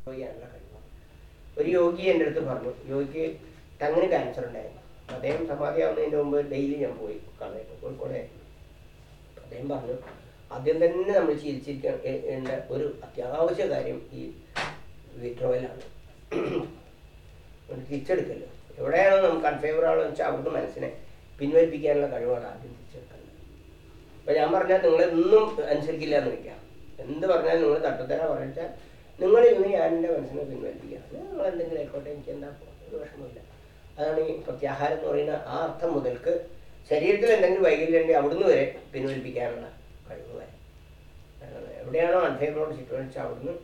യോഗിയാണുള്ള കഴിവ് ഒരു യോഗി എന്റെ അടുത്ത് പറഞ്ഞു യോഗിക്ക് അങ്ങനെ ക്യാൻസർ ഉണ്ടായിരുന്നു. അദ്ദേഹം സമാധിയാവുന്നതിന്റെ മുമ്പ് ഡെയിലി ഞാൻ പോയി കാണായിരുന്നു കോഴിക്കോടായിരുന്നു അദ്ദേഹം പറഞ്ഞു ആദ്യം തന്നെ നമ്മൾ ചികിത്സിക്കേണ്ട ഒരു അത്യാവശ്യ കാര്യം ഈ വിഡ്രോവലാണ് ഒരു തിരിച്ചെടുക്കല്ലോ. എവിടെയാണോ നമുക്ക് അൺഫേവർ ആണെന്ന് വെച്ചാൽ അവിടുന്ന് മനസ്സിനെ പിൻവലിപ്പിക്കാനുള്ള കഴിവാണ് ആദ്യം തിരിച്ചെടുക്കേണ്ടത്. അപ്പം ഞാൻ പറഞ്ഞാൽ നിങ്ങൾ ഒന്നും അനുസരിക്കില്ല എന്ന് വയ്ക്കാം എന്ത് പറഞ്ഞാലും നിങ്ങൾ തട്ടത്തരാ പറഞ്ഞാൽ നിങ്ങൾ ഇന്ന് ഞാൻ എന്റെ മനസ്സിനെ പിൻവലിപ്പിക്കുക നിങ്ങൾ എന്തെങ്കിലും ആയിക്കോട്ടെ എനിക്ക് എന്താ ഒരു വിഷമമില്ല അതാണ് ഈ പ്രത്യാഹാരം എന്ന് പറയുന്ന ആ അർത്ഥം മുതൽക്ക് ശരീരത്തിൽ എന്തെങ്കിലും വൈകല്യം ഉണ്ടെങ്കിൽ അവിടുന്ന് വരെ പിൻവലിപ്പിക്കാനുള്ള കഴിവ് വരെ. എവിടെയാണോ അൺഫേവറോട് സിറ്റുവേഷൻ അവിടുന്ന്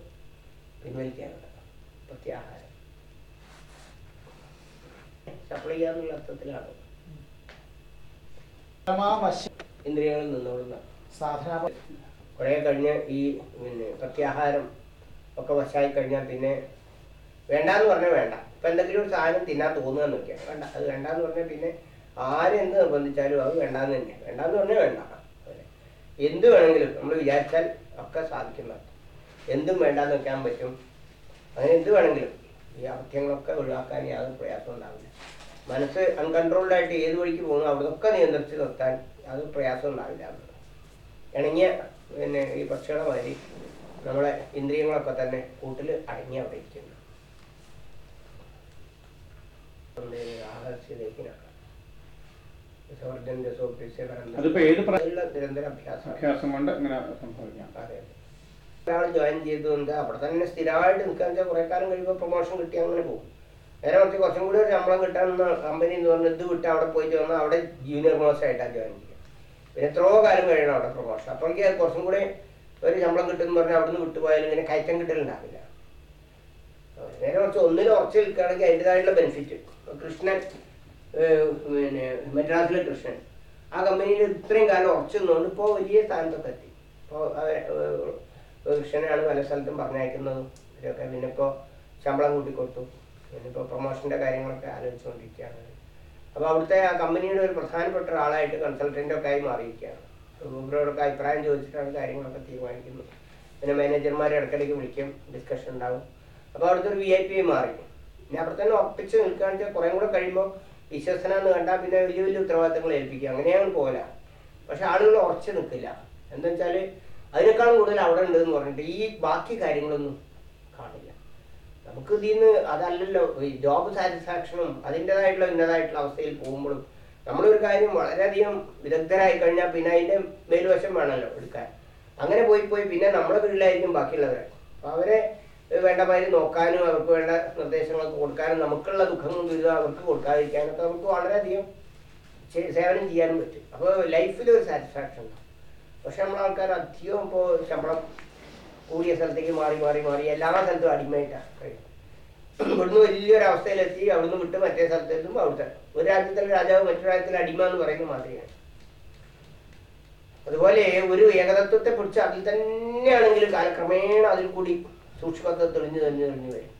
പിൻവലിക്കാനുള്ള പ്രത്യാഹാരം. സപ്ലൈ ചെയ്യാന്നുള്ള അർത്ഥത്തിലാണ് ഇന്ദ്രിയങ്ങളിൽ നിന്നോളുന്ന സാധന കുറെ കഴിഞ്ഞ് ഈ പിന്നെ പ്രത്യാഹാരം ഒക്കെ വശമായി കഴിഞ്ഞാൽ പിന്നെ വേണ്ടാന്ന് പറഞ്ഞാൽ വേണ്ട. ഇപ്പം എന്തെങ്കിലും ഒരു സാധനം തിന്നാൻ തോന്നുക നോക്കിയാൽ വേണ്ട. അത് വേണ്ടാന്ന് പറഞ്ഞാൽ പിന്നെ ആരെന്ത് നിർബന്ധിച്ചാലും അത് വേണ്ടാന്ന് തന്നെ. വേണ്ടാന്ന് പറഞ്ഞാൽ വേണ്ട. എന്ത് വേണമെങ്കിലും നമ്മൾ വിചാരിച്ചാൽ ഒക്കെ സാധിക്കുന്ന എന്തും വേണ്ടാന്ന് വെക്കാൻ പറ്റും. അങ്ങനെ എന്ത് വേണമെങ്കിലും ഈ അർത്ഥങ്ങളൊക്കെ ഒഴിവാക്കാൻ യാതൊരു പ്രയാസം ഉണ്ടാവില്ല. മനസ്സ് അൺകൺട്രോൾഡ് ആയിട്ട് ഏത് വഴിക്ക് പോകുന്നു അവിടെയൊക്കെ നിയന്ത്രിച്ച് നിർത്താൻ അത് പ്രയാസം ഉണ്ടാവില്ല. ഇണങ്ങിയ പിന്നെ ഈ പക്ഷികളെ മാതിരി നമ്മളെ ഇന്ദ്രിയങ്ങളൊക്കെ തന്നെ കൂട്ടിൽ അടങ്ങി അവിടെ ഇരിക്കുന്നു. ഒരാൾ ജോയിൻ ചെയ്തുകൊണ്ട് അവിടെ തന്നെ സ്ഥിരമായിട്ട് നിൽക്കാൻ വെച്ചാൽ കുറെ കാലം കഴിയുമ്പോൾ പ്രൊമോഷൻ കിട്ടി അങ്ങനെ പോകും. നേരെ കുറച്ച് കുറച്ചും കൂടി ഒരു ശമ്പളം കിട്ടാൻ കമ്പനി എന്ന് പറഞ്ഞ് ഇത് വിട്ട് അവിടെ പോയി ചെന്നാൽ അവിടെ ജൂനിയർ മോസ്റ്റ് ആയിട്ടാണ് ജോയിൻ ചെയ്യുക. പിന്നെ എത്രയോ കാലം കഴിയണം അവിടെ പ്രൊമോഷൻ അപ്പോഴേക്ക് കുറച്ചും കൂടി ഒരു ശമ്പളം കിട്ടുമെന്ന് പറഞ്ഞാൽ അവിടെ നിന്ന് വിട്ടുപോയാലും ഇങ്ങനെ കയറ്റം കിട്ടലുണ്ടാവില്ല. നേരെ കുറച്ച് ഒന്നിൽ ഉറച്ചു നിൽക്കുകയാണെങ്കിൽ അതിന്റെതായിട്ടുള്ള ബെനിഫിറ്റ് കൃഷ്ണൻ പിന്നെ മദ്രാസിലെ കൃഷ്ണൻ. ആ കമ്പനിയിൽ ഇത്രയും കാലം ഉറച്ചു നിന്നുകൊണ്ട് ഇപ്പോൾ വലിയ സ്ഥാനത്തൊക്കെ എത്തി. ഇപ്പോൾ കൃഷ്ണനാണ് പല സ്ഥലത്തും പറഞ്ഞയക്കുന്നതും. ഇതൊക്കെ പിന്നെ ഇപ്പോൾ ശമ്പളം കൂട്ടിക്കൊടുത്തു. പിന്നെ ഇപ്പോൾ പ്രൊമോഷന്റെ കാര്യങ്ങളൊക്കെ ആലോചിച്ചുകൊണ്ടിരിക്കുകയാണ്. അപ്പോൾ അവിടുത്തെ ആ കമ്പനിയുടെ ഒരു പ്രധാനപ്പെട്ട ഒരാളായിട്ട് കൺസൾട്ടന്റൊക്കെ ആയി മാറിയിരിക്കുകയാണ്. ഇവരോടൊക്കെ അഭിപ്രായം ചോദിച്ചിട്ടാണ് കാര്യങ്ങളൊക്കെ തീരുമാനിക്കുന്നത്. പിന്നെ മാനേജർമാരെ ഇടയ്ക്കിടയ്ക്ക് വിളിക്കും ഡിസ്കഷൻ ഉണ്ടാവും. അപ്പോൾ അവിടുത്തെ ഒരു വി ഐ പി മാറി. പിന്നെ അവിടെ തന്നെ ഉറപ്പിച്ച് നിൽക്കുകയാണെന്ന് വെച്ചാൽ കുറേ കൂടെ കഴിയുമ്പോൾ വിശ്വസനാന്ന് കണ്ടാൽ പിന്നെ വലിയ വലിയ ഉത്തരവാദിത്തങ്ങൾ ഏൽപ്പിക്കുക അങ്ങനെയാണ് പോകല പക്ഷെ ആളുകൾ ഉറച്ചു നിൽക്കില്ല. എന്താ വെച്ചാൽ അതിനേക്കാളും കൂടുതൽ അവിടെ ഉണ്ടെന്ന് പറഞ്ഞിട്ട് ഈ ബാക്കി കാര്യങ്ങളൊന്നും കാണില്ല. നമുക്ക് ഇതിൽ നിന്ന് അതല്ലല്ലോ ഈ ജോബ് സാറ്റിസ്ഫാക്ഷനും അതിന്റെതായിട്ടുള്ള ഇന്നതായിട്ടുള്ള അവസ്ഥയിൽ പോകുമ്പോഴും നമ്മളൊരു കാര്യം വളരെയധികം വിദഗ്ധരായി കഴിഞ്ഞാൽ പിന്നെ അതിന്റെ മേൽവശം വേണമല്ലോ എടുക്കാൻ. അങ്ങനെ പോയി പോയി പിന്നെ നമ്മുടെ കീഴിലായിരിക്കും ബാക്കിയുള്ളവർ അപ്പൊ അവരെ വേണ്ട മാതിരി നോക്കാനും അവർക്ക് വേണ്ട നിർദ്ദേശങ്ങളൊക്കെ കൊടുക്കാനും നമുക്കുള്ള ദുഃഖങ്ങൾ ദുരിതം അവർക്ക് കൊടുക്കാതിരിക്കാനൊക്കെ നമുക്ക് വളരെയധികം സേവനം ചെയ്യാനും പറ്റും. അപ്പോൾ ലൈഫിൽ ഒരു സാറ്റിസ്ഫാക്ഷൻ ഉണ്ടാവും. പക്ഷെ നമ്മളെ ആൾക്കാർ അധികം ഇപ്പോൾ ശമ്പളം കൂടിയ സ്ഥലത്തേക്ക് മാറി മാറി മാറി എല്ലാ സ്ഥലത്തും അടിമയായിട്ടാണ് കഴിയും ഇവിടുന്ന് വലിയൊരവസ്ഥയിലെത്തി അവിടുന്ന് വിട്ട് മറ്റേ സ്ഥലത്തെത്തുമ്പോൾ അവിടുത്തെ ഒരു രാജ്യത്തിലെ രാജാവ് മറ്റൊരു രാജ്യത്തിലെ അടിമ എന്ന് പറയുന്ന മാതിരിയാണ്. അതുപോലെ ഒരു ഏകതത്വത്തെ കുറിച്ച് അതിൽ തന്നെയാണെങ്കിലും കാലക്രമേണ അതിൽ കൂടി സൂക്ഷ്മത തെളിഞ്ഞു തെളിഞ്ഞു തെളിഞ്ഞു വരും.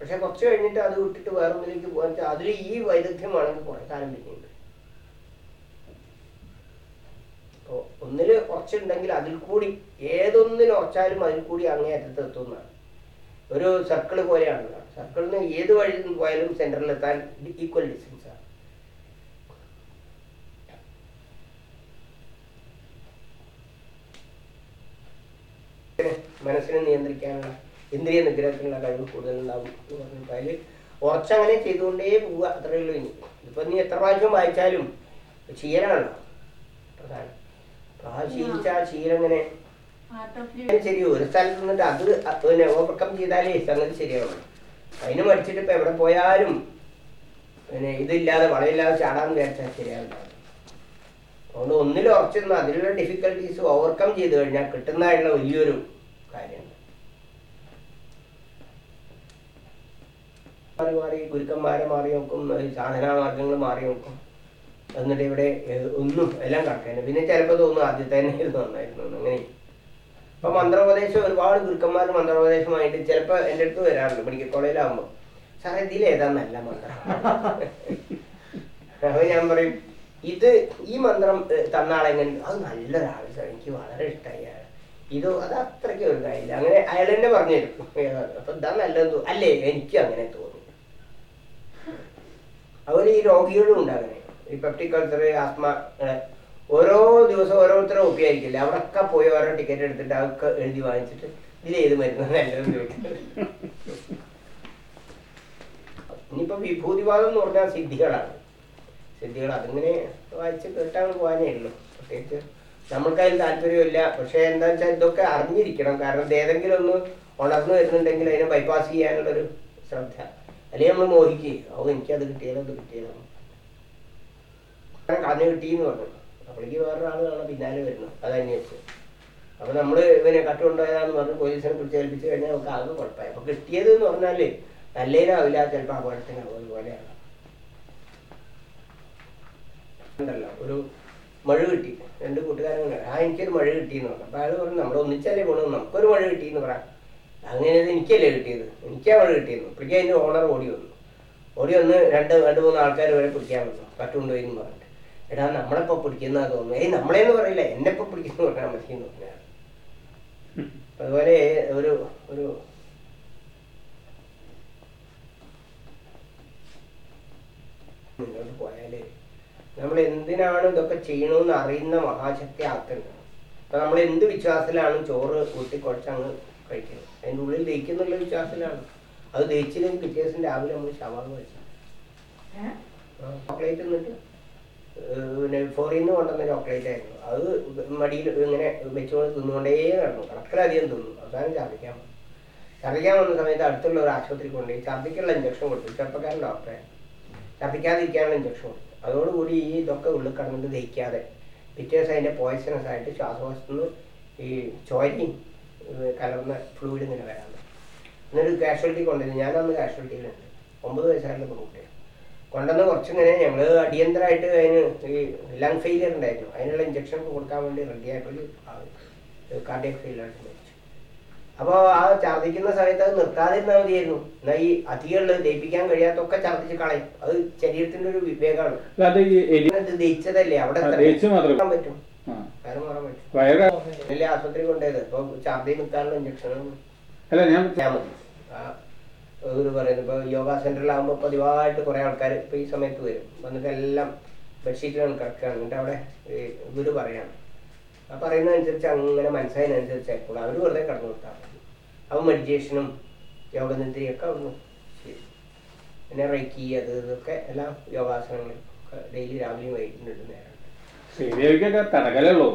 പക്ഷെ കുറച്ച് കഴിഞ്ഞിട്ട് അത് വിട്ടിട്ട് വേറെ ഒന്നിലേക്ക് പോകാൻ അതിൽ ഈ വൈദഗ്ധ്യമാണെങ്കിൽ കുറെ കാലം അപ്പോൾ ഒന്നിൽ കുറച്ചുണ്ടെങ്കിൽ അതിൽ കൂടി ഏതൊന്നിൽ ഉറച്ചാലും അതിൽ കൂടി അങ്ങേ അറ്റത്തെത്തുന്നതാണ് ഒരു സർക്കിൾ പോലെയാണല്ലോ. സർക്കിളിന് ഏത് വഴി നിന്ന് പോയാലും സെന്ററിൽ എത്താൻ ഈക്വൽ ഡിസ്റ്റൻസ് ആണ്. മനസ്സിനെ നിയന്ത്രിക്കാനുള്ള ഇന്ദ്രിയ നിഗ്രഹത്തിനുള്ള കഴിവ് കൂടുതലുണ്ടാവും എന്ന് പറഞ്ഞാൽ അതിൽ ഉറച്ചങ്ങനെ ചെയ്തുകൊണ്ടേ പോവുക അത്രയേ ഉള്ളൂ ഇനി. ഇപ്പൊ നീ എത്ര പ്രാവശ്യം വായിച്ചാലും ശീലമാണല്ലോ പ്രധാനം അപ്പൊ ആ ശീലിച്ച ആ ശീലം ഇങ്ങനെ ശരി ഒരു സ്ഥലത്ത് നിന്നിട്ട് അത് പിന്നെ ഓവർകം ചെയ്താലേ സംഗതി ശരിയാവുള്ളൂ. അതിന് മടിച്ചിട്ട് ഇപ്പൊ എവിടെ പോയാലും പിന്നെ ഇതില്ലാതെ വളയില്ലാതെ ചാടാന്ന് വിചാരിച്ചാൽ ശരിയാവില്ല. അതുകൊണ്ട് ഒന്നിൽ ഉറച്ചിരുന്ന അതിലുള്ള ഡിഫിക്കൽട്ടീസ് ഓവർകം ചെയ്ത് കഴിഞ്ഞാൽ കിട്ടുന്നതായിട്ടുള്ള വലിയൊരു കാര്യമാണ് മാറി മാറി ഗുരുക്കന്മാരെ മാറി നോക്കും സാധനാ മാർഗങ്ങൾ മാറി നോക്കും. എന്നിട്ട് ഇവിടെ ഒന്നും എല്ലാം കണക്കാണ് പിന്നെ ചിലപ്പോൾ തോന്നും ആദ്യത്തെ തന്നെ ഇത് നന്നായിരുന്നു അങ്ങനെ ഇപ്പൊ മന്ത്രോപദേശം ഒരുപാട് ഗുരുക്കന്മാർ മന്ത്രോപദേശമായിട്ട് ചിലപ്പോ എന്റെ അടുത്ത് വരാറുണ്ട്. മെഡിക്കൽ കോളേജിലാകുമ്പോൾ സാറേ ഇതിൽ ഏതാ നല്ല മന്ത്രം? അപ്പൊ ഞാൻ പറയും ഇത് ഈ മന്ത്രം തന്ന ആളെങ്ങനെ അത് നല്ലൊരാൾ സാർ എനിക്ക് വളരെ ഇഷ്ടമായി അയാൾ ഇത് അത് അത്രയ്ക്ക് ഒരു കാര്യമില്ല അങ്ങനെ അയാൾ തന്നെ പറഞ്ഞു തരും അപ്പൊ ഇതാ നല്ലതെന്ന് അല്ലേ എനിക്ക് അങ്ങനെ തോന്നി. അതുപോലെ ഈ രോഗികളും ഉണ്ട് അങ്ങനെ. ഈ പെപ്റ്റിക് കൾച്ചർ ആസ്മ ഓരോ ദിവസം ഓരോരുത്തരും ഒപ്പി ആയിരിക്കില്ല. അവിടെയൊക്കെ പോയി ഓരോ ടിക്കറ്റ് എടുത്തിട്ട് അതൊക്കെ എഴുതി വാങ്ങിച്ചിട്ട് ഇതിൽ ഏത് മരുന്ന് നല്ലതെന്ന് ചോദിക്കുന്നത് ഇനിയിപ്പോ വിഭൂതിവാദം എന്ന് പറഞ്ഞാൽ സിദ്ധികളാണ്. സിദ്ധികൾ അതിങ്ങനെ വായിച്ച് കേട്ടാണ് പോകാനേ ഉള്ളൂ. പ്രത്യേകിച്ച് നമ്മൾക്ക് അതിൽ താല്പര്യമില്ല. പക്ഷേ എന്താ വെച്ചാൽ ഇതൊക്കെ അറിഞ്ഞിരിക്കണം. കാരണം ഏതെങ്കിലും ഒന്ന് ഉണർന്നു വരുന്നുണ്ടെങ്കിൽ അതിനെ ബൈപ്പാസ് ചെയ്യാനുള്ളൊരു ശ്രദ്ധ. അല്ലെങ്കിൽ നമ്മൾ മോഹിക്കുകയും ഓ എനിക്കത് കിട്ടിയാലോ അത് കിട്ടിയാലോ. കണ്ണ് കിട്ടിയെന്ന് പറഞ്ഞു. അപ്പോഴേക്ക് വേറൊരാൾ കാണാൻ പിന്നാലെ വരുന്നു അത് അന്വേഷിച്ച് അപ്പൊ നമ്മൾ ഇവനെ കട്ടുണ്ടായതാന്ന് പറഞ്ഞ് പോലീസിനെ പിടിച്ച് ഏൽപ്പിച്ചു കഴിഞ്ഞാൽ നമുക്ക് ആകെ കുഴപ്പമായി. അപ്പൊ കിട്ടിയത് എന്ന് പറഞ്ഞാൽ നല്ലതിനാവില്ല ചിലപ്പോൾ അപകടത്തിനാവും അതുപോലെയാണ് ഒരു മഴ കിട്ടി. രണ്ട് കൂട്ടുകാരൻ കൂടെ, ആ എനിക്കൊരു മഴ കിട്ടിയെന്ന് പറഞ്ഞു. അപ്പൊ അയാൾ പറഞ്ഞു നമ്മൾ ഒന്നിച്ചല്ലേ പോണു നമുക്കൊരു മഴ കിട്ടിയെന്ന് പറയാം അങ്ങനെ എനിക്കല്ലേ കിട്ടിയത്? എനിക്കാ മഴ കിട്ടിയെന്ന്. അപ്പോഴേക്കും അതിന്റെ ഓണർ ഓടി വന്നു. ഓടി വന്ന് രണ്ട് രണ്ട് മൂന്ന് ആൾക്കാർ വരെ പിടിക്കാൻ വന്നു. കട്ടുകൊണ്ടുപോയി എന്ന് പറഞ്ഞിട്ട്. എടാ നമ്മളെപ്പോ പിടിക്കുന്ന തോന്നുന്നു. ഏയ് നമ്മളെന്ന് പറയില്ല എന്നെ ഇപ്പൊ പിടിക്കുന്നു പറഞ്ഞാൽ മതി എന്ന് പറഞ്ഞാൽ അതുപോലെ ഒരു ഒരു മുന്നോട്ട് പോയാൽ നമ്മൾ എന്തിനാണ് ഇതൊക്കെ ചെയ്യണമെന്ന് അറിയുന്ന മഹാശക്തി ആക്കുന്നത് അപ്പൊ നമ്മൾ എന്ത് വിശ്വാസത്തിലാണ് ചോറ് കൂട്ടിക്കുഴച്ച് അങ്ങ് കഴിക്കുന്നത് അതിന്റെ ഉള്ളിൽ ദഹിക്കുന്നുള്ള വിശ്വാസത്തിലാണ്. അത് ദഹിച്ചില്ലെങ്കിൽ പിറ്റേ ദിവസം രാവിലെ നമ്മൾ ശവാങ് വെച്ചു ചോക്ലേറ്റ് എന്നിട്ട് പിന്നെ ഫോറിൽ നിന്ന് കൊണ്ടുവന്ന ചോക്ലേറ്റ് ആയിരുന്നു. അത് മടിയിൽ ഇങ്ങനെ വെച്ചുകൊണ്ട് തിന്നുകൊണ്ടേ നടന്നു. കണക്കിലധികം തിന്നു. അവസാനം ഛർദ്ദിക്കാൻ വന്നു. ഛർദ്ദിക്കാൻ വന്ന സമയത്ത് അടുത്തുള്ള ഒരു ആശുപത്രി കൊണ്ടുപോയി ഛർദ്ദിക്കുള്ള ഇഞ്ചക്ഷൻ കൊടുത്തു. ചെറുപ്പക്കാരൻ ഡോക്ടറെ ഛർദ്ദിക്കാതിരിക്കാനുള്ള ഇഞ്ചക്ഷൻ കൊടുത്തു. അതോടുകൂടി ഈ ഇതൊക്കെ ഉള്ളിൽ കിടന്നിട്ട് ദഹിക്കാതെ പിറ്റേ ദിവസം അതിന്റെ പോയ്സണസ് ആയിട്ട് ശ്വാസകോശത്തു നിന്ന് ഈ ചോരയും കലർന്ന ഫ്ലൂയിഡ് ഇങ്ങനെ തുടങ്ങി. എന്നൊരു കാഷ്വാലിറ്റി കൊണ്ടുവന്നു. ഞാനന്ന് കാഷ്വാലിറ്റിയിലുണ്ട് ഒമ്പത് വയസ്സായിരുന്നു പെൺകുട്ടിയാണ്. കൊണ്ടുവന്ന് കുറച്ചിങ്ങനെ ഞങ്ങൾ അടിയന്തരമായിട്ട് അതിന് ഈ ലങ് ഫെയിലിയർ ഉണ്ടായിരുന്നു. അതിനുള്ള ഇഞ്ചക്ഷൻ കൊടുക്കാൻ വേണ്ടി റെഡി ആയിട്ടൊരു കാർഡിയക് ഫെയിലായിട്ട് മരിച്ചു. അപ്പോൾ ആ ഛർദ്ദിക്കുന്ന സമയത്ത് അത് നിർത്താതിരുന്നാൽ മതിയായിരുന്നു. എന്നാൽ ഈ അധികമുള്ളത് ദഹിപ്പിക്കാൻ കഴിയാത്തൊക്കെ ഛർദ്ദിച്ച് കളയും. അത് ശരീരത്തിന്റെ ഒരു വിവേകമാണ്. ദഹിച്ചതല്ലേ? അവിടെ പറ്റും? ആ. വയറ് മാറാൻ പറ്റും. വയറ് വലിയ ആശുപത്രി കൊണ്ടുപോയത്. അപ്പോൾ ഛർദ്ദി നിൽക്കാനുള്ള ഇഞ്ചക്ഷനും ഞാൻ ഞാൻ മതി. ഒരു പറയുന്നത് ഇപ്പോൾ യോഗ സെന്ററിലാകുമ്പോൾ പതിവായിട്ട് കുറേ ആൾക്കാർ ഇപ്പോൾ ഈ സമയത്ത് വരും. വന്നിട്ട് എല്ലാം ബെഡ്ഷീറ്റിലാണ് കിടക്കുകയാണ് എന്നിട്ട് അവിടെ ഗുരു പറയാണ്. ആ പറയുന്നതനുസരിച്ച് അങ്ങനെ മനസ്സിലായതിനനുസരിച്ച് ആയിക്കോളും. അവർ വെറുതെ കിടന്നു കൊടുത്താൽ മതി. അപ്പോൾ മെഡിറ്റേഷനും യോഗനിദ്രയൊക്കെ ഒന്ന് ചെയ്യും പിന്നെ റൈക്കി അത് ഇതൊക്കെ എല്ലാം യോഗാസനങ്ങൾ ഡെയിലി രാവിലെയും വൈകിട്ടുണ്ട് നേരം ശ്രീദേവിക്കൊക്കെ തടകലുള്ളൂ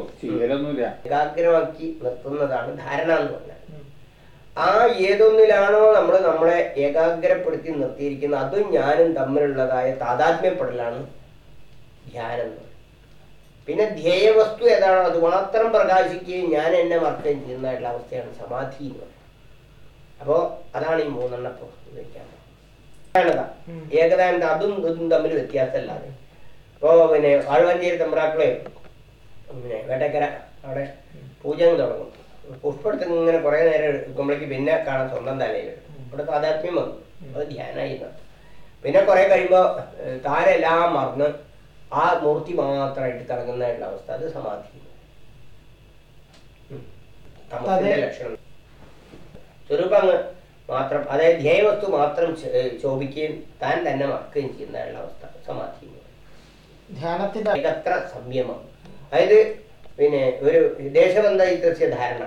ഏകാഗ്രമാക്കി നിർത്തുന്നതാണ് ധാരണ എന്ന് പറഞ്ഞാൽ. ആ ഏതൊന്നിലാണോ നമ്മൾ നമ്മളെ ഏകാഗ്രപ്പെടുത്തി നിർത്തിയിരിക്കുന്നത് അതും ഞാനും തമ്മിലുള്ളതായ താതാത്മ്യപ്പെടലാണ് ധ്യാനം പിന്നെ ധ്യേയ ധ്യേയവസ്തു ഏതാണോ? അത് മാത്രം പ്രകാശിക്കുകയും ഞാൻ എന്നെ മറക്കുകയും ചെയ്യുന്നതായിട്ടുള്ള അവസ്ഥയാണ് സമാധി എന്ന് പറയുന്നത്. അപ്പോൾ അതാണ് ഈ മൂന്നെണ്ണം ഇപ്പോൾ ഉപയോഗിക്കാൻ അതും ഇതും തമ്മിൽ വ്യത്യാസമല്ലാതെ. ഇപ്പോൾ പിന്നെ ആഴ്വാഞ്ചേരി തമ്പ്രാക്കളെ പിന്നെ വേട്ടക്കര അവിടെ പൂജ തുടങ്ങും. പുഷ്പെടുത്ത് ഇങ്ങനെ കുറേ നേരം എടുക്കുമ്പോഴേക്ക് പിന്നെ കാണാൻ സ്വന്തം തലയിൽ ഇവിടെ താതാത്മ്യം വന്നു. അത് ധ്യാനമായി പിന്നെ കുറെ കഴിയുമ്പോൾ താരെല്ലാം മറന്ന് ആ മൂർത്തി മാത്രമായിട്ട് കറങ്ങുന്നതായിട്ടുള്ള അവസ്ഥ. അത് സമാധി. തമസിന്റെ ലക്ഷണം. സ്വരൂപങ്ങൾ മാത്രം അതായത് ധ്യേയവസ്തു മാത്രം ശോഭിക്കുകയും താൻ തന്നെ മറക്കുകയും ചെയ്യുന്നതായുള്ള അവസ്ഥ. സമാധി. ധ്യാനത്തിന്റെ സംയമം അതായത് പിന്നെ ഒരു ദേശബന്ധ ധാരണ.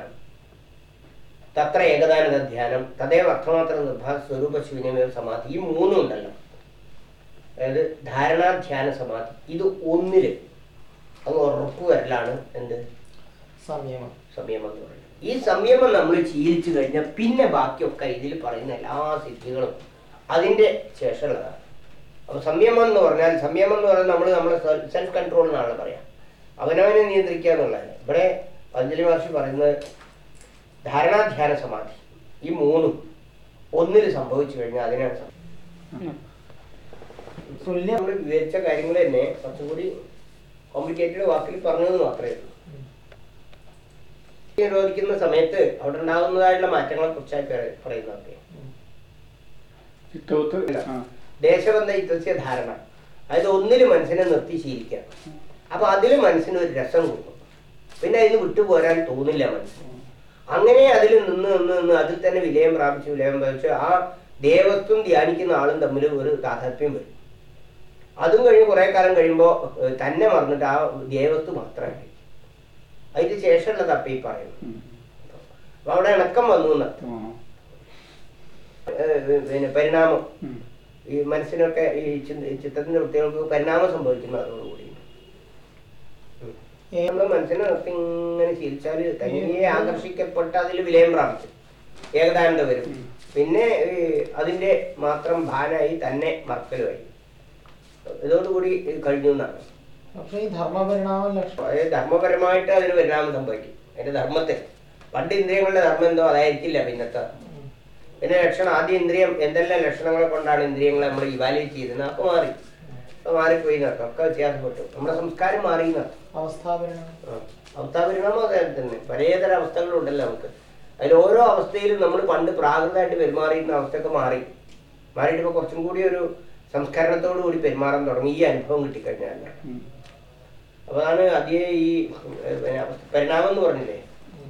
തത്ര ഏകദാനത ധ്യാനം തദൈവ അർത്ഥമാത്ര നിർഭാ സ്വരൂപ ശൂന്യമേവ സമാധി. ഈ മൂന്നും ഉണ്ടല്ലോ. അതായത് ധാരണാധ്യാന സമാധി. ഇത് ഒന്നിൽ അങ്ങ് ഉറപ്പ് വരലാണ് എന്ത്? സംയമം. സംയമം എന്ന് പറയുന്നത്. ഈ സംയമം നമ്മൾ ശീലിച്ചു കഴിഞ്ഞാൽ പിന്നെ ബാക്കിയൊക്കെ ഇതിൽ പറയുന്ന എല്ലാ സിദ്ധികളും അതിന്റെ ശേഷമുള്ളതാണ് അപ്പോൾ സംയമം എന്ന് പറഞ്ഞാൽ സംയമം എന്ന് പറഞ്ഞാൽ നമ്മൾ നമ്മുടെ സെൽഫ് കൺട്രോൾ എന്നാണല്ലോ പറയാം. അവനവനെ നിയന്ത്രിക്കുക എന്നുള്ളതല്ല ഇവിടെ പതഞ്ജലി മഹർഷി പറയുന്നത് ധാരണാധ്യാന സമാധി. ഈ മൂന്നും ഒന്നിൽ സംഭവിച്ചു കഴിഞ്ഞാൽ അതിനാണ് തുല്യ നമ്മൾ വിവരിച്ച കാര്യങ്ങൾ തന്നെ കുറച്ചുകൂടി കോംപ്ലിക്കേറ്റഡ് വാക്കിൽ പറഞ്ഞത് മാത്രമേ ഉള്ളൂ. നിരോധിക്കുന്ന സമയത്ത് അവിടെ ഉണ്ടാകുന്നതായിട്ടുള്ള മാറ്റങ്ങളെ കുറിച്ചായി പറയുന്നതൊക്കെ. ദേശബന്ധ ഇത്തസ്യ ധാരണ. അതായത് ഒന്നിൽ മനസ്സിനെ നിർത്തി ശീലിക്കുക. അപ്പൊ അതിൽ മനസ്സിന് ഒരു രസം കൊടുക്കും പിന്നെ അതിന് വിട്ടുപോരാൻ തോന്നില്ല മനസ്സിന്. അങ്ങനെ അതിൽ നിന്ന് നിന്ന് നിന്ന് അതിൽ തന്നെ വിലയം പ്രാപിച്ചു വിലയം പ്രാപിച്ചു. ആ ദേവത്വം ധ്യാനിക്കുന്ന ആളും തമ്മിൽ ഒരു താതാത്മ്യം വരും. അതും കഴിഞ്ഞ് കുറെ കാലം കഴിയുമ്പോൾ തന്നെ മറന്നിട്ട് ആ ദേവത്വം മാത്രമേ അതിന് ശേഷമുള്ള തപ്പി പറയുന്നു. അപ്പൊ അവിടെ ഇണക്കം വന്നു. പിന്നെ പരിണാമം. ഈ മനസ്സിനൊക്കെ ഈ ചിത്രത്തിന്റെ കുട്ടികൾക്ക് പരിണാമം സംഭവിക്കുന്നു അതോടുകൂടി. നമ്മുടെ മനസ്സിനെ നിർത്തി ഇങ്ങനെ ശീലിച്ചാൽ തനിയെ ആകർഷിക്കപ്പെട്ട് അതിൽ വിലയം പ്രാപിച്ചു. ഏകദാനത വരും. പിന്നെ അതിന്റെ മാത്രം ഭാനായി തന്നെ മറക്കലുമായി ഇതോടുകൂടി കഴിഞ്ഞു എന്നാണ്. ധർമ്മപരമായിട്ട് അതിന് പരിണാമം സംഭവിക്കും. അതിന്റെ ധർമ്മത്തിൽ. പണ്ട് ഇന്ദ്രിയങ്ങളുടെ ധർമ്മം എന്തോ അതായിരിക്കില്ല പിന്നത്തെ. പിന്നെ ലക്ഷണം ആദ്യ ഇന്ദ്രിയം എന്തെല്ലാം ലക്ഷണങ്ങളെ കൊണ്ടാണ് ഇന്ദ്രിയങ്ങളെ നമ്മൾ ഇവാലുവേറ്റ് ചെയ്തത് അപ്പൊ മാറി. മാറിപ്പോയി എന്നർത്ഥം ഒക്കെ വ്യത്യാസപ്പെട്ടു നമ്മുടെ സംസ്കാരം മാറി എന്നർത്ഥം അവസ്ഥാപരിണാമം അതെ തന്നെ. പലതര അവസ്ഥകളുണ്ടല്ലോ നമുക്ക്. അതിൽ ഓരോ അവസ്ഥയിലും നമ്മൾ പണ്ട് പ്രാകൃതമായിട്ട് പെരുമാറിയിരുന്ന അവസ്ഥയൊക്കെ മാറി. മാറിയിട്ട് ഇപ്പോൾ കുറച്ചും കൂടി ഒരു സംസ്കരണത്തോടു കൂടി പെരുമാറാൻ തുടങ്ങി. ഈ അനുഭവം കിട്ടിക്കഴിഞ്ഞാൽ. അപ്പോൾ അതാണ് അതേ ഈ പരിണാമം എന്ന് പറഞ്ഞില്ലേ?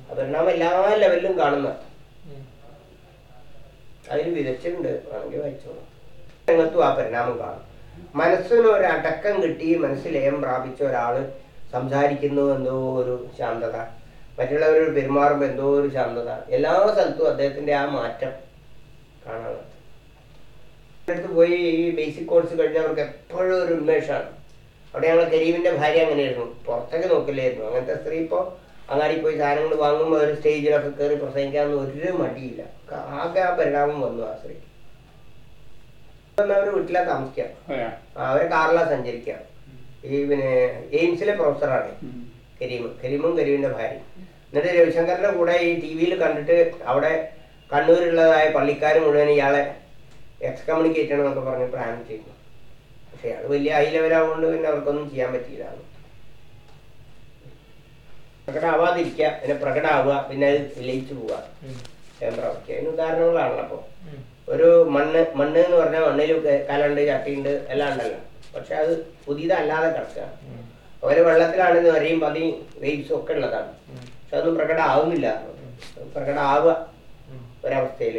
ആ പരിണാമം എല്ലാ ലെവലിലും കാണുന്ന. അതിൽ വിതച്ചിട്ടുണ്ട്. ആണെങ്കിൽ വായിച്ചോളൂ. രംഗത്തും ആ പരിണാമം കാണും. മനസ്സിന് ഒരു അടക്കം കിട്ടി മനസ്സിലയം പ്രാപിച്ച ഒരാൾ സംസാരിക്കുന്നു എന്തോ ഒരു ശാന്തത. മറ്റുള്ളവരോട് പെരുമാറുമ്പോൾ എന്തോ ഒരു ശാന്തത. എല്ലാ സ്ഥലത്തും അദ്ദേഹത്തിന്റെ ആ മാറ്റം കാണാൻ. അടുത്ത് പോയി ഈ ബേസിക് കോഴ്സ് കഴിഞ്ഞവർക്ക് എപ്പോഴും ഒരു ഉന്മേഷമാണ്. അവിടെ ഞങ്ങൾ കരീമിന്റെ ഭാര്യ അങ്ങനെയായിരുന്നു. പുറത്തേക്ക് നോക്കില്ലായിരുന്നു. അങ്ങനത്തെ സ്ത്രീ ഇപ്പോൾ അങ്ങാടി പോയി സാധനങ്ങൾ വാങ്ങുമ്പോൾ ഒരു സ്റ്റേജിലൊക്കെ കയറി പ്രസംഗിക്കാമെന്ന് ഒരു മടിയില്ല. ആകെ ആ പരിണാമം വന്നു ആ സ്ത്രീ അവർ വീട്ടിലാ താമസിക്കുക. അവർ അവരെ കാറിലാ സഞ്ചരിക്ക. ഈ പിന്നെ എയിംസിലെ പ്രൊഫസറാണ്. കരീം. കരീമും കരീമിന്റെ ഭാര്യ. എന്നിട്ട് രവിശങ്കറിന്റെ കൂടെ ഈ ടി വിയിൽ കണ്ടിട്ട് അവിടെ കണ്ണൂരുള്ളതായ പള്ളിക്കാർ മുഴുവൻ ഇയാളെ എക്സ്കമ്മ്യൂണിക്കേറ്റ് ചെയ്യണം എന്നൊക്കെ പറഞ്ഞ് പ്ലാൻ ചെയ്യുന്നു പക്ഷെ അയാൾ വലിയ ഹൈ ലെവലാവുകൊണ്ട് പിന്നെ അവർക്കൊന്നും ചെയ്യാൻ പറ്റിയില്ല. പ്രകടാവാതിരിക്കുക പിന്നെ പ്രകടാവുക പിന്നെ അത് ലയിച്ചു പോവുക. പ്രവർത്തിക്കുക അതിന് ഉദാഹരണങ്ങളാണല്ലോ അപ്പോൾ. ഒരു മണ്ണ് മണ്ണ് എന്ന് പറഞ്ഞാൽ മണ്ണിൽ കലുണ്ട് ചട്ടിയുണ്ട് എല്ലാം ഉണ്ടല്ലോ. പക്ഷെ അത് പുതിയതല്ലാതെ കിടക്കുക. ഒരു വെള്ളത്തിലാണെന്ന് പറയും പതി വെയിറ്റ്സും ഒക്കെ ഉള്ളതാണ്. പക്ഷെ അതൊന്നും പ്രകടമാവുന്നില്ല. പ്രകടമാവുക. ഒരവസ്ഥയിൽ.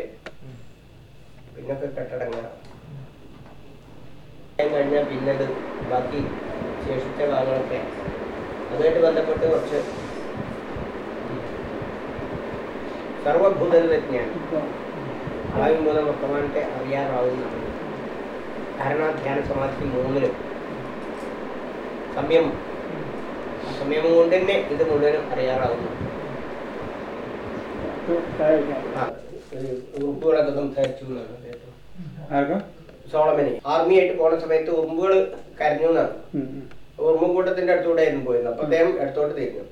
പിന്നൊക്കെ കെട്ടടങ്ങ കഴിഞ്ഞാൽ പിന്നെ ബാക്കി ശേഷിച്ച ഭാഗങ്ങളൊക്കെ. അതുമായിട്ട് ബന്ധപ്പെട്ട് കുറച്ച് സർവഭൂതജ്ഞാനം ആയുംബോധ വർത്തമാനത്തെ അറിയാറാവുന്നതാണ് ധാരണാധ്യാന സമാധി മൂന്നിലും. സംയമം സംയമം കൊണ്ട് തന്നെ ഇത് മുഴുവനും അറിയാറാവുന്നു. ഉറുമ്പുകളൊക്കെ സംസാരിച്ചു എന്നാണ് അദ്ദേഹം. ആർക്കാ? സോളമനെ. ആർമിയായിട്ട് പോണ സമയത്ത് ഉറുമ്പുകൾ കരഞ്ഞു എന്നാണ്. ഉം. ഉം. ഉറുമ്പുകൂട്ടത്തിന്റെ അടുത്തൂടെ ആയിരുന്നു പോയിരുന്നത് അപ്പൊ അദ്ദേഹം അടുത്തോട്ട് തിരിഞ്ഞു.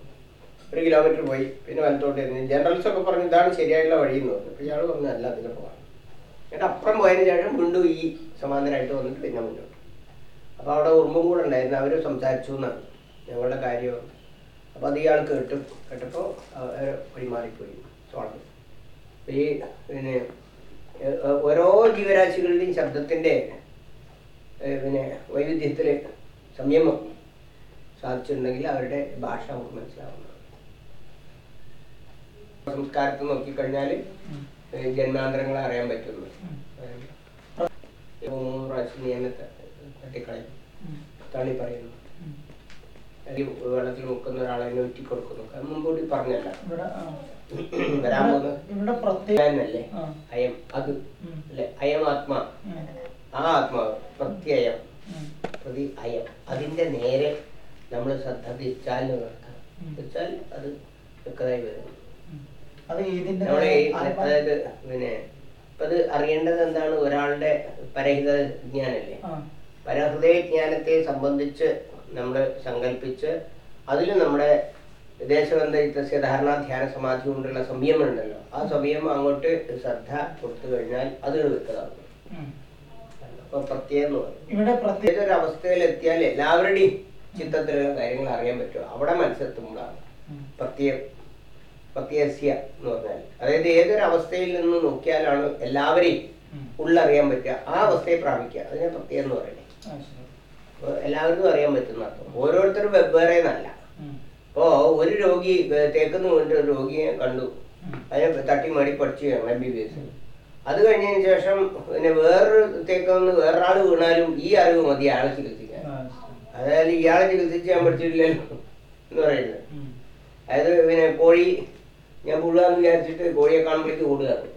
ഒരു കിലോമീറ്റർ പോയി. പിന്നെ വലത്തോട്ട് ഇരുന്ന് ജനറൽസ് ഒക്കെ പറഞ്ഞു ഇതാണ് ശരിയായുള്ള വഴി എന്ന് പറഞ്ഞു. അപ്പോൾ ഇയാൾ പറഞ്ഞു അല്ല അതിന്റെ പോകാം എന്നിട്ട് അപ്പുറം പോയതിന് ശേഷം വീണ്ടും ഈ സമാന്തരമായിട്ട് വന്നിട്ട് പിന്നെ മുന്നോട്ട് അപ്പോൾ അവിടെ ഉറുമ്പും കൂടെ ഉണ്ടായിരുന്നു. അവർ സംസാരിച്ചു എന്നാണ് ഞങ്ങളുടെ കാര്യം. അപ്പോൾ അത് ഇയാൾ കേട്ടു. കേട്ടപ്പോൾ അവർ വഴിമാറിപ്പോയി. സോളം ഈ പിന്നെ ഓരോ ജീവരാശികളുടെയും ശബ്ദത്തിന്റെ പിന്നെ വൈവിധ്യത്തിൽ സംയമം സാധിച്ചിട്ടുണ്ടെങ്കിൽ അവരുടെ ഭാഷ നമുക്ക് മനസ്സിലാവുന്നതാണ് സംസ്കാരത്തെ നോക്കിക്കഴിഞ്ഞാൽ ജന്മാന്തരങ്ങളെ അറിയാൻ പറ്റുള്ളൂ. മൂന്ന് പ്രാവശ്യം നിയമത്തെ തട്ടിക്കളയും. തള്ളി പറയുന്നു അല്ലെങ്കിൽ വെള്ളത്തിൽ മുക്കുന്ന ഒരാളെ ഒറ്റ കൊടുക്കുന്നു അത് മുമ്പോട്ട് പറഞ്ഞല്ല. വരാൻ പോകുന്ന ഇവിടെ പ്രത്യേക ഞാനല്ലേ? ആ. അയം അത്. അല്ലെ? അയം ആത്മാ. ആ ആത്മാവ് പ്രത്യയം. പ്രതി അയം. അതിന്റെ നേരെ നമ്മൾ ശ്രദ്ധ തിരിച്ചാൽ നടക്കാം. തിരിച്ചാൽ അത് വ്യക്തമായി വരും ഉം. അത് ഇതിന്റെ നമ്മളെ ഈ ആത്മാ- അതായത് പിന്നെ ഇപ്പൊ അത് അറിയേണ്ടത് എന്താണ് ഒരാളുടെ പരഹിത ജ്ഞാനല്ലേ. പരഹൃദയ ജ്ഞാനത്തെ സംബന്ധിച്ച് നമ്മൾ സങ്കല്പിച്ച് അതിൽ നമ്മുടെ ദേശബന്ധ ധാരണ ധ്യാന സമാധി കൊണ്ടുള്ള സംയമം ഉണ്ടല്ലോ ആ സംയമം അങ്ങോട്ട് ശ്രദ്ധ കൊടുത്തു കഴിഞ്ഞാൽ അത് ഉം. അപ്പൊ പ്രത്യേകം ഇവിടെ പ്രത്യേക ഒരു അവസ്ഥയിൽ എത്തിയാൽ എല്ലാവരുടെയും ചിത്രത്തിലുള്ള കാര്യങ്ങൾ അറിയാൻ പറ്റും. അവിടെ മനസ്സെത്തുമ്പോഴാണ് പ്രത്യേകം പ്രത്യേക. പ്രത്യേസ്യ എന്ന് പറഞ്ഞാൽ അതായത് ഏതൊരു അവസ്ഥയിൽ നിന്ന് നോക്കിയാലാണ് എല്ലാവരെയും. ഉള്ളറിയാൻ പറ്റുക. ആ അവസ്ഥയെ പ്രാപിക്കുക. അതിനെ പ്രത്യേകം എന്ന് അപ്പൊ എല്ലാവർക്കും അറിയാൻ പറ്റുന്ന അർത്ഥം. ഓരോരുത്തരും വെവ്വേറെ എന്നല്ല ഉം. ഇപ്പോ ഒരു രോഗി തേക്കുന്ന കൊണ്ട് രോഗിയെ കണ്ടു. അതിനെ തട്ടി മാടി പഠിച്ചു എം. ബി. ബി. എസ്. അത് കഴിഞ്ഞതിന് ശേഷം പിന്നെ വേറൊരു തേക്കുന്ന വേറൊരാൾ വീണാലും ഈ അറിവ് മതി ആളെ ചികിത്സിക്കാൻ. അതായത് ഇയാളെ ചികിത്സിച്ച് ഞാൻ പഠിച്ചിട്ടില്ലല്ലോ എന്ന് പറയുന്നത്. അതായത് പിന്നെ കോഴി ഞാൻ പുള്ളാന്ന് വിചാരിച്ചിട്ട് കോഴിയെ കാണുമ്പോഴേക്ക് ഓടുകയാണ്.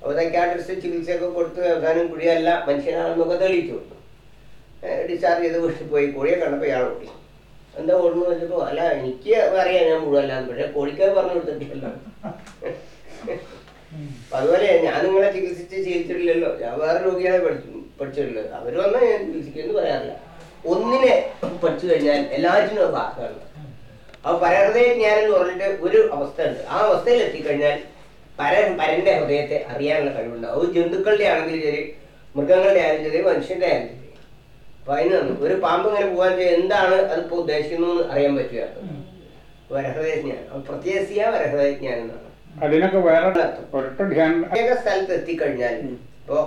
അപ്പോൾ സൈക്കാട്രിസ്റ്റ് ചികിത്സയൊക്കെ കൊടുത്ത് അവസാനം കുഴിയല്ല മനുഷ്യനാണെന്നൊക്കെ തെളിയിച്ചു. ഡിസ്ചാർജ് ചെയ്ത് വീട്ടിൽ പോയി. കോഴിയെ കണ്ടപ്പോൾ ഇയാൾ ഓടി. എന്താ ഓടുന്നു വെച്ചപ്പോൾ അല്ല എനിക്ക് അറിയാം ഞാൻ മുഴുവല്ലാന്ന് പക്ഷേ കോഴിക്കത് പറഞ്ഞു കൊടുത്തിട്ടില്ലല്ലോ. ഉം. അതുപോലെ ഞാൻ നിങ്ങളെ ചികിത്സിച്ച് ചികിത്സിച്ചിട്ടില്ലല്ലോ. ഞാൻ വേറെ രോഗികളെ പഠിച്ചു പഠിച്ചിട്ടുള്ളത്. അവർ വന്നാൽ ഞാൻ ചികിത്സിക്കുന്നു പറയാറില്ല. ഒന്നിനെ പഠിച്ചു കഴിഞ്ഞാൽ എല്ലാറ്റിനും ബാധകമാണ് അപ്പൊ പരഹൃദയ ജ്ഞാനം എന്ന് പറഞ്ഞിട്ട് ഒരു അവസ്ഥ ഉണ്ട് ആ അവസ്ഥയിൽ എത്തിക്കഴിഞ്ഞാൽ പരൻ പരന്റെ ഹൃദയത്തെ അറിയാനുള്ള കഴിവുണ്ടാവും അത് ജന്തുക്കളുടെ ആണെങ്കിലും ശരി മൃഗങ്ങളുടെ ആയാലും ശരി മനുഷ്യന്റെ ആയാലും ശരി. അപ്പൊ അതിന് ഒരു പാമ്പ് ഇങ്ങനെ പോകാൻ എന്താണ് അതിപ്പോ ഉദ്ദേശിക്കുന്നത് അറിയാൻ പറ്റുക. വരഹൃദയ ജ്ഞാനം അപ്പൊ പ്രത്യേകിയ വരഹൃദയ ജ്ഞാനം എന്നാണ്. അതിനൊക്കെ വേറെ ധ്യാനം. ഏക സ്ഥലത്ത് എത്തിക്കഴിഞ്ഞാൽ. ഇപ്പോ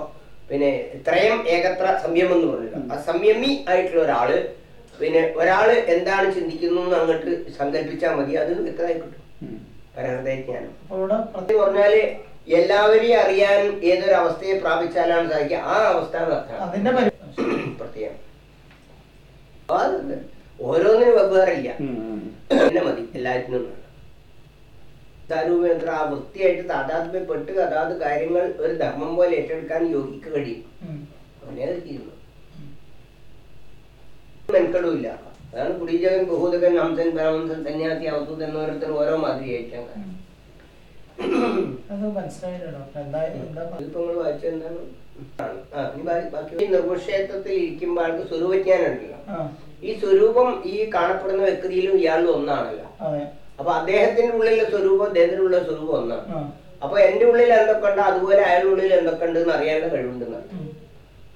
പിന്നെ ഇത്രയും ഏകത്ര സംയമം എന്ന് പറഞ്ഞില്ല ആ സംയമി ആയിട്ടുള്ള ഒരാൾ പിന്നെ ഒരാൾ എന്താണ് ചിന്തിക്കുന്നു അങ്ങോട്ട് സങ്കല്പിച്ചാൽ മതി അത് വ്യക്തമായി കിട്ടും. പരഹൃദയജ്ഞാനം പറഞ്ഞാൽ എല്ലാവരെയും അറിയാൻ ഏതൊരു അവസ്ഥയെ പ്രാപിച്ചാലാണ് സാധിക്കുക. ആ അവസ്ഥ പ്രത്യേകം. ഓരോന്നിനും വെവ്വേറില്ല ഉം. മതി എല്ലാറ്റിനും താരൂപേന്ദ്ര ആ വൃത്തിയായിട്ട് താതാത്മ്യപ്പെട്ട് അതാത് കാര്യങ്ങൾ ഒരു ധർമ്മം പോലെ ഏറ്റെടുക്കാൻ യോഗിക്ക് കഴിയും. അവനെ അത് ചെയ്യുന്നു മെനക്കെടുമില്ല അതാണ് കുടീജകൻ ബഹൂതകൻ ഹംസൻ പരമംസൻ സന്യാസി അവധൂത് എന്നോരോരുത്തർ ഓരോ മാതിരി ഈ നിർവക്ഷേത്രത്തിൽ ഇരിക്കുമ്പോൾ ആൾക്ക് സ്വരൂപജ്ഞാനുണ്ടല്ലോ. ഈ സ്വരൂപം ഈ കാണപ്പെടുന്ന വ്യക്തിയിലും ഇയാളിലും ഒന്നാണല്ലോ. അപ്പൊ അദ്ദേഹത്തിന്റെ ഉള്ളിലെ സ്വരൂപം അദ്ദേഹത്തിനുള്ള സ്വരൂപം ഒന്നാണ്. അപ്പൊ എന്റെ ഉള്ളിൽ എന്തൊക്കെ ഉണ്ട് അതുപോലെ അയാളുടെ ഉള്ളിൽ എന്തൊക്കെ ഉണ്ട് എന്ന് അറിയാനുള്ള കഴിവുണ്ടെന്നാണ്.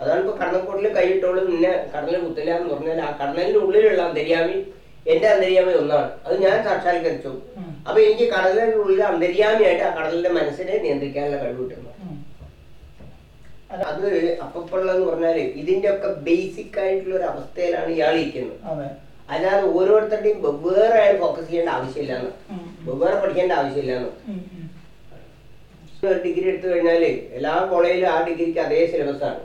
അതാണ് ഇപ്പൊ കടന്നക്കോട്ടിൽ കൈയിട്ടോളും നിന്നെ കടലിൽ കുത്തില്ല എന്ന് പറഞ്ഞാൽ ആ കടലിന്റെ ഉള്ളിലുള്ള അന്തര്യാമി എന്റെ അന്തര്യാമി ഒന്നാണ് അത് ഞാൻ സാക്ഷാത്കരിച്ചു. അപ്പൊ എനിക്ക് കടലിന്റെ ഉള്ളിൽ അന്തര്യാമിയായിട്ട് ആ കടലിന്റെ മനസ്സിനെ നിയന്ത്രിക്കാനുള്ള കഴിവ് കിട്ടുന്നു. അത് അപ്പപ്പുള്ളതെന്ന് പറഞ്ഞാൽ ഇതിന്റെ ഒക്കെ ബേസിക് ആയിട്ടുള്ള ഒരു അവസ്ഥയിലാണ് ഇയാൾ ഇരിക്കുന്നത് അല്ലാതെ ഓരോരുത്തരുടെയും വെവ്വേറെ ആയിട്ട് ഫോക്കസ് ചെയ്യേണ്ട ആവശ്യമില്ലെന്ന്. വെവ്വേറെ പഠിക്കേണ്ട ആവശ്യമില്ലെന്ന്. ഡിഗ്രി എടുത്തു കഴിഞ്ഞാൽ എല്ലാ കോളേജിലും ആ ഡിഗ്രിക്ക് അതേ സിലബസ് ആണ്.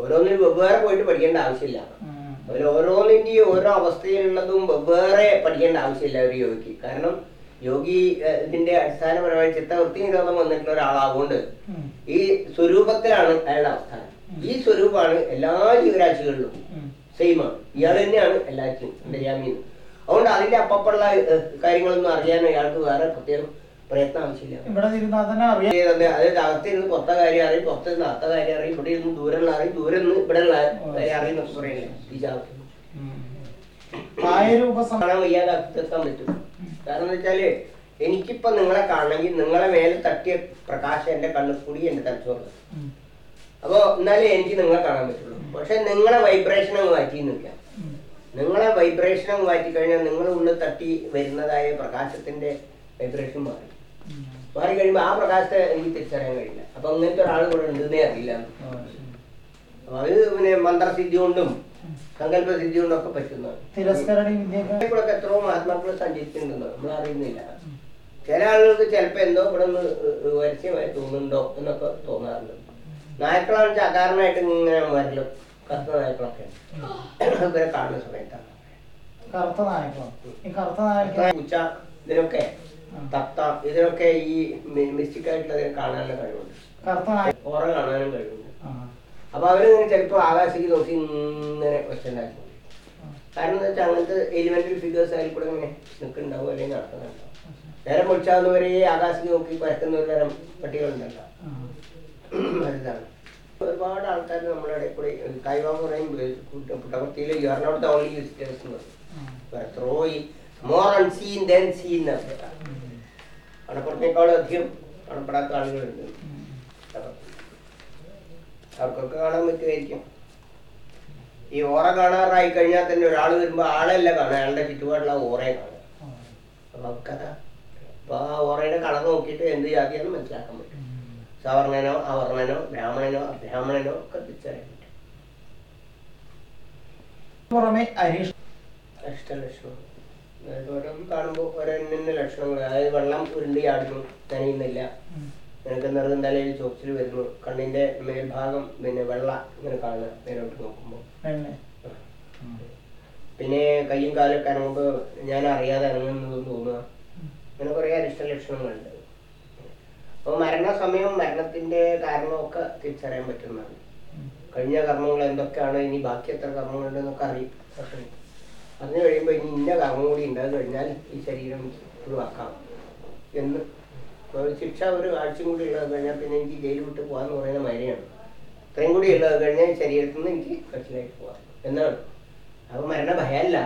ഓരോന്നിനും വെവ്വേറെ പോയിട്ട് പഠിക്കേണ്ട ആവശ്യമില്ല. അതിൽ ഓരോന്നിന്റെയും ഓരോ അവസ്ഥയിലുള്ളതും വെവ്വേറെ പഠിക്കേണ്ട ആവശ്യമില്ല ഒരു യോഗിക്ക്. കാരണം യോഗി ഇതിന്റെ അടിസ്ഥാനപരമായി ചിത്തവൃത്തി നിരോധം വന്നിട്ടുള്ള ഒരാളാകൊണ്ട് ഈ സ്വരൂപത്തിലാണ് അയാളുടെ അവസ്ഥ ഈ സ്വരൂപമാണ് എല്ലാ ജീവരാശികളിലും സെയിമാണ് സെയിം ആണ്. ഇയാൾ തന്നെയാണ് എല്ലാറ്റിനും അന്തര്യാമി അതുകൊണ്ട് അതിന്റെ അപ്പപ്പുള്ള കാര്യങ്ങളൊന്നും അറിയാൻ അയാൾക്ക് വേറെ പ്രത്യേകം പ്രയത്നം ആവശ്യമില്ല ഇവിടെ ഇരുന്നാൽ തന്നെ അറിയാം. അതായത് അകത്തിരുന്ന് പുറത്തെ കാര്യം അറിയും പുറത്തിരുന്ന് അകത്ത കാര്യം അറിയും ഇവിടെ ഇരുന്ന് ദൂരമുള്ള അറിയും ദൂരം നിന്ന് ഇവിടെ ഉള്ള കാര്യം അറിയും എന്നൊക്കെ പറയില്ലേ ഈ കായരൂപസം കാണാൻ വയ്യാതെ അകത്തെത്താൻ പറ്റും. കാരണം എന്ന് വെച്ചാൽ എനിക്കിപ്പോ നിങ്ങളെ കാണണമെങ്കിൽ നിങ്ങളെ മേലെ തട്ടിയ പ്രകാശം എന്റെ കണ്ണിൽ കൂടി എന്റെ തലച്ചോറ്. അപ്പോ എന്നാലേ എനിക്ക് നിങ്ങളെ കാണാൻ പറ്റുള്ളൂ. പക്ഷെ നിങ്ങളെ വൈബ്രേഷൻ അങ്ങ് മാറ്റി നിൽക്കാം നിങ്ങളെ വൈബ്രേഷൻ അങ്ങ് മാറ്റി കഴിഞ്ഞാൽ നിങ്ങളുടെ ഉള്ളിൽ തട്ടി വരുന്നതായ പ്രകാശത്തിന്റെ വൈബ്രേഷൻ മാറി. മാറി കഴിയുമ്പോൾ ആ പ്രകാശത്തെ എനിക്ക് തിരിച്ചറിയാൻ കഴിയില്ല. അപ്പൊ അങ്ങനത്തെ ഒരാൾ ഇവിടെ ഉണ്ടെന്നേ അറിയില്ല. അപ്പൊ അത് പിന്നെ മന്ത്രസിദ്ധി കൊണ്ടും സങ്കല്പസിദ്ധി കൊണ്ടും ഒക്കെ പറ്റുന്നതാണ് ഇതിലൂടെയൊക്കെ എത്രയോ മഹാത്മാക്കൾ സഞ്ചരിച്ചിട്ടുണ്ടെന്ന് നമ്മൾ അറിയുന്നില്ല. ചില ആളുകൾക്ക് ചിലപ്പോൾ എന്തോ ഇവിടെ ഒന്ന് വരസ്യമായി തോന്നുന്നുണ്ടോ എന്നൊക്കെ തോന്നാറുണ്ട്. നായ്ക്കളാണെന്ന് വെച്ചാൽ അകാരണമായിട്ട് ഇങ്ങനെ വരലും കറുത്ത നായ്ക്കളൊക്കെ. ഇവരെ കാണുന്ന സമയത്താണ്. കറുത്ത നായകമാണ് ഈ കറുത്ത പൂച്ച ഇതിനൊക്കെ തത്ത ഇതിനൊക്കെ ഈ മിസ്റ്റിക് ആയിട്ടുള്ളതിനെ കാണാനുള്ള കഴിവുണ്ട്. ഓറ കാണാനും കഴിവുണ്ട്. അപ്പൊ അവരിങ്ങനെ ചിലപ്പോ ആകാശത്തേക്ക് നോക്കി ഇങ്ങനെ ഒച്ചുണ്ടാക്കും കാരണം എന്താ വെച്ചാൽ അങ്ങനത്തെ എലിമെന്ററി ഫിഗേഴ്സ് അതിൽ കൂടെ ഇങ്ങനെ നിൽക്കുന്നുണ്ടാവും അല്ലെങ്കിൽ നടക്കുന്നുണ്ടാവും. നേരം പൊളിച്ചാകുന്നവരെ ആകാശത്തേക്ക് നോക്കി പരക്കുന്ന ഒരു തരം പട്ടികളുണ്ടല്ലോ. അതാണ് ഒരുപാട് ആൾക്കാർ നമ്മുടെ ഇടയിൽ കൂടെ കൈവാ പറയും പുട്ടപർത്തിയിൽ you are not the only use എന്ന് പറയും. എത്രയോ ഈ മോർ അൺസീൻ ദെൻ സീൻ കടപ്പുറത്തേക്കാളും അധികം കാണപ്പെടാത്ത ആളുകളുണ്ട്. അവർക്കൊക്കെ കാണാൻ പറ്റുമായിരിക്കും. ഈ ഓറ കാണാറായി കഴിഞ്ഞാൽ തന്നെ ഒരാൾ വരുമ്പോൾ ആളല്ല കാണുക. അയാളുടെ ചുറ്റുപാടുള്ള ഓറയെ കാണുക. അപ്പൊ നമുക്കത് അപ്പൊ ആ ഓറയുടെ കളർ നോക്കിയിട്ട് എന്ത് ജാതിയാണെന്ന് മനസ്സിലാക്കാൻ പറ്റും. സവർണനോ അവർണനോ ബ്രാഹ്മണനോ അബ്രാഹ്മണനോ ഒക്കെ തിരിച്ചറിയാൻ പറ്റും. പുറമെ അരീഷ് അഷ്ടലക്ഷണം അതായത് ഓരോന്ന് കാണുമ്പോൾ ഓരോന്നെ ലക്ഷണങ്ങൾ അതായത് വെള്ളം ഉരുണ്ടി ആടുന്നു നനയുന്നില്ല. നിനക്ക് നിറം തലയിൽ ചോപ്സിൽ വരുന്നു. കണ്ണിന്റെ മേൽഭാഗം പിന്നെ വെള്ള ഇങ്ങനെ കാണുക മേലോട്ട് നോക്കുമ്പോൾ പിന്നെ കയ്യും കാലൊക്കെ അനങ്ങുമ്പോൾ ഞാൻ അറിയാതെ ഇറങ്ങുന്നതെന്ന് തോന്നുക അങ്ങനെ കുറേ അരിഷ്ട ലക്ഷണങ്ങളുണ്ട്. അപ്പോൾ മരണസമയവും മരണത്തിന്റെ കാരണവും ഒക്കെ തിരിച്ചറിയാൻ പറ്റുന്നതാണ്. കഴിഞ്ഞ കർമ്മങ്ങൾ എന്തൊക്കെയാണ്? ഇനി ബാക്കി എത്ര കർമ്മങ്ങളുണ്ടെന്നൊക്കെ അറിയും. അതിന് കഴിയുമ്പോൾ ഇനി ഇന്ന കർമ്മം കൂടി ഉണ്ടായി കഴിഞ്ഞാൽ ഈ ശരീരം ഒഴിവാക്കാം എന്ന്. ശിക്ഷ ഒരു ആഴ്ചയും കൂടി ഉള്ളത് കഴിഞ്ഞാൽ പിന്നെ എനിക്ക് ജയിലിൽ വിട്ട് പോകാന്ന് പറയുന്ന മരണയാണ് ഇത്രയും കൂടി ഉള്ളത് കഴിഞ്ഞാൽ ഈ ശരീരത്തിൽ നിന്ന് എനിക്ക് കച്ചിലായിട്ട് പോവാം എന്നാണ്. അപ്പോൾ മരണ ഭയമല്ല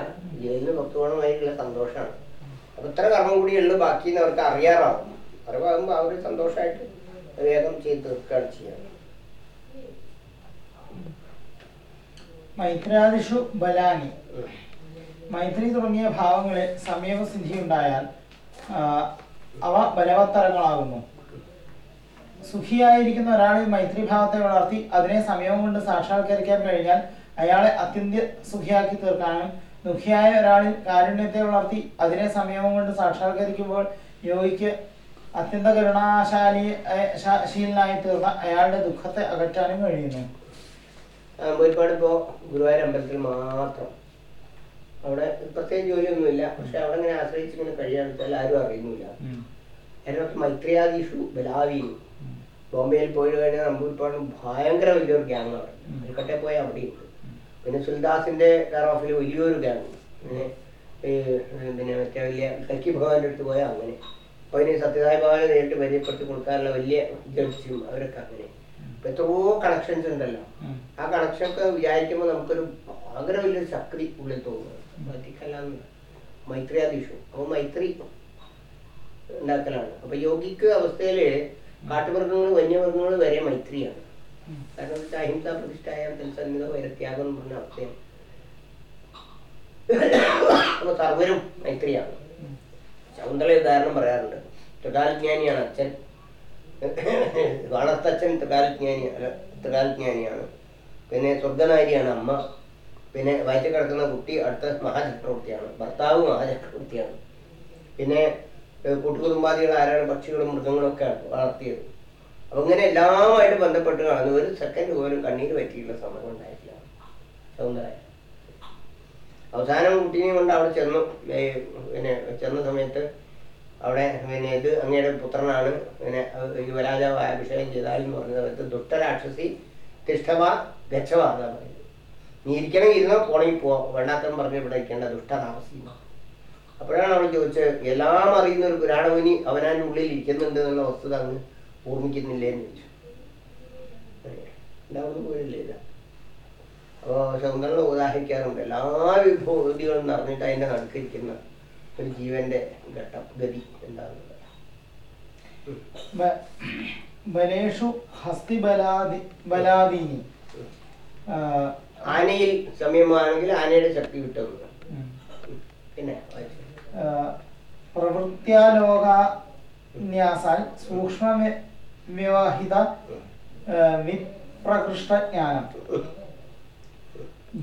ജയിലിന് പുറത്തു പോകണമായിട്ടുള്ള സന്തോഷമാണ്. അപ്പൊ ഇത്ര കർമ്മം കൂടി ഉള്ളു ബാക്കി അവർക്ക് അറിയാറാവും. അറിവാകുമ്പോൾ അവർ സന്തോഷമായിട്ട് വേഗം ചെയ്ത് തീർക്കുകയാണ് ചെയ്യുന്നത് മൈത്രാദിഷു ബലാനി. മൈത്രി തുടങ്ങിയ ഭാവങ്ങളിൽ സംയമസിദ്ധി ഉണ്ടായാൽ ആ, അവ ബലവത്തരങ്ങളാകുന്നു. സുഖിയായിരിക്കുന്ന ഒരാളിൽ മൈത്രി ഭാവത്തെ വളർത്തി അതിനെ സമയം കൊണ്ട് സാക്ഷാത്കരിക്കാൻ കഴിഞ്ഞാൽ അയാളെ അത്യന്ത സുഖിയാക്കി തീർക്കാനും ദുഃഖിയായ ഒരാളിൽ കാരുണ്യത്തെ വളർത്തി അതിനെ സമയം കൊണ്ട് സാക്ഷാത്കരിക്കുമ്പോൾ യോഗിക്ക് അത്യന്ത കരുണാശാലി ശീലനായി തീർന്ന അയാളുടെ ദുഃഖത്തെ അകറ്റാനും കഴിയുന്നു. ഒരുപാട് ഇപ്പോൾ ഗുരുവായൂർ അമ്പലത്തിൽ മാത്രം അവിടെ പ്രത്യേക ജോലിയൊന്നുമില്ല. പക്ഷെ അവിടെ ഇങ്ങനെ ആശ്രയിച്ച് ഇങ്ങനെ വെച്ചാൽ ആരും അറിയുന്നില്ല അതിനകത്ത് മൈത്രിയാദീഷു ബലാവി ബോംബെയിൽ പോയി കഴിഞ്ഞാൽ നമ്പൂരിപ്പാട് ഭയങ്കര വലിയൊരു ഗ്യാങ് അവിടെ കൽക്കട്ടയിൽ പോയാൽ അവിടെയുണ്ട് പിന്നെ സുൽദാസിന്റെ കെയർ ഓഫിൽ വലിയൊരു ഗ്യാങ് പിന്നെ മറ്റേ വലിയ കൽക്കി ഭഗവാന്റെ അടുത്ത് പോയാൽ അങ്ങനെ. അപ്പോൾ ഇനി സത്യസായി ഭഗവാനെ നേരിട്ട് പരിചയപ്പെടുത്തി കൊടുക്കാനുള്ള വലിയ ജഡ്ജും അവരൊക്കെ അങ്ങനെ. ഇപ്പൊ എത്രയോ കണക്ഷൻസ് ഉണ്ടല്ലോ. ആ കണക്ഷൻ ഒക്കെ വിചാരിക്കുമ്പോൾ നമുക്കൊരു ഭയങ്കര വലിയൊരു ശക്തി ഉള്ളിൽ തോന്നുന്നു. ബാക്കിക്കല്ലാന്ന് മൈത്രിയാദീഷു അപ്പോൾ മൈത്രി ഉണ്ടാക്കലാണ്. അപ്പൊ യോഗിക്ക് അവസ്ഥയിൽ കാട്ടുമൃഗങ്ങൾ വന്യമൃഗങ്ങൾ വരെ മൈത്രിയാണ്. കാരണം അഹിംസ പ്രതിഷ്ഠായ തൽസന്നിധ വൈരത്യാഗം എന്ന് പറഞ്ഞ അവസ്ഥയാണ്. അപ്പൊ സർവരും മൈത്രിയാണ്. ശകുന്തള ഉദാഹരണം പറയാറുണ്ട്. ത്രികാലജ്ഞാനിയാണ് അച്ഛൻ. വളർത്തച്ഛൻ ത്രികാലജ്ഞാനി ത്രികാലജ്ഞാനിയാണ് പിന്നെ സ്വർഗനാരിയാണ് അമ്മ. പിന്നെ വയറ്റിൽ കിടക്കുന്ന കുട്ടി അടുത്ത മഹാചക്രവർത്തിയാണ്. ഭർത്താവ് മഹാചക്രവർത്തിയാണ്. പിന്നെ കൂട്ടുകുടുംബാദികൾ ആരാണ്? പക്ഷികളും മൃഗങ്ങളും ഒക്കെ വളർത്തിയത്. അപ്പൊ ഇങ്ങനെ എല്ലാമായിട്ട് ബന്ധപ്പെട്ട് കാണുന്ന ഒരു സെക്കൻഡ് പോലും കണ്ണീര് പറ്റിയുള്ള സമയം ഉണ്ടായിട്ടില്ല. സൗന്ദര്യ. അവസാനം കുട്ടീനെ കൊണ്ട് അവിടെ ചെന്നു. പിന്നെ ചെന്ന സമയത്ത് അവിടെ പിന്നെ ഇത് അങ്ങയുടെ പുത്രനാണ്. പിന്നെ യുവരാജാവ് അഭിഷേകം ചെയ്താലെന്ന് പറഞ്ഞ സമയത്ത് ദുഷ്ടരാക്ഷസി തിഷ്ഠവ ഗച്ഛവ എന്നാണ് പറയുന്നത്. നീ ഇരിക്കണമെങ്കിൽ ഇരുന്നോ പോണെങ്കിൽ പോവാം. വേണ്ടാത്തം പറഞ്ഞ് ഇവിടെ ഇരിക്കേണ്ട ദുഷ്ടതാമസി അപ്പോഴാണ് അവൾ ചോദിച്ചത് എല്ലാം അറിയുന്ന ഒരു പുരാണമുനി അവനാന്റെ ഉള്ളിൽ ഇരിക്കുന്നുണ്ട് എന്നുള്ള വസ്തുത അങ്ങ് ഓർമ്മിക്കുന്നില്ലേ? എന്ന് ചോദിച്ചു. എല്ലാവരും പോയില്ലേ അപ്പോൾ ശകുന്തള ഉദാഹരിക്കാറുണ്ട് എല്ലാ വിഭവതികളും നടന്നിട്ട് അതിന്റെ നടുക്കിരിക്കുന്ന ഒരു ജീവന്റെ ഘട്ടം ഗതി എന്താണെന്നുള്ളത് ബ- ഹസ്തി ബലാദി ബലാദീനി. ആനയിൽ സമയമാണെങ്കിൽ ആനയുടെ ശക്തി കിട്ടുന്നു പിന്നെ പ്രവൃത്യാലോകാന്യാസാൽ സൂക്ഷ്മ വിവാഹിത വിപ്രകൃഷ്ടജ്ഞാനം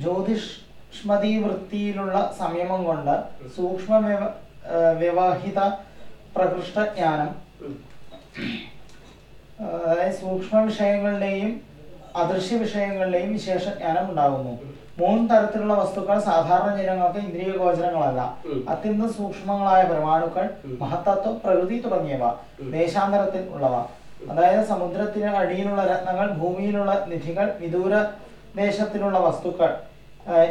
ജ്യോതിഷ്മതി വൃത്തിയിലുള്ള സംയമം കൊണ്ട് സൂക്ഷ്മ വിവാഹിത പ്രകൃഷ്ടജ്ഞാനം. അതായത് സൂക്ഷ്മ വിഷയങ്ങളുടെയും അദൃശ്യ വിശേഷ വിശേഷജ്ഞാനം ഉണ്ടാകുന്നു. മൂന്ന് തരത്തിലുള്ള വസ്തുക്കൾ സാധാരണ ജനങ്ങൾക്ക് ഇന്ദ്രിയ ഗോചരങ്ങളല്ല. അത്യന്തം സൂക്ഷ്മങ്ങളായ പരമാണുക്കൾ. മഹത്തത്വം പ്രകൃതി തുടങ്ങിയവ ദേശാന്തരത്തിൽ ഉള്ളവ. അതായത് സമുദ്രത്തിന് അടിയിലുള്ള രത്നങ്ങൾ ഭൂമിയിലുള്ള നിധികൾ വിദൂര ദേശത്തിലുള്ള വസ്തുക്കൾ.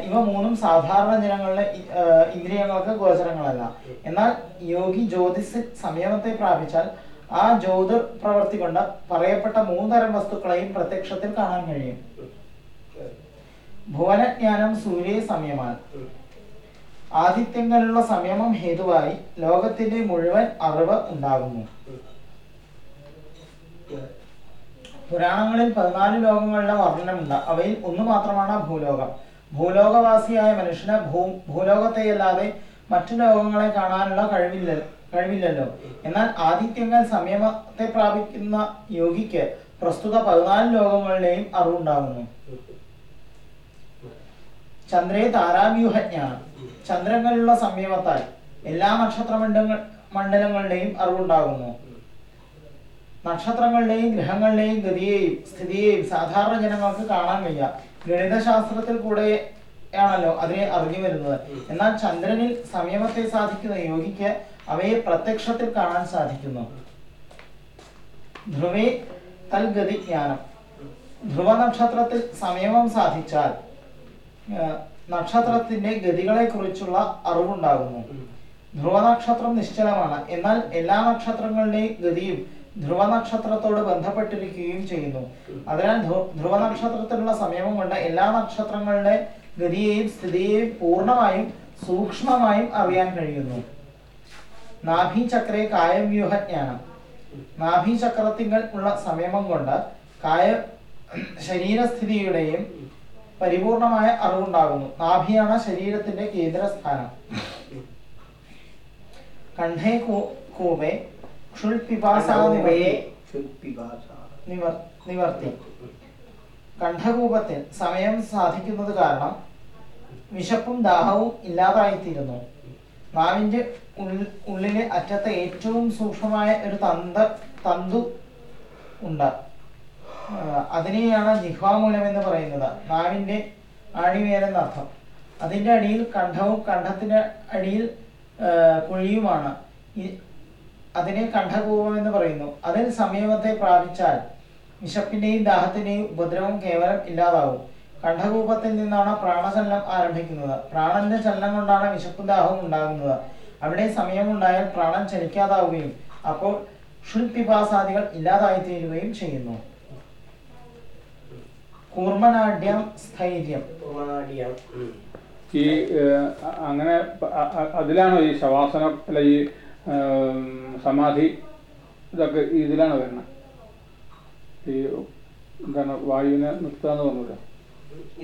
ഇവ മൂന്നും സാധാരണ ജനങ്ങളുടെ ഇന്ദ്രിയങ്ങൾക്ക് ഗോചരങ്ങളല്ല. എന്നാൽ യോഗി ജ്യോതിസ് സംയമത്തെ പ്രാപിച്ചാൽ ആ ജ്യോതിർ പ്രവൃത്തി കൊണ്ട് പറയപ്പെട്ട മൂന്നുതരം വസ്തുക്കളെയും പ്രത്യക്ഷത്തിൽ കാണാൻ കഴിയും. ഭുവനജ്ഞാനം സൂര്യ സമയമാണ്. ആദിത്യങ്ങളിലുള്ള സംയമം ഹേതുവായി ലോകത്തിന്റെ മുഴുവൻ അറിവ് ഉണ്ടാകുന്നു. പുരാണങ്ങളിൽ പതിനാല് ലോകങ്ങളുടെ വർണനമുണ്ട്. അവയിൽ ഒന്ന് മാത്രമാണ് ഭൂലോകം. ഭൂലോകവാസിയായ മനുഷ്യന് ഭൂ ഭൂലോകത്തെയല്ലാതെ മറ്റു ലോകങ്ങളെ കാണാനുള്ള കഴിവില്ല. കഴിവില്ലല്ലോ. എന്നാൽ ആദിത്യങ്ങൾ സംയമത്തെ പ്രാപിക്കുന്ന യോഗിക്ക് പ്രസ്തുത പതിനാല് ലോകങ്ങളുടെയും അറിവുണ്ടാകുന്നു ചന്ദ്രയെ താരാവ്യൂഹജ്ഞ ചന്ദ്രങ്ങളിലുള്ള സംയമത്താൽ എല്ലാ നക്ഷത്ര മണ്ഡലങ്ങളുടെയും അറിവുണ്ടാകുന്നു നക്ഷത്രങ്ങളുടെയും ഗ്രഹങ്ങളുടെയും ഗതിയെയും സ്ഥിതിയെയും സാധാരണ ജനങ്ങൾക്ക് കാണാൻ വയ്യ. ഗണിതശാസ്ത്രത്തിൽ കൂടെ ആണല്ലോ അതിനെ അറിഞ്ഞു വരുന്നത്. എന്നാൽ ചന്ദ്രനിൽ സംയമത്തെ സാധിക്കുന്ന യോഗിക്ക് അവയെ പ്രത്യക്ഷത്തിൽ കാണാൻ സാധിക്കുന്നു. ധ്രുവേ തൽഗതി ജ്ഞാനം. ധ്രുവ നക്ഷത്രത്തിൽ സംയമം സാധിച്ചാൽ നക്ഷത്രത്തിന്റെ ഗതികളെ കുറിച്ചുള്ള അറിവുണ്ടാകുന്നു. ധ്രുവ നക്ഷത്രം നിശ്ചലമാണ്. എന്നാൽ എല്ലാ നക്ഷത്രങ്ങളുടെയും ഗതിയും ധ്രുവ നക്ഷത്രത്തോട് ബന്ധപ്പെട്ടിരിക്കുകയും ചെയ്യുന്നു. അതിനാൽ ധ്രുവ നക്ഷത്രത്തിലുള്ള സംയമം കൊണ്ട് എല്ലാ നക്ഷത്രങ്ങളുടെ ഗതിയെയും സ്ഥിതിയെയും പൂർണമായും സൂക്ഷ്മമായും അറിയാൻ കഴിയുന്നു. നാഭീചക്രേ കായവ്യൂഹജ്ഞാനം ജ്ഞാനം നാഭീചക്രത്തിങ്കൽ ഉള്ള സംയമം കൊണ്ട് കായ ശരീരസ്ഥിതിയുടെയും പരിപൂർണമായ അറിവുണ്ടാകുന്നു. നാഭിയാണ് ശരീരത്തിന്റെ കേന്ദ്രസ്ഥാനം. കണ്ഠേ കൂപേ നിവർത്തി. കണ്ഠകൂപത്തിൽ സമയം സാധിക്കുന്നത് കാരണം വിശപ്പും ദാഹവും ഇല്ലാതായിത്തീരുന്നു. നാവിന്റെ ഉള്ളിലെ അറ്റത്തെ ഏറ്റവും സൂക്ഷ്മമായ ഒരു തന്ത തന്തു ഉണ്ട്. അതിനെയാണ് ജിഹ്വാമൂലം എന്ന് പറയുന്നത്. നാവിന്റെ ആണിവേരെന്നർത്ഥം അതിന്റെ അടിയിൽ കണ്ഠവും കണ്ഠത്തിന്റെ അടിയിൽ കുഴിയുമാണ്. അതിനെ കണ്ഠകൂപം എന്ന് പറയുന്നു. അതിൽ സമീപത്തെ പ്രാപിച്ചാൽ വിശപ്പിന്റെയും ദാഹത്തിന്റെയും ഉപദ്രവം കേവലം ഇല്ലാതാവും. കണ്ഠകൂപത്തിൽ നിന്നാണ് പ്രാണചലനം ആരംഭിക്കുന്നത്. പ്രാണന്റെ ചലനം കൊണ്ടാണ് വിശപ്പും ദാഹവും ഉണ്ടാകുന്നത്. അവിടെ സമയമുണ്ടായാൽ പ്രാണൻ ചലിക്കാതാവുകയും അപ്പോൾ ക്ഷുൽപിപാസാദികൾ ഇല്ലാതായിത്തീരുകയും ചെയ്യുന്നു. കൂർമ്മനാട്യം സ്ഥൈര്യം. ഈ അങ്ങനെ അതിലാണോ ഈ ശവാസനം അല്ല ഈ സമാധി ഇതൊക്കെ ഇതിലാണോ വരുന്നത്? ഈ എന്താണ് വായുവിനെ നിർത്തുക എന്ന് പറഞ്ഞില്ല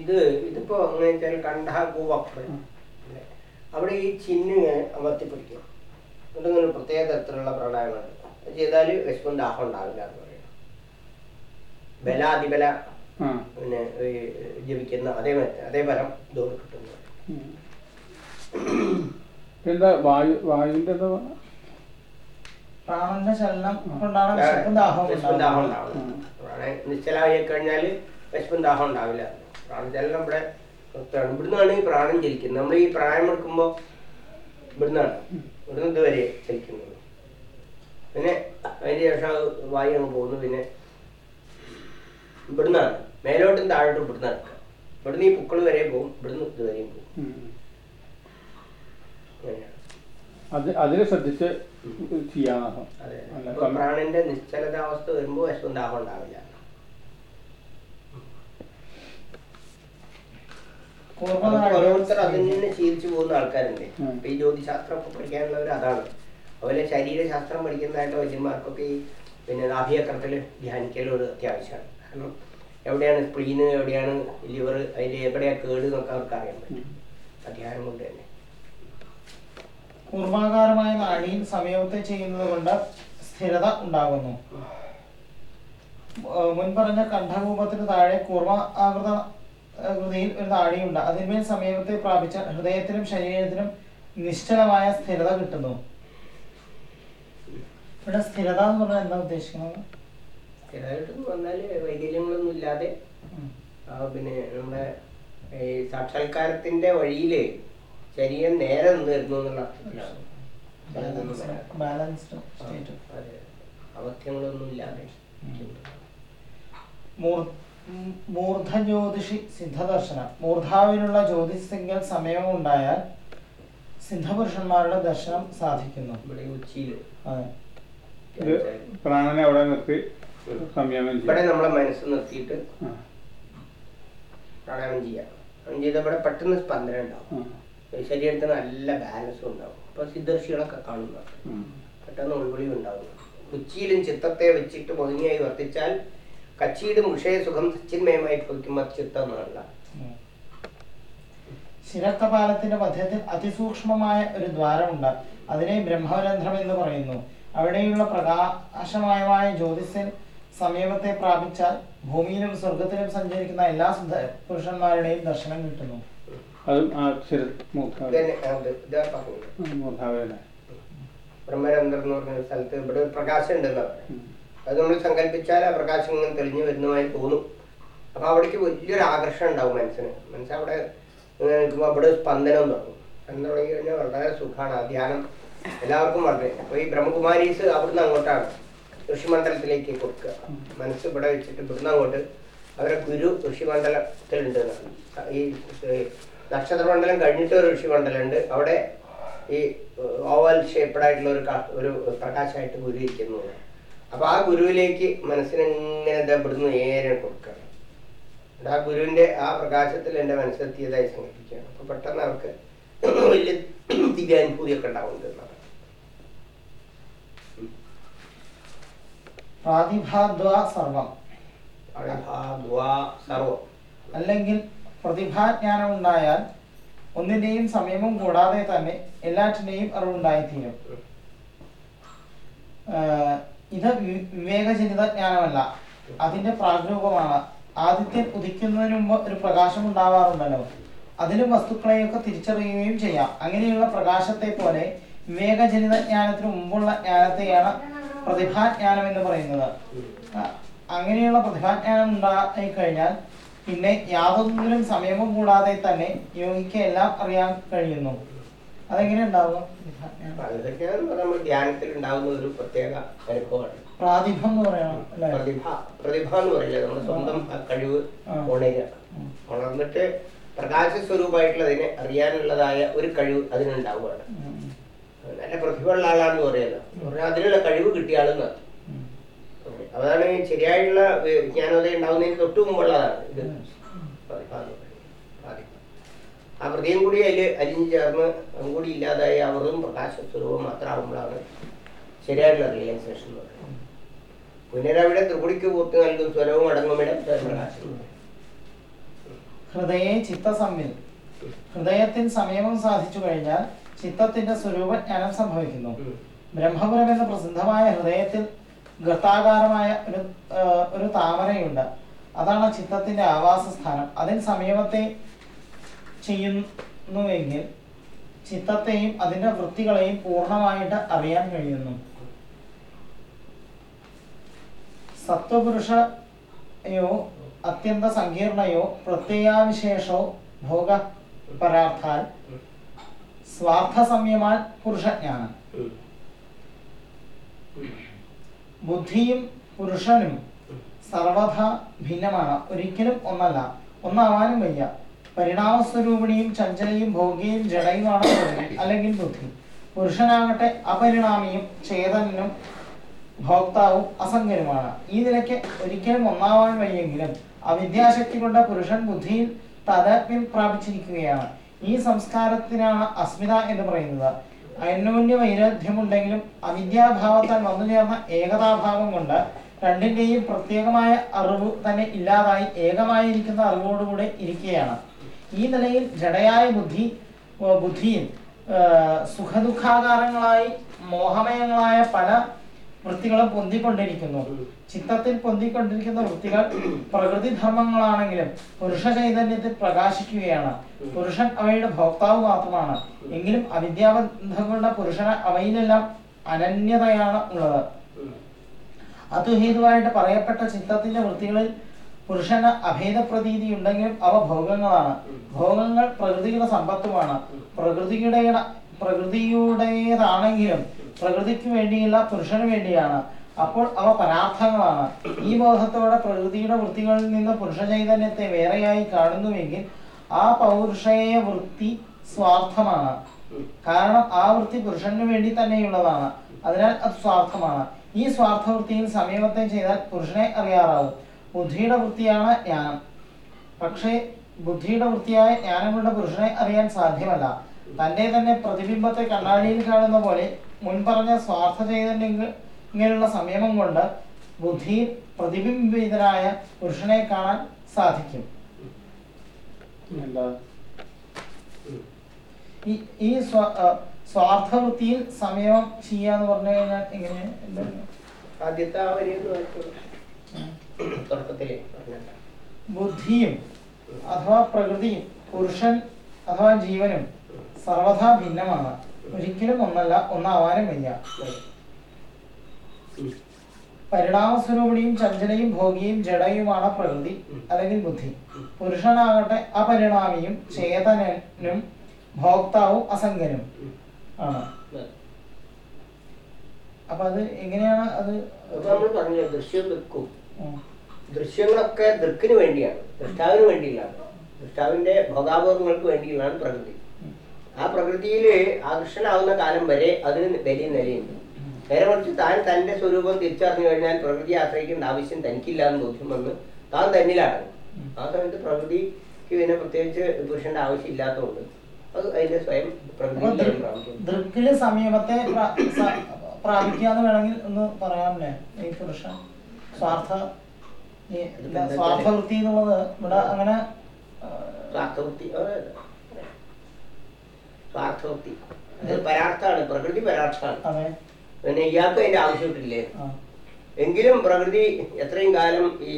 ഇത് ഇതിപ്പോ അങ്ങനെ കണ്ടാകൂ കണ്ഠാകൂവം അവിടെ ഈ ചിന്നിങ്ങനെ അമർത്തിപ്പിടിക്കും. എന്നിട്ട് ഇങ്ങനെ പ്രത്യേക തരത്തിലുള്ള പ്രാണായാമമാണ് അത് ചെയ്താൽ വിഷമം ദാഹം ഉണ്ടാവില്ല എന്ന് പറയുന്നത് ബലാതിബല പിന്നെ ജപിക്കുന്ന അതേ അതേ ഫലം ഇതോട് കിട്ടുന്നു. എന്താ വായു വായുവിന്റെ എന്താ പറഞ്ഞ? പ്രാണന്റെ ചലനം കൊണ്ടാണ് വിശപ്പും ദാഹവും ദാഹം ഉണ്ടാവുന്നത്. നിശ്ചലായി കഴിഞ്ഞാൽ വിശപ്പും ദാഹം ഉണ്ടാവില്ല പ്രാണചലനം ഇവിടെ നിർത്തുകയാണ് ഇവിടുന്നാണ് ഈ പ്രാണൻ ചലിക്കുന്നത് നമ്മൾ ഈ പ്രായം എടുക്കുമ്പോൾ ഇവിടുന്നാണ്. ഇവിടുന്ന് ഇതുവരെ ചലിക്കുന്നത് പിന്നെ അതിന് ശേഷം വായു അങ്ങ് പോകുന്നു പിന്നെ ഇവിടുന്നാണ്. മേലോട്ടും താഴോട്ടും ഇവിടുന്ന് നടക്കുക ഇവിടുന്ന് ഈ പൂക്കൾ വരെ പോകും. ഇവിടുന്ന് ഇതുവരെയും പോകും. അതിനെ ശ്രദ്ധിച്ച് ചെയ്യാനാണ് അതെ. പ്രാണന്റെ നിശ്ചലതാവസ്ഥ വരുമ്പോൾ ദാഹം ഉണ്ടാവില്ല അതൊക്കെ കൂർമ്മനാട്യം ഓരോരുത്തർ അതിൽ. നിന്ന് ശീലിച്ചു പോകുന്ന ആൾക്കാരുണ്ട്. ഇപ്പൊ ഈ ജ്യോതിശാസ്ത്രം ഒക്കെ പഠിക്കാനുള്ളവർ അതാണ്. അതുപോലെ ശരീരശാസ്ത്രം പഠിക്കുന്നതായിട്ട് വൈദ്യന്മാർക്കൊക്കെ ഈ പിന്നെ നാഭിയക്രത്തിൽ ധ്യാനിക്കലും ഒരു അത്യാവശ്യമാണ്. കാരണം എവിടെയാണ് സ്പ്ലീന് എവിടെയാണ് ലിവർ അതിൽ എവിടെയാണ് കേട് എന്നൊക്കെ അവർക്ക് അറിയാൻ പറ്റും. അധ്യാനം കൊണ്ട് തന്നെ. കുർമാകാരമായ നാഴിയും സമയത്തെ ചെയ്യുന്നത് കൊണ്ട് സ്ഥിരത ഉണ്ടാകുന്നു. മുൻ പറഞ്ഞ കണ്ഠകൂപത്തിന് താഴെ കുർമ ആകൃത ആകൃതിയിൽ ഒരു നാഡിയുണ്ട് അതിന്മേൽ സമീപത്തെ പ്രാപിച്ച ഹൃദയത്തിനും ശരീരത്തിനും നിശ്ചലമായ സ്ഥിരത കിട്ടുന്നു. ഇവിടെ സ്ഥിരത എന്ന് പറഞ്ഞാൽ എന്താ ഉദ്ദേശിക്കുന്നത്? സ്ഥിരമായിട്ട് വന്നാൽ വൈകല്യങ്ങളൊന്നും ഇല്ലാതെ പിന്നെ നമ്മുടെ ഈ സാക്ഷാത്കാരത്തിന്റെ വഴിയിൽ ശരീരം നേരെ നിന്ന് വരുന്നു എന്നുള്ള അർത്ഥത്തിലാണ്. അതെ. ഇല്ലാതെ മൂർധജ്യോതിഷി സിദ്ധദർശനം. മൂർധാവിനുള്ള ജ്യോതിസിംഗൽ സമയം ഉണ്ടായാൽ സിദ്ധപുരുഷന്മാരുടെ ദർശനം സാധിക്കുന്നു. ഇവിടെ ഉച്ചിയിൽ പ്രാണനെ അവിടെ നിർത്തി സംയമനം ഇവിടെ നമ്മളെ മനസ്സ് നിർത്തിയിട്ട് പ്രാണായാമം ചെയ്യാം. അങ്ങനെ ചെയ്താൽ ഇവിടെ പെട്ടെന്ന് സ്പന്ദനം ഉണ്ടാവും. ശരീരത്തിന് നല്ല ബാലൻസും ഉണ്ടാവും. അപ്പൊ സിദ്ധർഷികളൊക്കെ കാണുന്ന. പെട്ടെന്ന് ഉൾവിളി ഉണ്ടാവും. ഉച്ചിയിലും ചിത്തത്തെ വെച്ചിട്ട് പൊതുങ്ങിയായി വർത്തിച്ചാൽ കച്ചിയിടും വിഷയസുഖം സച്ചിന്മയമായി ഭവിക്കും ഉം. ശിരക്കപാലത്തിന്റെ മധ്യത്തിൽ അതിസൂക്ഷ്മമായ ഒരു ദ്വാരമുണ്ട്. അതിനെ ബ്രഹ്മരന്ധ്രം എന്ന് പറയുന്നു. അവിടെയുള്ള പ്രകാശമയമായ ജ്യോതിസിൽ സമീപത്തെ പ്രാപിച്ചാൽ ഭൂമിയിലും സ്വർഗത്തിലും സഞ്ചരിക്കുന്ന എല്ലാ പുരുഷന്മാരുടെയും ദർശനം കിട്ടുന്നു. അത് ബ്രഹ്മരന്ധ്രം എന്ന് പറഞ്ഞ സ്ഥലത്ത് ഇവിടെ ഒരു പ്രകാശം ഉണ്ടെന്ന് അത് നമ്മൾ സങ്കല്പിച്ചാൽ ആ പ്രകാശം ഇങ്ങനെ തെളിഞ്ഞു വരുന്നതായി തോന്നും. അപ്പോൾ അവിടേക്ക് വലിയൊരു ആകർഷണം ഉണ്ടാവും മനസ്സിന്. മനസ്സ് അവിടെ ഇങ്ങനെ നിൽക്കുമ്പോൾ അവിടെ സ്പന്ദനം തുടങ്ങും സ്പന്ദനം തുടങ്ങി കഴിഞ്ഞാൽ വളരെ സുഖമാണ് ആ ധ്യാനം. എല്ലാവർക്കും വളരെ. അപ്പോൾ ഈ ബ്രഹ്മകുമാരീസ് അവിടുന്ന് അങ്ങോട്ടാണ്. ഋഷിമണ്ഡലത്തിലേക്ക് കൊടുക്കുക. മനസ്സ് ഇവിടെ വെച്ചിട്ട് ഇവിടുന്ന് അങ്ങോട്ട് അവരെ ഗുരു ഋഷിമണ്ഡലത്തിലുണ്ട്. ഈ നക്ഷത്രമണ്ഡലം കഴിഞ്ഞിട്ട് ഒരു ഋഷിമണ്ഡലം ഉണ്ട് അവിടെ ഈ ഓവൽ ഷേപ്പഡ് ആയിട്ടുള്ള ഒരു ഒരു പ്രകാശമായിട്ട് ഗുരു ഇരിക്കുന്നു. അപ്പൊ ആ ഗുരുവിലേക്ക് മനസ്സിനെങ്ങനെ ഇവിടുന്ന് നേരെ കൊടുക്കണം? എന്നിട്ട് ആ ഗുരുവിന്റെ ആ പ്രകാശത്തിൽ എന്റെ മനസ്സെത്തിയതായി സങ്കല്പിക്കുകയാണ്. അപ്പൊ പെട്ടെന്ന് അവർക്ക് വലിയ ദിവ്യാനുഭൂതിയൊക്കെ ഉണ്ടാവുന്നുണ്ട് എന്നാണ് സർവം. അല്ലെങ്കിൽ പ്രതിഭാജ്ഞാനം ഉണ്ടായാൽ ഒന്നിന്റെയും സമയവും കൂടാതെ തന്നെ എല്ലാറ്റിന്റെയും അറിവുണ്ടായിത്തീരും. ഇത് വി- വിവേകജനിത ജ്ഞാനമല്ല. അതിന്റെ പ്രാഗ്രൂപമാണ് ആദിത്യൻ ഉദിക്കുന്നതിന് മുമ്പ് ഒരു പ്രകാശം ഉണ്ടാവാറുണ്ടല്ലോ. അതിലും വസ്തുക്കളെയൊക്കെ തിരിച്ചറിയുകയും ചെയ്യാം. അങ്ങനെയുള്ള പ്രകാശത്തെ പോലെ വിവേകജനിത ജ്ഞാനത്തിന് മുമ്പുള്ള ജ്ഞാനത്തെയാണ് പ്രതിഭാജ്ഞാനം എന്ന് പറയുന്നത്. അങ്ങനെയുള്ള പ്രതിഭാജ്ഞാനം ഉണ്ടായി കഴിഞ്ഞാൽ പിന്നെ യാതൊന്നിലും സമയവും കൂടാതെ തന്നെ യോഗിക്ക് എല്ലാം അറിയാൻ കഴിയുന്നു. അതെങ്ങനെ പ്രതിഭാജ്ഞാനം? അതൊക്കെ നമ്മൾ ധ്യാനത്തിൽ ഒരു പ്രത്യേക അനുഭവമാണ്. പ്രാതിഭം എന്ന് പറയണം അല്ലേ? പ്രതിഭ പ്രതിഭ എന്ന് പറയില്ല? നമ്മുടെ സ്വന്തം കഴിവ്. ഉണരുക. ഉണർന്നിട്ട് പ്രകാശ സ്വരൂപമായിട്ടുള്ളതിനെ അറിയാനുള്ളതായ ഒരു കഴിവ് അതിനുണ്ടാവുകയാണ്. നല്ല പ്രതിഭയുള്ള ആളാണെന്ന് പറയാലോ പറഞ്ഞാൽ അതിനുള്ള കഴിവ് കിട്ടിയ ആളെന്ന് അതാണ് ശരിയായുള്ള വിജ്ഞാനോദയം ഉണ്ടാവുന്നതിന് തൊട്ട് മുമ്പുള്ളതാണ് ഇത്. പ്രതിഭ എന്ന് പറയുന്നത്. ആ ഹൃദയം കൂടി അതിൽ അലിഞ്ഞു ചേർന്ന് കൂടി ഇല്ലാതായി ആ വെറും പ്രകാശ സ്വരൂപം മാത്രമാകുമ്പോഴാണ് ശരിയായിട്ടുള്ള റിയലൈസേഷൻ എന്ന് പറയുന്നത്. പുനരവിടെ ത്രിപുടിക്ക് പൂർത്തി നൽകും സ്വരവും അടങ്ങുമിടം പ്രകാശം. ഹൃദയ ചിത്തസമ്മിൽ ഹൃദയത്തിൽ സംയമം സാധിച്ചു കഴിഞ്ഞാൽ ചിത്തത്തിന്റെ സ്വരൂപജ്ഞാനം സംഭവിക്കുന്നു. ബ്രഹ്മപുരം എന്ന പ്രസിദ്ധമായ ഹൃദയത്തിൽ ഗർത്താകാരമായ ഒരു ഒരു താമരയുണ്ട്. അതാണ് ചിത്തത്തിന്റെ ആവാസ സ്ഥാനം. അതിൽ സംയമത്തെ ചെയ്യുന്നുവെങ്കിൽ ചിത്തത്തെയും അതിന്റെ വൃത്തികളെയും പൂർണമായിട്ട് അറിയാൻ കഴിയുന്നു. സത്വപുരുഷയോ അത്യന്ത സങ്കീർണയോ പ്രത്യയാവിശേഷോ ഭോഗ പരാർത്ഥാൽ സ്വാർത്ഥ സംയമാൽ പുരുഷജ്ഞാനം. ബുദ്ധിയും പുരുഷനും സർവഥ ഭിന്നമാണ്. ഒരിക്കലും ഒന്നല്ല ഒന്നാവാനും വയ്യ. പരിണാമസ്വരൂപിണിയും ചഞ്ചലയും ഭോഗിയും ജഡയുമാണ് അല്ലെങ്കിൽ ബുദ്ധി. പുരുഷനാകട്ടെ അപരിണാമിയും ചേതനും ഭോക്താവും അസംഖ്യനുമാണ് ഈ നിലയ്ക്ക് ഒരിക്കലും ഒന്നാവാൻ വയ്യെങ്കിലും അവിദ്യാശക്തി കൊണ്ട പുരുഷൻ ബുദ്ധിയിൽ താതാത്മ്യം പ്രാപിച്ചിരിക്കുകയാണ്. ഈ സംസ്കാരത്തിനാണ് അസ്മിത എന്ന് പറയുന്നത്. അന്യോന്യ വൈരുദ്ധ്യമുണ്ടെങ്കിലും അവിദ്യാഭാവത്താൽ വന്നു ചേർന്ന ഏകതാഭാവം കൊണ്ട് രണ്ടിന്റെയും പ്രത്യേകമായ അറിവ് തന്നെ ഇല്ലാതായി ഏകമായിരിക്കുന്ന അറിവോടുകൂടെ ഇരിക്കുകയാണ്. ഈ നിലയിൽ ജഡയായ ബുദ്ധി ബുദ്ധിയിൽ സുഖദുഃഖാകാരങ്ങളായി മോഹമയങ്ങളായ പല വൃത്തികളും പൊന്തിക്കൊണ്ടിരിക്കുന്നു. ചിത്തത്തിൽ പൊന്തിക്കൊണ്ടിരിക്കുന്ന വൃത്തികൾ പ്രകൃതി ധർമ്മങ്ങളാണെങ്കിലും പുരുഷ ചൈതന്യത്തിൽ പ്രകാശിക്കുകയാണ്. പുരുഷൻ അവയുടെ ഭോക്താവ് മാത്രമാണ്. എങ്കിലും അവിദ്യാബന്ധങ്ങളുടെ പുരുഷന് അവയിലെല്ലാം അനന്യതയാണ് ഉള്ളത്. അതുഹേതുവായിട്ട് പറയപ്പെട്ട ചിത്തത്തിന്റെ വൃത്തികളിൽ പുരുഷന് അഭേദ പ്രതീതി ഉണ്ടെങ്കിലും അവ ഭോഗങ്ങളാണ്. ഭോഗങ്ങൾ പ്രകൃതിയുടെ സമ്പത്തുമാണ്. പ്രകൃതിയുടെ പ്രകൃതിയുടേതാണെങ്കിലും പ്രകൃതിക്ക് വേണ്ടിയല്ല പുരുഷന് വേണ്ടിയാണ്. അപ്പോൾ അവ പരാർത്ഥങ്ങളാണ്. ഈ ബോധത്തോടെ പ്രകൃതിയുടെ വൃത്തികളിൽ നിന്ന് പുരുഷ ചൈതന്യത്തെ വേറെയായി കാണുന്നുവെങ്കിൽ ആ പൗരുഷേയ വൃത്തി സ്വാർത്ഥമാണ്. കാരണം ആ വൃത്തി പുരുഷന് വേണ്ടി തന്നെയുള്ളതാണ്. അതിനാൽ അത് സ്വാർത്ഥമാണ്. ഈ സ്വാർത്ഥ വൃത്തിയിൽ സമീപത്തെ ചെയ്താൽ പുരുഷനെ അറിയാറാവും. ബുദ്ധിയുടെ വൃത്തിയാണ് ജ്ഞാനം. പക്ഷേ ബുദ്ധിയുടെ വൃത്തിയായ ജ്ഞാനം കൊണ്ട് പുരുഷനെ അറിയാൻ സാധ്യമല്ല. തന്നെ തന്നെ പ്രതിബിംബത്തെ കണ്ണാടിയിൽ കാണുന്ന പോലെ മുൻപറഞ്ഞ സ്വാർത്ഥ ചൈതന്യങ്ങൾ ഇങ്ങനെയുള്ള സംയമം കൊണ്ട് ബുദ്ധിയിൽ പ്രതിബിംബിതനായ പുരുഷനെ കാണാൻ സാധിക്കും. ഈ സ്വാർത്ഥ വൃത്തിയിൽ ആ, സ്വാർത്ഥവൃത്തിയിൽ സംയമം ചെയ്യാന്ന് പറഞ്ഞു കഴിഞ്ഞാൽ എങ്ങനെയാണ്? ആദ്യത്തെ ആ വരി ബുദ്ധിയും അഥവാ പ്രകൃതിയും പുരുഷൻ അഥവാ ജീവനും സർവഥാ ഭിന്നമാണ്. ഒരിക്കലും ഒന്നല്ല ഒന്നാവാനും വയ്യ. പരിണാമസ്വരൂപിണിയും ചഞ്ചലയും ഭോഗിയും ജഡയുമാണ് പ്രകൃതി അല്ലെങ്കിൽ ബുദ്ധി. പുരുഷനാകട്ടെ അപരിണാമിയും ചേതനനും ഭോക്താവും അസംഗനും ആണ്. അപ്പൊ അത് എങ്ങനെയാണ് അത് നമ്മൾ പറഞ്ഞു ദൃശ്യം ഉം. ദൃശ്യങ്ങളൊക്കെ ദൃക്കിന് വേണ്ടിയാണ് ദൃഷ്ടാവിന് വേണ്ടിയില്ല ദൃഷ്ടാവിന്റെ ഭോഗാഭോഗങ്ങൾക്ക് വേണ്ടിയുള്ളതാണ് പ്രകൃതി. ആ പ്രകൃതിയിൽ ആകർഷണാവുന്ന കാലം വരെ അതിന് വലിയ നിലയുണ്ട്. നേരെ മറിച്ച് താൻ തന്റെ സ്വരൂപം തിരിച്ചറിഞ്ഞു കഴിഞ്ഞാൽ പ്രകൃതിയെ ആശ്രയിക്കേണ്ട ആവശ്യം തനിക്കില്ല എന്ന് ബോധ്യം വന്ന് താൻ തന്നിലാണ്. ആ സമയത്ത് പ്രകൃതിക്ക് പിന്നെ പ്രത്യേകിച്ച് പുരുഷന്റെ ആവശ്യം ഇല്ലാത്തതുകൊണ്ട് അത് അതിന്റെ സ്വയം പ്രകൃതി സമീപത്തെ പ്രാപിക്കുക എന്ന് വേണമെങ്കിൽ ഒന്ന് പറയാമല്ലേ? ഈ പുരുഷൻ. സ്വാർത്ഥ സ്വാർത്ഥവൃത്തി എന്നുള്ളത് ഇവിടെ അങ്ങനെ സ്വാർത്ഥവൃത്തി. സ്വാർത്ഥവൃത്തി അത്. പരാർത്ഥാണ് പ്രകൃതി പരാർത്ഥാണ് പിന്നെ ഇയാൾക്ക് അതിന്റെ ആവശ്യമില്ലേ എങ്കിലും പ്രകൃതി എത്രയും കാലം ഈ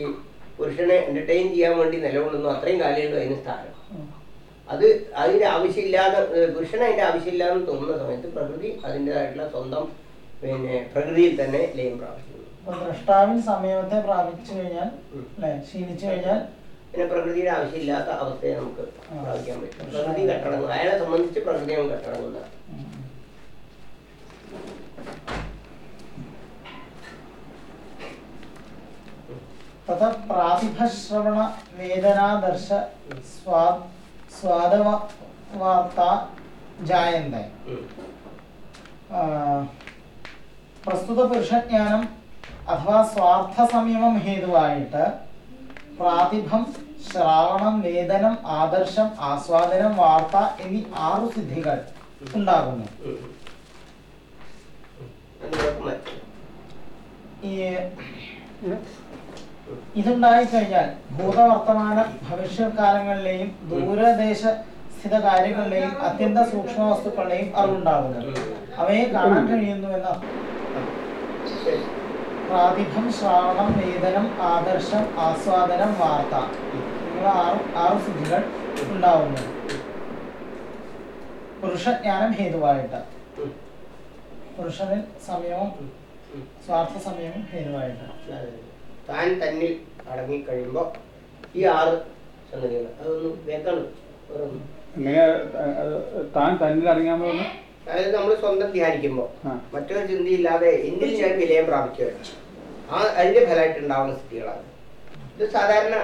പുരുഷനെ എന്റർടൈൻ ചെയ്യാൻ വേണ്ടി നിലകൊള്ളുന്നു. അത്രയും കാലമുള്ളൂ അതിന് സ്ഥാനം. അത് അതിന്റെ ആവശ്യമില്ലാതെ പുരുഷനെ പുരുഷന് അതിന്റെ ആവശ്യമില്ലാന്ന് തോന്നുന്ന സമയത്ത് പ്രകൃതി അതിന്റെതായിട്ടുള്ള സ്വന്തം പിന്നെ പ്രകൃതിയിൽ തന്നെ ലയം പ്രാപിക്കുന്നു. അപ്പൊ ദ്രഷ്ടാവിൻ സമയത്തെ പ്രാപിച്ചു കഴിഞ്ഞാൽ. അല്ലെ? ക്ഷീണിച്ചു കഴിഞ്ഞാൽ പിന്നെ പ്രകൃതിയുടെ ആവശ്യമില്ലാത്ത അവസ്ഥയെ നമുക്ക് പ്രാപിക്കാൻ പറ്റും. പ്രകൃതി കെട്ടടങ്ങും. അയാളെ സംബന്ധിച്ച് പ്രകൃതി നമുക്ക് കെട്ടടങ്ങുന്ന. ശ്രവണ തഥ പ്രാതിഭശ്രവണ വേദനാദർശ സ്വാ സ്വാദവ വാർത്ത ജായന്തേ പ്രസ്തുത പുരുഷജ്ഞാനം അഥവാ സ്വാർത്ഥ സംയമം ഹേതുവായിട്ട് പ്രാതിഭം ശ്രാവണം വേദനം ആദർശം ആസ്വാദനം വാർത്ത എന്നീ ആറു സിദ്ധികൾ ഉണ്ടാകുന്നു ഉം. ഉം. അത് ഇതൊക്കെ മതി. ഈ ഇതുണ്ടായി കഴിഞ്ഞാൽ ഭൂതവർത്തമാന ഭവിഷ്യകാലങ്ങളിലെയും ദൂരദേശ സ്ഥിത കാര്യങ്ങളിലെയും അത്യന്ത സൂക്ഷ്മ വസ്തുക്കളുടെയും അറിവുണ്ടാകുന്നു അവയെ കാണാൻ കഴിയുന്നുവെന്ന ശരി. പ്രാതിഭം ശ്രാവണം വേദനം ആദർശം ആസ്വാദനം വാർത്ത ഇങ്ങനെ ആറ് ആറ് സിദ്ധികൾ ഉണ്ടാവുന്നു പുരുഷജ്ഞാനം ഹേതുവായിട്ട്. പുരുഷനിൽ സംയമം. ഉം. സ്വാർത്ഥ സംയമം ഹേതുവായിട്ട്. താൻ തന്നിൽ അടങ്ങിക്കഴിയുമ്പോൾ ഈ ആറ് സംഗതികൾ അതൊന്നും വേഗം താൻ തന്നിൽ അറിയാൻ പോകുന്നു അതായത് നമ്മൾ സ്വന്തം ധ്യാനിക്കുമ്പോൾ. മറ്റൊരു ചിന്തയില്ലാതെ എന്നിൽ ഞാൻ വിലയം പ്രാപിക്കുകയാണ്. ആ അതിന്റെ ഫലമായിട്ട് ഉണ്ടാവുന്ന സ്ഥിതികളാണ്. ഇത് സാധാരണ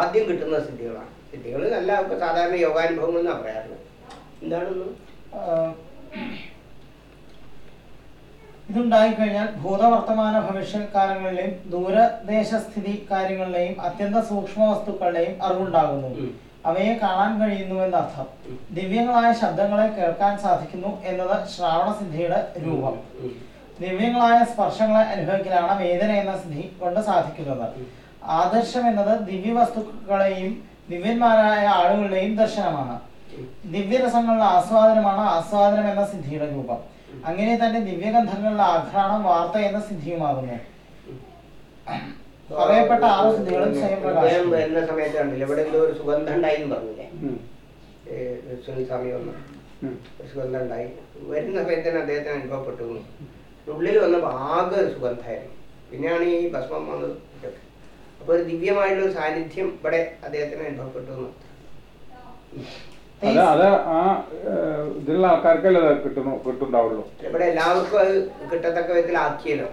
ആദ്യം കിട്ടുന്ന സിദ്ധികളാണ് സിദ്ധികൾ നല്ല സാധാരണ യോഗാനുഭവങ്ങൾ എന്നാണ് പറയാറുള്ളത് എന്താണെന്ന്? ഇതുണ്ടായിക്കഴിഞ്ഞാൽ ഭൂതവർത്തമാന ഭവിഷ്യകാലങ്ങളിലെയും ദൂരദേശസ്ഥിതി കാര്യങ്ങളിലെയും അത്യന്ത സൂക്ഷ്മ വസ്തുക്കളുടെയും അറിവുണ്ടാകുന്നു. അവയെ കാണാൻ കഴിയുന്നു എന്നർത്ഥം ദിവ്യങ്ങളായ ശബ്ദങ്ങളെ കേൾക്കാൻ സാധിക്കുന്നു എന്നത് ശ്രാവണ സിദ്ധിയുടെ രൂപം. ദിവ്യങ്ങളായ സ്പർശങ്ങളെ അനുഭവിക്കലാണ് വേദന എന്ന സിദ്ധി കൊണ്ട് സാധിക്കുന്നത്. ആദർശം എന്നത് ദിവ്യ വസ്തുക്കളെയും ദിവ്യന്മാരായ ആളുകളുടെയും ദർശനമാണ്. ദിവ്യരസങ്ങളുടെ ആസ്വാദനമാണ് ആസ്വാദനം എന്ന സിദ്ധിയുടെ രൂപം. അങ്ങനെ തന്നെ ദിവ്യഗന്ധങ്ങളുടെ ആഘ്രാണം വാർത്ത എന്ന സിദ്ധിയുമാകുന്നു. പറയപ്പെട്ട സിദ്ധികളും അദ്ദേഹം വരുന്ന സമയത്ത് കണ്ടില്ല? ഇവിടെ എന്തോ ഒരു സുഗന്ധം ഉണ്ടായി എന്ന് പറഞ്ഞില്ലേ. സുനിൽ സ്വാമി വന്നു. സുഗന്ധം ഉണ്ടായി. വരുന്ന സമയത്ത് തന്നെ അദ്ദേഹത്തിന് അനുഭവപ്പെട്ടു. ഉള്ളിൽ വന്നപ്പോൾ ആകെ ഒരു സുഗന്ധമായിരുന്നു. പിന്നെയാണ് ഈ ഭസ്മം വന്നത്. ഇതൊക്കെ. അപ്പൊ ഒരു ദിവ്യമായിട്ടുള്ള സാന്നിധ്യം ഇവിടെ അദ്ദേഹത്തിന് അനുഭവപ്പെട്ടു എന്ന്. അത് അത് ആ ഇതിലുള്ള ആൾക്കാർക്കല്ലേ കിട്ടുന്നു കിട്ടുണ്ടാവുള്ളൂ ഇവിടെ എല്ലാവർക്കും അത് കിട്ടത്തക്ക വിധത്തിലാക്കിയല്ലോ.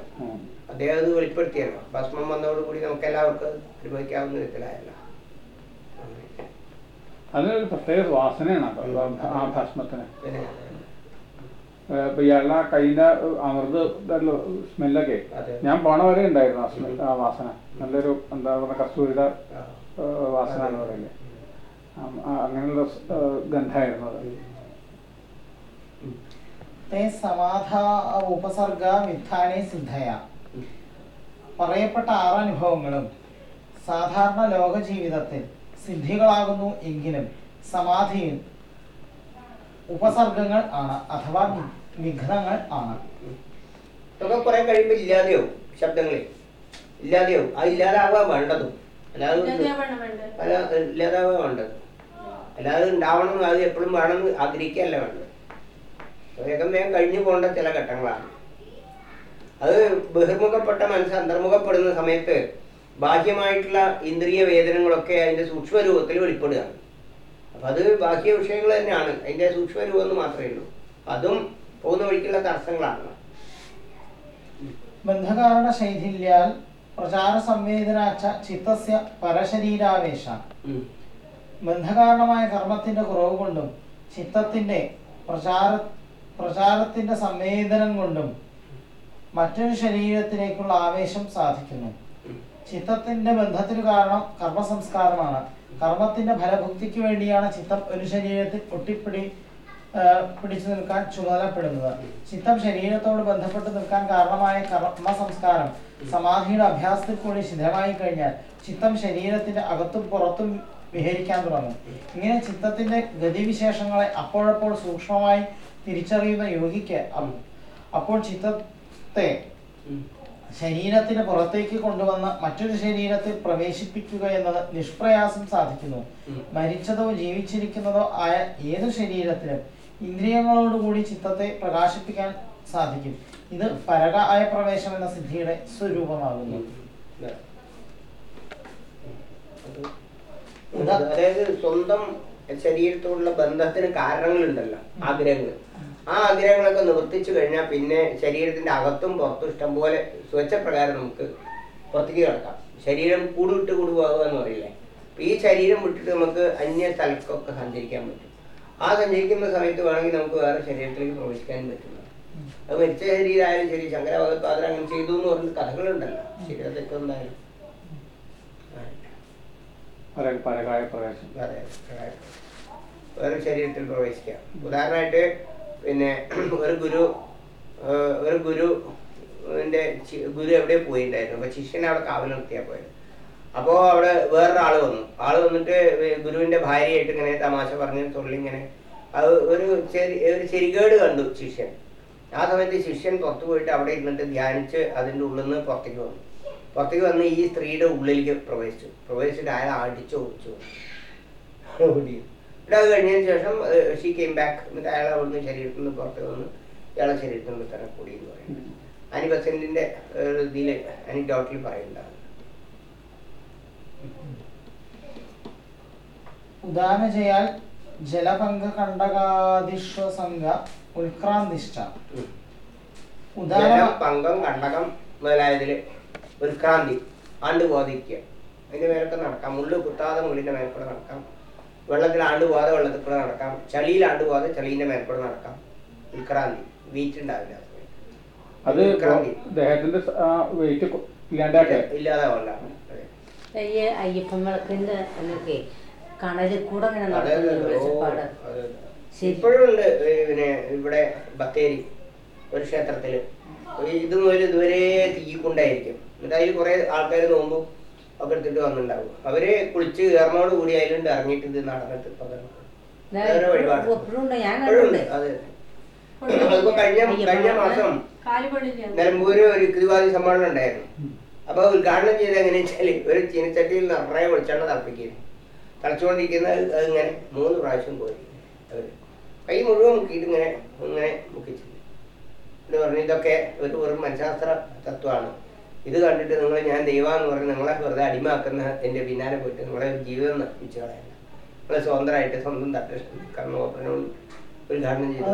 അദ്ദേഹം അത് വെളിപ്പെടുത്തിയല്ലോ ഭസ്മം വന്നതോടുകൂടി നമുക്ക് എല്ലാവർക്കും അനുഭവിക്കാവുന്ന വിധത്തിലായല്ലോ. അതിനൊരു പ്രത്യേക വാസനയാണ് ആ- ഭസ്മത്തിന്. ഇയാളുടെ ആ കയ്യിന്റെ അമൃത് സ്മെല്ലൊക്കെ. ഞാൻ പോണ വരെ ഉണ്ടായിരുന്നു ആ സ്മെൽ ആ വാസന. നല്ലൊരു എന്താ പറയുക കസ്തൂരിയുടെ വാസന എന്ന് പറയില്ലേ ആ, അങ്ങനെയുള്ള ഗന്ധമായിരുന്നു അത്. സമാധാ ഉപസർഗ മിഥാനെ സിദ്ധയ. പറയപ്പെട്ട ആറ് അനുഭവങ്ങളും സാധാരണ ലോക ജീവിതത്തിൽ സിദ്ധികളാകുന്നു എങ്കിലും സമാധിയിൽ ഉപസർഗങ്ങൾ ആണ് അഥവാ വിഘ്നങ്ങൾ ആണ്. ഇതൊക്കെ കുറെ കഴിയുമ്പോൾ ഇല്ലാതെയാവും ശബ്ദങ്ങളെ. ഇല്ലാതെയാവും ആ ഇല്ലാതാവാ വേണ്ടതും. അല്ലാതെ ഇല്ലാതാവുക വേണ്ടത് അല്ലാതെ ഉണ്ടാവണം അത് എപ്പോഴും വേണമെന്ന് ആഗ്രഹിക്കുകയല്ല വേണ്ടത്. വേഗം വേഗം കഴിഞ്ഞു പോകേണ്ട ചില ഘട്ടങ്ങളാണ്. അത് ബഹിർമുഖപ്പെട്ട മനസ്സ് അന്തർമുഖപ്പെടുന്ന സമയത്ത് ബാഹ്യമായിട്ടുള്ള ഇന്ദ്രിയ വേദനകളൊക്കെ അതിന്റെ സൂക്ഷ്മ രൂപത്തിൽ വെളിപ്പെടുകയാണ് അപ്പം അത് ബാഹ്യ വിഷയങ്ങൾ തന്നെയാണ്. അതിന്റെ സൂക്ഷ്മ രൂപം എന്ന് മാത്രമേ ഉള്ളൂ. അതും പോകുന്ന വഴിക്കുള്ള തടസ്സങ്ങളാണ്. ബന്ധകാരണ ശൈഥില്യാൽ പ്രചാര സംവേദനാച്ച ചിത്തസ്യ പരശരീരാവേശ. ബന്ധകാരണമായ കർമ്മത്തിന്റെ കുറവ് കൊണ്ടും ചിത്തത്തിന്റെ പ്രചാര പ്രചാരത്തിന്റെ സംവേദനം കൊണ്ടും മറ്റൊരു ശരീരത്തിലേക്കുള്ള ആവേശം സാധിക്കുന്നു. ചിത്തത്തിന്റെ ബന്ധത്തിന് കാരണം കർമ്മ സംസ്കാരമാണ് കർമ്മത്തിന്റെ ഫലഭുക്തിക്ക് വേണ്ടിയാണ് ചിത്തം ഒരു ശരീരത്തിൽ ഒട്ടിപ്പിടി പിടിച്ചു നിൽക്കാൻ ചുമതലപ്പെടുന്നത്. ചിത്തം ശരീരത്തോട് ബന്ധപ്പെട്ട് നിൽക്കാൻ കാരണമായ കർമ്മ സംസ്കാരം സമാധിയുടെ അഭ്യാസത്തിൽ കൂടി ശിഥിലമായി കഴിഞ്ഞാൽ ചിത്തം ശരീരത്തിന്റെ അകത്തും പുറത്തും വിഹരിക്കാൻ തുടങ്ങും. ഇങ്ങനെ ചിത്തത്തിന്റെ ഗതിവിശേഷങ്ങളെ അപ്പോഴപ്പോൾ സൂക്ഷ്മമായി തിരിച്ചറിയുന്ന യോഗിക്ക് അപ്പോൾ ചിത്തത്തെ ഉം. ശരീരത്തിന് പുറത്തേക്ക് കൊണ്ടുവന്ന് മറ്റൊരു ശരീരത്തിൽ പ്രവേശിപ്പിക്കുക എന്നത് നിഷ്പ്രയാസം സാധിക്കുന്നു മരിച്ചതോ ജീവിച്ചിരിക്കുന്നതോ ആയ ഏതു ശരീരത്തിലും ഇന്ദ്രിയങ്ങളോടുകൂടി ചിത്തത്തെ പ്രകാശിപ്പിക്കാൻ സാധിക്കും ഇത് പരക ആയ പ്രവേശം എന്ന സിദ്ധിയുടെ സ്വരൂപമാകുന്നു. അതായത് സ്വന്തം ശരീരത്തോടുള്ള ബന്ധത്തിന് കാരണങ്ങളുണ്ടല്ലോ ആഗ്രഹങ്ങൾ ആ ആഗ്രഹങ്ങളൊക്കെ നിവർത്തിച്ചു കഴിഞ്ഞാൽ പിന്നെ ശരീരത്തിന്റെ അകത്തും പുറത്തും ഇഷ്ടംപോലെ സ്വച്ഛപ്രകാരം നമുക്ക് പുറത്തേക്ക് കിടക്കാം. ശരീരം കൂടുവിട്ട് കൂടുപോകുക എന്ന് പറയില്ലേ? അപ്പൊ ഈ ശരീരം വിട്ടിട്ട് നമുക്ക് അന്യ സ്ഥലത്തൊക്കെ സഞ്ചരിക്കാൻ പറ്റും. ആ സഞ്ചരിക്കുന്ന സമയത്ത് വേണമെങ്കിൽ നമുക്ക് വേറെ ശരീരത്തിലേക്ക് പ്രവേശിക്കാൻ പറ്റുന്നു അത് മരിച്ച ശരീരമായാലും ശരി ശങ്കരഭഗവത്പാദർ അങ്ങനെ ചെയ്തു എന്ന് പറഞ്ഞ കഥകളുണ്ടല്ലോ. ശരീരത്തൊക്കെ എന്തായാലും. വേറെ ശരീരത്തിൽ പ്രവേശിക്കാം. ഉദാഹരണമായിട്ട് പിന്നെ ഒരു ഗുരു ഒരു ഗുരു എന്റെ ഗുരു എവിടെ പോയിട്ടുണ്ടായിരുന്നു അപ്പൊ ശിഷ്യനെ അവിടെ കാവൽ നിർത്തിയാ പോയത്. അപ്പോ അവിടെ വേറൊരാൾ വന്നു. ആൾ വന്നിട്ട് ഗുരുവിന്റെ ഭാര്യയായിട്ട് ഇങ്ങനെ തമാശ പറഞ്ഞ് തുള്ളി ഇങ്ങനെ. അത് ഒരു ഒരു ചെരികേട് കണ്ടു ശിഷ്യൻ. ആ സമയത്ത് ശിഷ്യൻ പുറത്തു പോയിട്ട് അവിടെ ഇരുന്നിട്ട് ധ്യാനിച്ച് അതിന്റെ ഉള്ളിൽ നിന്ന് പുറത്തേക്ക് വന്നു. പുറത്തേക്ക് വന്ന് ഈ സ്ത്രീയുടെ ഉള്ളിലേക്ക് പ്രവേശിച്ചു. പ്രവേശിച്ചിട്ട് അയാൾ അടിച്ചു ഓടിച്ചു ഓടി എന്നിട്ട് അത് കഴിഞ്ഞതിന് ശേഷം ഷീ കെയിം ബാക്ക് എന്നിട്ട് അയാൾ അവിടുന്ന് ശരീരത്തിൽ നിന്ന് പുറത്ത് വന്ന് ഇയാളെ ശരീരത്തിൽ നിന്ന് തന്നെ കൂടി എന്ന് പറയും അനി ബസന്റിന്റെ ഇതിലെ ഇതിൽ അനിഡോട്ടിൽ പറയുന്നുണ്ടാവും ഉദാഹരണം ചെയ്യാൻ ജലഭംഗ ഉത്ക്രാന്തിഷ്ഠ ഉം. ഉദാന ജലം പങ്കം കണ്ടകം മുതലായതിൽ ഉത്ക്രാന്തി ആണ്ട് ബോധിക്കുക അതിന്റെ മേലൊക്കെ നടക്കാം. മുള്ളു കുത്താതെ മുള്ളിന്റെ മേലൊക്കെ കൂടെ നടക്കാം. വെള്ളത്തിൽ ആണ്ട് പോകാതെ വെള്ളത്തിൽ കൂടെ നടക്കാം. ചളിയിൽ ആണ്ട് പോകാതെ ചളീന്റെ മേൽക്കൂടെ നടക്കാം. ഉത്ക്രാന്തി വെയിറ്റ് ഉണ്ടാവില്ല അത് ദേഹത്തിന്റെ വെയിറ്റ് ഇല്ലാണ്ടാക്കെ? ഇല്ലാതാവല്ല. ഈ അയ്യപ്പൻ വിളക്കിന്റെ എന്നൊക്കെ കണലിൽ കൂടെ ഇങ്ങനെ നടക്കുന്ന പിന്നെ ഇവിടെ ബത്തേരി ഒരു ക്ഷേത്രത്തിൽ. ഇതും ഇത് മുതൽ ഇതുവരെ തീക്കൊണ്ടായിരിക്കും എന്നിട്ട് അതിൽ കുറെ ആൾക്കാർ നോമ്പും ഒക്കെ എടുത്തിട്ട് വന്നിട്ടുണ്ടാവും. അവർ കുളിച്ച് കയറിനോട് കൂടി അതിലുണ്ട് ഇറങ്ങിയിട്ട് ഇത് നടന്നിട്ട് കഴിഞ്ഞ കഴിഞ്ഞ മാസം നിലമ്പൂര് ഒരു യുക്തിവാദി സമ്മേളനം ഉണ്ടായിരുന്നു. അപ്പൊ ഉദ്ഘാടനം ചെയ്ത് എങ്ങനെയാ വെച്ചാൽ ഒരു ചീനച്ചട്ടിയിൽ നിറയെ വെളിച്ചെണ്ണ തിളപ്പിക്കുന്നു തിളച്ചുകൊണ്ടിരിക്കുന്ന ഇങ്ങനെ മൂന്ന് പ്രാവശ്യം പോയി. അവർ കൈ മുഴുവൻ മുക്കിയിട്ട് ഇങ്ങനെ ഇങ്ങനെ മുക്കിച്ചു എന്ന് പറഞ്ഞു ഇതൊക്കെ ഒരു വെറും മനഃശാസ്ത്ര തത്വമാണ്. ഇത് കണ്ടിട്ട് നിങ്ങൾ ഞാൻ ദൈവമെന്ന് പറഞ്ഞ് നിങ്ങളെ വെറുതെ അടിമാക്കുന്ന എന്റെ പിന്നാലെ പോയിട്ട് നിങ്ങളെ ജീവിതം നശിപ്പിച്ചു കളയല്ല നിങ്ങളെ സ്വതന്ത്രമായിട്ട് സ്വന്തം തട്ട് കർമ്മോപ്പനോട് ഉദ്ഘാടനം ചെയ്തു.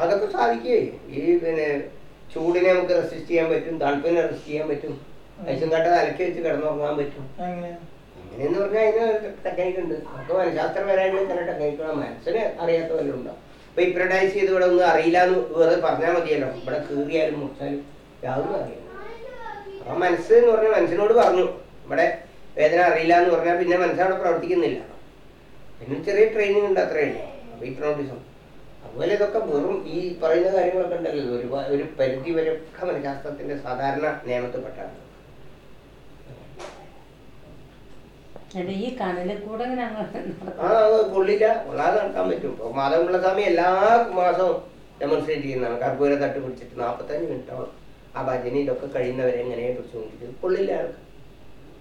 അതൊക്കെ സാധിക്കേ. ഈ പിന്നെ ചൂടിനെ നമുക്ക് റെസിസ്റ്റ് ചെയ്യാൻ പറ്റും തണുപ്പിനെ റെസിസ്റ്റ് ചെയ്യാൻ പറ്റും. ഐസും കട്ട അലക്കി വെച്ച് കിടന്നുറങ്ങാൻ പറ്റും. അങ്ങനെയെന്ന് പറഞ്ഞാൽ അതിന് ടെക്നിക്ക് ഉണ്ട്. നമുക്ക് മനഃശാസ്ത്രപരമായിട്ട് ചില ടെക്നിക്കുകൾ മനസ്സിന് അറിയാത്ത വല്ലതും ഉണ്ടാവും ഇപ്പൊ ഇപ്രഡൈസ് ചെയ്ത് ഇവിടെ ഒന്നും അറിയില്ല എന്ന് വെറുതെ പറഞ്ഞാൽ മതിയല്ലോ. ഇവിടെ കീറിയാലും മുറിച്ചാലും യാതൊന്നും അറിയില്ല. അപ്പൊ മനസ്സ് എന്ന് പറഞ്ഞ മനസ്സിനോട് പറഞ്ഞു. ഇവിടെ വേദന അറിയില്ല എന്ന് പറഞ്ഞാൽ പിന്നെ മനസ്സവിടെ പ്രവർത്തിക്കുന്നില്ല. പിന്നെ ചെറിയ ട്രെയിനിങ് ഉണ്ട് അത്രയേ ഉള്ളൂ അപ്പൊ ഹിപ്നോട്ടിസം അതുപോലെ ഇതൊക്കെ വെറും ഈ പറയുന്ന കാര്യങ്ങളൊക്കെ ഉണ്ടല്ലോ. ഒരു ഒരു പരിധി വരെ ഒക്കെ മനഃശാസ്ത്രത്തിന്റെ സാധാരണ നിയമത്തിൽപ്പെട്ടാണ്. ഈ കൂടെ ഇങ്ങനെ ആ അത് കൊള്ളില്ല. കൊള്ളാതെ നടക്കാൻ പറ്റും. ഇപ്പൊ മാധവമുള്ള സ്വാമി എല്ലാ മാസവും ഡെമോൺസ്ട്രേറ്റ് ചെയ്യുന്നതാണ്. കർപ്പൂര തട്ട് പിടിച്ചിട്ട് നാൽപ്പത്തഞ്ച് മിനിറ്റോളം ആ ഭജന ഇതൊക്കെ കഴിയുന്നവരെ എങ്ങനെ പിടിച്ചുകൊണ്ടിരിക്കും കൊള്ളില്ല ആൾക്ക്.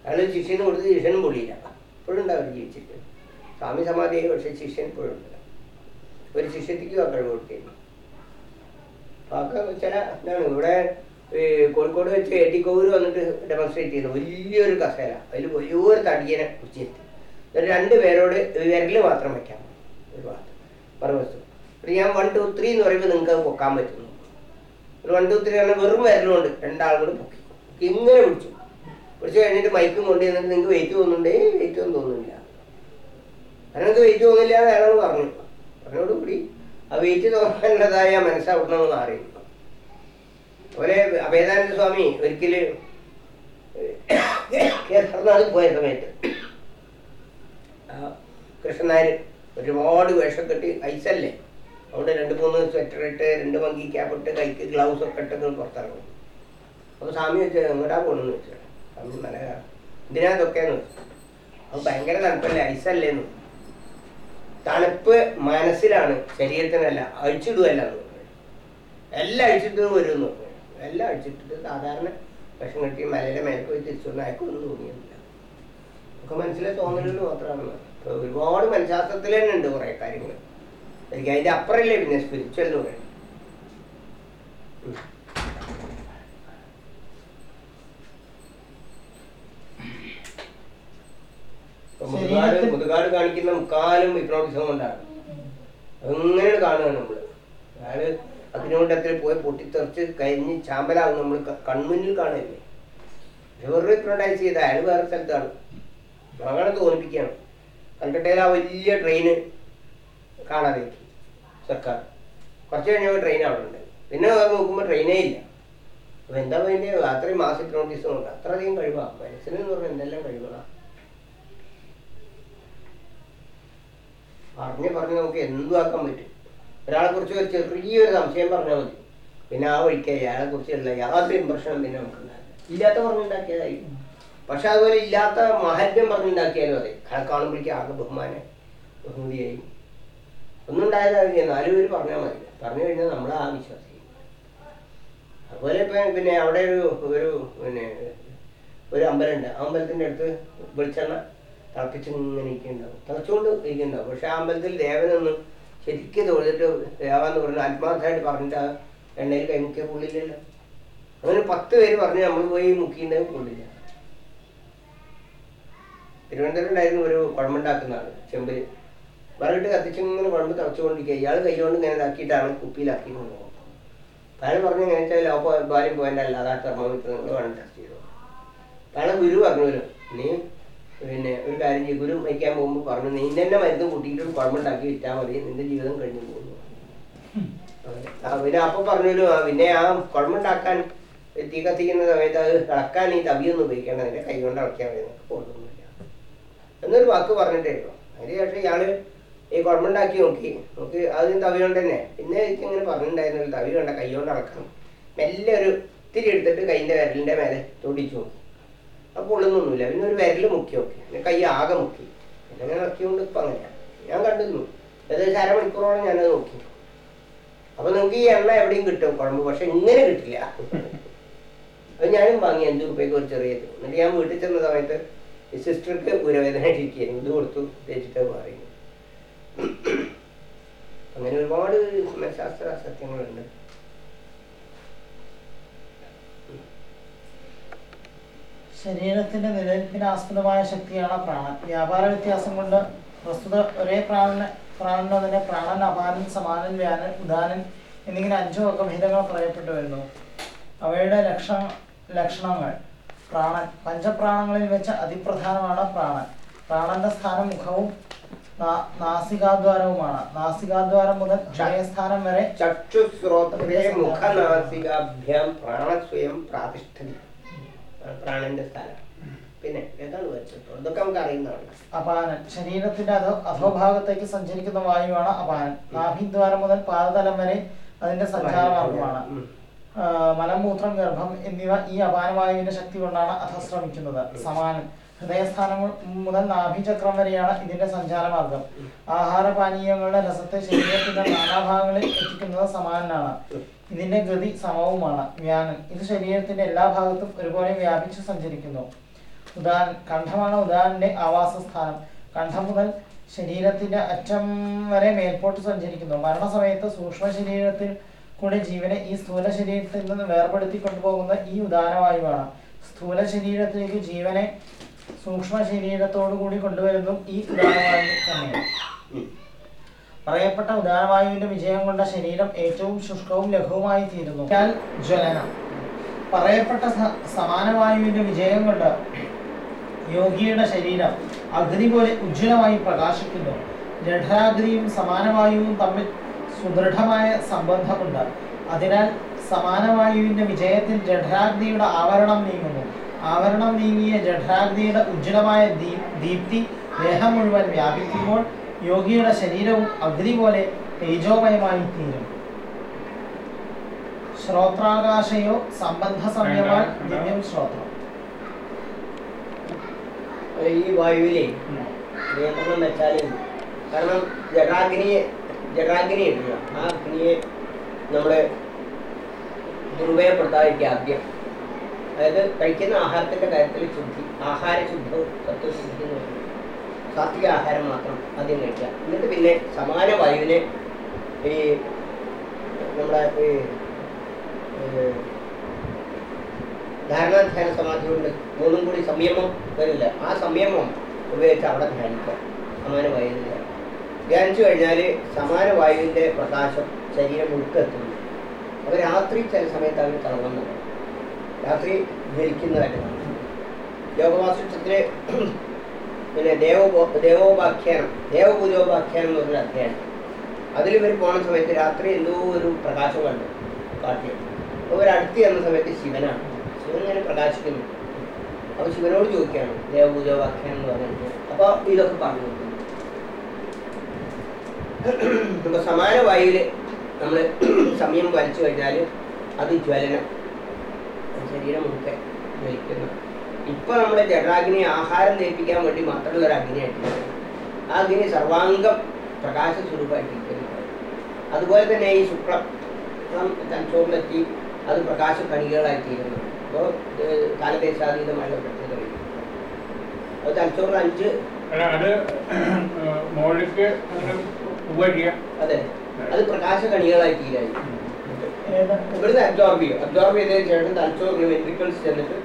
അയാൾ ശിഷ്യന് കൊടുത്ത് ശിഷ്യനും പൊള്ളിയില്ല ഇപ്പോഴും ഉണ്ടാവും ജീവിച്ചിട്ട്. സ്വാമി സമാധിയായി പക്ഷെ ശിഷ്യൻ ഇപ്പോഴുണ്ട് ഒരു ശിഷ്യത്തിക്കും ആ കഴിവ് കൊടുത്തിരുന്നു അപ്പൊ ചില എന്താണ് ഇവിടെ കോഴിക്കോട് വെച്ച് എട്ടിക്കോവൂര് വന്നിട്ട് ഡെമോൺസ്ട്രേറ്റ് ചെയ്യുന്നു വലിയൊരു കസേര. അതിൽ വലിയൊരു തടിയനെ കുറിച്ചിരുത്തി എന്നിട്ട് രണ്ട് പേരോട് വിരൽ മാത്രം വെക്കാം ഒരു മറുവശത്ത്. എന്നിട്ട് ഞാൻ വൺ ടു ത്രീ എന്ന് പറയുമ്പോൾ നിങ്ങൾക്ക് പൊക്കാൻ പറ്റുന്നു. ഒരു വൺ ടു ത്രീ അങ്ങനെ വെറും വരലുണ്ട് രണ്ടാളും കൂടി പൊക്കി. ഇങ്ങനെ പിടിച്ചു. പിടിച്ചു കഴിഞ്ഞിട്ട് മൈക്കും കൊണ്ട് ചെന്നിട്ട് നിങ്ങൾക്ക് വെയിറ്റ് തോന്നുന്നുണ്ടേ? വെയിറ്റ് ഒന്നും തോന്നുന്നില്ല. അതിനകത്ത് വെയിറ്റ് തോന്നില്ല എന്ന് അയാളോട് പറഞ്ഞു. പറഞ്ഞോടുകൂടി ആ വെയിറ്റ് തോന്നാനുള്ളതായ മനസ്സവിടുന്ന് മാറി. അതുപോലെ അഭേദാനന്ദ സ്വാമി ഒരിക്കൽ കേരളനാഥ് പോയ സമയത്ത് കൃഷ്ണനായർ ഒരുപാട് വേഷം കെട്ടി ഐസല്ലേ? അവിടെ രണ്ട് മൂന്ന് സ്വെറ്റർ ഇട്ട് രണ്ട് മങ്കി ക്യാപ്പ് ഇട്ട് കൈക്ക് ഗ്ലൗസ് ഒക്കെ ഇട്ട് പുറത്തിറങ്ങും. അപ്പോൾ സ്വാമി വെച്ച് എങ്ങോട്ടാ പോകണമെന്ന് വെച്ചാൽ സ്വാമി മല എന്തിനാ ഇതൊക്കെയെന്ന് അത് ഭയങ്കര തണുപ്പല്ലേ ഐസല്ലേന്ന്. തണുപ്പ് മനസ്സിലാണ് ശരീരത്തിനല്ല അഴിച്ചിടുകയല്ല എല്ലാം അഴിച്ചിട്ട് വരും. എല്ലാം അഴിച്ചിട്ടിട്ട് സാധാരണ വിഷം കെട്ടി മലയുടെ മേലെ പോയി തിരിച്ചു വന്ന അയക്കൊന്നും തോന്നിയില്ല ഒക്കെ മനസ്സിലെ തോന്നലുകൾ മാത്രമാണ്. ഒരുപാട് മനഃശാസ്ത്രത്തിൽ തന്നെ ഉണ്ട് കുറെ കാര്യങ്ങൾ എനിക്ക് അതിന്റെ അപ്പുറല്ലേ പിന്നെ സ്പിരിച്വൽ എന്ന് പറയുന്നത്. മുതുകാട് മുതുകാട് കാണിക്കുന്ന മുക്കാലും ഹിപ്നോട്ടിസം കൊണ്ടാണ്. അങ്ങനെയാണ് കാണുകയാണ് നമ്മൾ? അയാൾ അത്ര പോയി പൊട്ടിത്തെറിച്ച് കഴിഞ്ഞ് ചാമ്പലാവും നമ്മൾ കൺമുന്നിൽ കാണുകയല്ലേ? പക്ഷെ വെറുതെ ഹിപ്നോട്ടൈസ് ചെയ്ത അയാൾ വേറെ സ്ഥലത്താണ്. അങ്ങനെ തോന്നിപ്പിക്കുകയാണ്. കൽക്കട്ടയിൽ ആ വലിയ ട്രെയിന് കാണാതേക്ക് സർക്കാർ. കുറച്ച് കഴിഞ്ഞപ്പോൾ ട്രെയിൻ അവിടെ ഉണ്ട്. പിന്നെ നോക്കുമ്പോൾ ട്രെയിനേ ഇല്ല. അപ്പൊ എന്താ വേണ്ടി അത്രയും മാസ് ഹിപ്നോട്ടിസം ഉണ്ട്. അത്രയധികം കഴിവാ. മനസ്സിന് എന്ന് പറഞ്ഞാൽ എന്തെല്ലാം കഴിവുകളാണ് പറഞ്ഞ് പറഞ്ഞ് നമുക്ക് എന്തും ആക്കാൻ പറ്റും. ഒരാളെ കുറിച്ച് ഒരു ചെറിയൊരു സംശയം പറഞ്ഞാൽ മതി. പിന്നെ ആ വഴിക്ക് അയാളെ കുറിച്ചുള്ള യാതൊരു ഇമ്പ്രഷനും പിന്നെ നമുക്ക്. ഇല്ലാത്ത പറഞ്ഞുണ്ടാക്കിയതായി. പക്ഷെ അതുപോലെ ഇല്ലാത്ത മഹത്വം പറഞ്ഞുണ്ടാക്കിയാലും അതെ. കാണുമ്പോഴേക്കും ആകെ ബഹുമാനം. ബഹുമതിയായി. ഒന്നും നാലു പേര് പറഞ്ഞാൽ മതി. പറഞ്ഞു കഴിഞ്ഞാൽ നമ്മൾ ആ വിശ്വാസി. അതുപോലെ ഇപ്പം പിന്നെ അവിടെ ഒരു ഒരു പിന്നെ ഒരു അമ്പലമുണ്ട്. ആ അമ്പലത്തിന്റെ അടുത്ത് വെളിച്ചെണ്ണ തിളപ്പിച്ച് ഇങ്ങനെ ഇരിക്കുന്നുണ്ടാവും. തിളച്ചുകൊണ്ട് ഇരിക്കുന്നുണ്ടാവും. പക്ഷെ ആ അമ്പലത്തിൽ ദേവനൊന്ന് ശരിക്കും തൊഴിലിട്ട് ദേവാന്ന് പറഞ്ഞു ആത്മാർത്ഥമായിട്ട് പറഞ്ഞിട്ട് എണ്ണയിൽ കൈമുക്കിയ പുള്ളില്ലല്ലോ അങ്ങനെ പത്ത് പേര് പറഞ്ഞ് നമ്മൾ പോയി മുക്കിയിട്ടുണ്ടെങ്കിൽ പുള്ളില്ല തിരുവനന്തപുരം ഉണ്ടായിരുന്നു ഒരു കുഴമ്പുണ്ടാക്കുന്ന ആൾ ചെമ്പിൽ വറകിട്ട് കത്തിച്ചിങ്ങനെ കുഴമ്പ് തറച്ചുകൊണ്ടിരിക്കുക ഇയാൾ കൈകൊണ്ട് ഇങ്ങനെ ഇതാക്കിയിട്ടാണ് കുപ്പിയിലാക്കിയിട്ട് പോകുന്നത് അയാൾ പറഞ്ഞു എങ്ങനെ വെച്ചാൽ ലോപ്പോ ഭാര്യം പോയിന്റ് അല്ലാതെ തെർമോമീറ്റർ നിങ്ങൾ വേണം ടെസ്റ്റ് ചെയ്തു അയാളെ ഗുരു പറഞ്ഞു വരും നീ പിന്നെ ഒരു കാര്യം ചെയ്യും ഗുരു വയ്ക്കാൻ പോകുമ്പോൾ പറഞ്ഞു നീ തന്നെ മരുന്ന് കൂട്ടിയിട്ട് ഒരു കുഴമ്പുണ്ടാക്കി വിറ്റാൽ മതി നിന്റെ ജീവിതം കഴിഞ്ഞു പോകുന്നു. പിന്നെ അപ്പൊ പറഞ്ഞല്ലോ വരും പിന്നെ ആ കുഴമ്പുണ്ടാക്കാൻ തീ കത്തിക്കുന്ന സമയത്ത് അത് ഇളക്കാൻ ഈ തവിയൊന്നും ഉപയോഗിക്കേണ്ട നിന്റെ കൈ കൊണ്ട് ഇളക്കിയാൽ മതി എന്നൊക്കെ കൊള്ളൊന്നുമില്ല എന്നൊരു വാക്ക് പറഞ്ഞിട്ടേ അതിന് ശേഷം ഇയാൾ ഈ കുഴമ്പുണ്ടാക്കി നോക്കി. നോക്കി അത് തവി കൊണ്ട് തന്നെ. പിന്നെ എനിക്ക് ഇങ്ങനെ പറഞ്ഞിട്ടുണ്ടായിരുന്നു തവി കൊണ്ട കൈ കൊണ്ട് ഇളക്കണം മെല്ലെ ഒരു ഇത്തിരി എടുത്തിട്ട് കൈന്റെ വിരലിന്റെ മേലെ തൊടിച്ചു നോക്കി. അപ്പോൾ പൊള്ളുന്നൊന്നുമില്ല. പിന്നെ ഒരു വിരൽ മുക്കി നോക്കി. പിന്നെ കൈ ആകെ മുക്കി. പിന്നെ അങ്ങനെ ഇളക്കിക്കൊണ്ട് ഇപ്പം അങ്ങനെയാണ് ഞാൻ കണ്ടിരുന്നു. ഏകദേശം അരമണിക്കൂറോളം ഞാനത് നോക്കി. അപ്പൊ നമുക്ക് ഈ എണ്ണ എവിടെയും കിട്ടും കുഴമ്പ്. പക്ഷെ ഇങ്ങനെ കിട്ടില്ല. അത് ഞാനും വാങ്ങി. അഞ്ചു റുപ്യക്ക് ഒരു ചെറിയ ഇത്. എന്നിട്ട് ഞാൻ വീട്ടിൽ ചെന്ന സമയത്ത് സിസ്റ്റർക്ക് ഉരവേദന ഇരിക്കുകയായിരുന്നു ഇത് കൊടുത്തു തേച്ചിട്ട് മാറി അങ്ങനെ ഒരുപാട് ശാസ്ത്ര സത്യങ്ങളുണ്ട്. ശരീരത്തിന്റെ നിലനിൽപ്പിന് ആസ്പദമായ ശക്തിയാണ് പ്രാണൻ. വ്യാപാര വ്യത്യാസം കൊണ്ട് പ്രസ്തുത ഒരേ പ്രാണന് പ്രാണനോ തന്നെ പ്രാണൻ അപാനൻ സമാനൻ വ്യാനൻ ഉദാനൻ എന്നിങ്ങനെ അഞ്ചു വകഭേദങ്ങൾ പറയപ്പെട്ടു വരുന്നു. അവയുടെ ലക്ഷണ ലക്ഷണങ്ങൾ. പ്രാണൻ. പഞ്ചപ്രാണങ്ങളിൽ വെച്ച് അതിപ്രധാനമാണ് പ്രാണൻ. പ്രാണന്റെ സ്ഥാനം മുഖവും നാസികാദ്വാരവുമാണ്. നാസികാദ്വാരം മുതൽ ഹൃദയസ്ഥാനം വരെ മുഖനാസികാഭ്യാം പ്രാണസ്വയം പ്രാതിഷ്ഠതി. പ്രാണന്റെ സ്ഥാനം പിന്നെ ഏതാണ് വരുന്നത് ഇതൊക്കെ നമുക്ക് അറിയുന്നതാണ്. അപാനൻ. ശരീരത്തിന്റെ അധോ അധോഭാഗത്തേക്ക് സഞ്ചരിക്കുന്ന വായുവാണ് അപാനൻ. നാഭിദ്വാരം മുതൽ പാദതലം വരെ അതിന്റെ സഞ്ചാരമാർഗമാണ്. മലമൂത്രം ഗർഭം എന്നിവ ഈ അപാനവായുവിന്റെ ശക്തി കൊണ്ടാണ് അധസ്രമിക്കുന്നത് സമാനം ഹൃദയസ്ഥാനം മുതൽ നാഭിചക്രം വരെയാണ് ഇതിന്റെ സഞ്ചാരമാർഗം. ആഹാരപാനീയങ്ങളുടെ രസത്തെ ശരീരത്തിന്റെ നാനാഭാഗങ്ങളിൽ എത്തിക്കുന്നത് സമാനാണ് ഇതിന്റെ ഗതി സമവുമാണ്. വ്യാനൻ ഇത് ശരീരത്തിന്റെ എല്ലാ ഭാഗത്തും ഒരുപോലെ വ്യാപിച്ചു സഞ്ചരിക്കുന്നു. ഉദാൻ കണ്ഠമാണ് ഉദാനന്റെ ആവാസസ്ഥാനം. കണ്ഠം മുതൽ ശരീരത്തിന്റെ അറ്റം വരെ മേൽപോട്ട് സഞ്ചരിക്കുന്നു. മരണസമയത്ത് സൂക്ഷ്മ ശരീരത്തിൽ കൂടെ ജീവനെ ഈ സ്ഥൂല ശരീരത്തിൽ നിന്ന് വേർപെടുത്തി കൊണ്ടുപോകുന്ന ഈ ഉദാനവായുവാണ് സ്ഥൂല ശരീരത്തിലേക്ക് ജീവനെ സൂക്ഷ്മ ശരീരത്തോടു കൂടി കൊണ്ടുവരുന്നു ഈ ഉദാരവായു തന്നെയാണ്. പറയപ്പെട്ട ഉദാരവായുവിന്റെ വിജയം കൊണ്ട ശരീരം ഏറ്റവും ശുഷ്കവും ലഘുവുമായി തീരുന്നു. ജ്വലനം. പറയപ്പെട്ട സമാനവായുവിന്റെ വിജയം കൊണ്ട് യോഗിയുടെ ശരീരം അഗ്നി പോലെ ഉജ്ജ്വലമായി പ്രകാശിക്കുന്നു. ജഠരാഗ്നിയും സമാനവായുവും തമ്മിൽ സുദൃഢമായ സംബന്ധമുണ്ട്. അതിനാൽ സമാനവായുവിന്റെ വിജയത്തിൽ ജഠരാഗ്നിയുടെ ആവരണം നീങ്ങുന്നു. ആവരണം നീങ്ങിയ ജഠരാഗ്നിയുടെ ഉജ്ജ്വലമായ ദീ- ദീപ്തി ദേഹം മുഴുവൻ വ്യാപിക്കുമ്പോൾ യോഗിയുടെ ശരീരവും അഗ്നി പോലെ തേജോമയമായി തീരും. ശ്രോത്രാകാശയോ സംബന്ധ സംയമാൻ ദിവ്യം ശ്രോത്രം. ഈ വായുവിലെ നിയന്ത്രണം വെച്ചാൽ കാരണം ജടാഗ്നിയെ ജടാഗ്നി ഉണ്ടല്ലോ ആ അഗ്നിയെ നമ്മൾ ദുരുപയോഗപ്പെടുത്താതിരിക്കുക ആദ്യം. അതായത് കഴിക്കുന്ന ആഹാരത്തിന്റെ കാര്യത്തിൽ ശുദ്ധി ആഹാര ശുദ്ധവും സത്വശുദ്ധി എന്ന് പറയുന്നത്. സാത്വിക ആഹാരം മാത്രം ആദ്യം കഴിക്കുക. എന്നിട്ട് പിന്നെ സമാന വായുവിനെ ഈ നമ്മുടെ ഈ ധാരണാധ്യാന സമാധി കൊണ്ട് മൂന്നും കൂടി സംയമം വരില്ല ആ സംയമം ഉപയോഗിച്ച് അവിടെ ധ്യാനിക്കുക. സമാന വായുവിൽ ധ്യാനിച്ചു കഴിഞ്ഞാൽ സമാന വായുവിന്റെ പ്രകാശം ശരീരം ഉൾക്കെത്തുന്നു അപ്പോൾ രാത്രി ചില സമയത്ത് അവർ തിളങ്ങുന്നത് രാത്രി കാണും യോഗവാസിഷ്ടത്തിൽ പിന്നെ ദേവോ ദേവോപാഖ്യാനം ദേവപൂജോപാഖ്യാനം എന്ന് പറഞ്ഞൊരു അധ്യായം. അതിൽ ഇവർ പോണ സമയത്ത് രാത്രി എന്തോ ഒരു പ്രകാശം കണ്ടു കാട്ടിൽ അപ്പോൾ ഇവർ അടുത്ത് ചെന്ന സമയത്ത് ശിവനാണ്. ശിവൻ ഇങ്ങനെ പ്രകാശിക്കുന്നു. അപ്പോൾ ശിവനോട് ചോദിക്കുകയാണ് ദേവപൂജോപാഖ്യാനം എന്ന് പറഞ്ഞിട്ട്. അപ്പോൾ ഇതൊക്കെ പറഞ്ഞു കൊടുക്കുന്നു. അപ്പോൾ സമാന വായുവിൽ നമ്മൾ സമയം വലിച്ചു കഴിഞ്ഞാൽ അത് ജ്വലനം. ശരീരം മുഴുക്കെ ജ്വലിക്കുന്നു ഇപ്പൊ നമ്മുടെ ജഡാഗ്നി ആഹാരം ദഹിപ്പിക്കാൻ വേണ്ടി മാത്രമുള്ള ഒരു അഗ്നിയായിട്ടില്ല ആ അഗ്നി സർവാംഗം പ്രകാശ സ്വരൂപമായിട്ടിരിക്കുന്നു. അതുപോലെ തന്നെ ഈ ശുക്ലം തലച്ചോറിലെത്തി അത് പ്രകാശ കണികകളായി തീരുന്നു അപ്പോൾ കാലദേശാതീതമായുള്ള പ്രത്യേകത. അത് തലച്ചോറിൽ അഞ്ച് അത് മോളിലേക്ക് അതെ അത്. പ്രകാശ കണികളായി തീരായി ഇവിടുന്ന് അബ്സോർബ് ചെയ്യും. അബ്സോർബ് ചെയ്തതിന് ശേഷം തലച്ചോറിന് വെൻട്രിക്കിൾസ് ചെന്നിട്ട്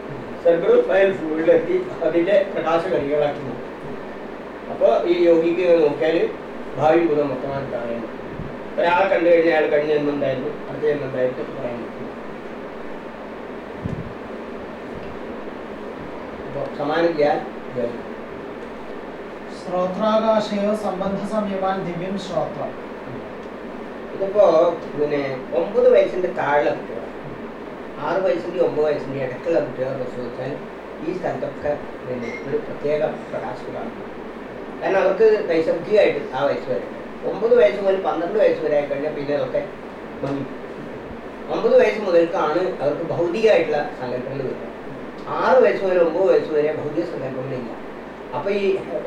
സെർബ്രൽ ഫയൽ ഫ്ലൂയിഡിലെത്തി അതിന്റെ പ്രകാശ കണികളാക്കി മാറ്റും അപ്പോൾ ഈ യോഗിക്ക് നോക്കിയാൽ ഭാവി ഭൂതം മൊത്തമായി കാണുന്നു. ഒരാളെ കണ്ടു കഴിഞ്ഞാൽ അയാൾ കഴിഞ്ഞ ജന്മണ്ടായിരുന്നു അടുത്ത ജന്മണ്ടായിട്ട് പറയാൻ പറ്റും അപ്പോൾ സമാനം ചെയ്യാൻ ഉപയോഗിക്കും ശ്രോത്രാകാശയോ സംബന്ധ സമയമാൻ ദിവ്യം ശ്രോത്രം. ഇതിപ്പോ പിന്നെ ഒമ്പത് വയസ്സിന്റെ താഴെ കുട്ടികൾ ആറ് വയസ്സിന്റെ ഒമ്പത് വയസ്സിന്റെ ഇടയ്ക്കുള്ള കുട്ടികളെ പരിശോധിച്ചാൽ ഈ സ്ഥലത്തൊക്കെ പിന്നെ ഒരു പ്രത്യേക പ്രകാശമാണ് കാരണം അവർക്ക് നൈസർഗികമായിട്ട് ആ വയസ്സ് വരെ. ഒമ്പത് വയസ്സ് മുതൽ പന്ത്രണ്ട് വയസ്സ് വരെ ആയി കഴിഞ്ഞാൽ പിന്നെ അതൊക്കെ മങ്ങി. ഒമ്പത് വയസ്സ് മുതൽക്കാണ് അവർക്ക് ഭൗതികമായിട്ടുള്ള സങ്കല്പങ്ങൾ വരുന്നത് ആറ് വയസ്സ് മുതൽ ഒമ്പത് വയസ്സ് വരെ ഭൗതിക സങ്കല്പങ്ങളില്ല അപ്പോൾ ഈ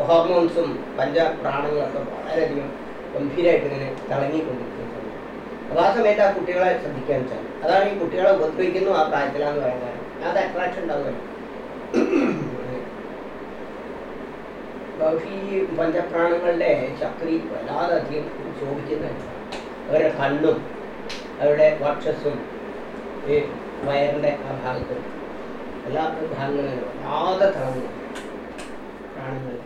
ഹോർമോൺസും പഞ്ചപ്രാണങ്ങളൊക്കെ വളരെയധികം ഗംഭീരമായിട്ട് ഇങ്ങനെ തിളങ്ങിക്കൊണ്ടിരിക്കുന്ന. സമയം അപ്പോൾ ആ സമയത്ത് ആ കുട്ടികളെ ശ്രദ്ധിക്കാൻ വെച്ചാൽ അതാണ് ഈ കുട്ടികളെ ഉപദ്രവിക്കുന്നു ആ പ്രായത്തിലാന്ന് പറയുന്നത്. അത് അട്രാക്ഷൻ അപ്പോൾ ഈ പഞ്ചപ്രാണങ്ങളുടെ ശക്തി വല്ലാതെ അധികം ശോഭിക്കുന്നതാണ് അവരുടെ കണ്ണും അവരുടെ വക്ഷസ്സും ഈ വയറിന്റെ ആ ഭാഗത്തും എല്ലാ ഭാഗങ്ങളിലും വല്ലാതെ തറങ്ങുന്നു പ്രാണങ്ങൾ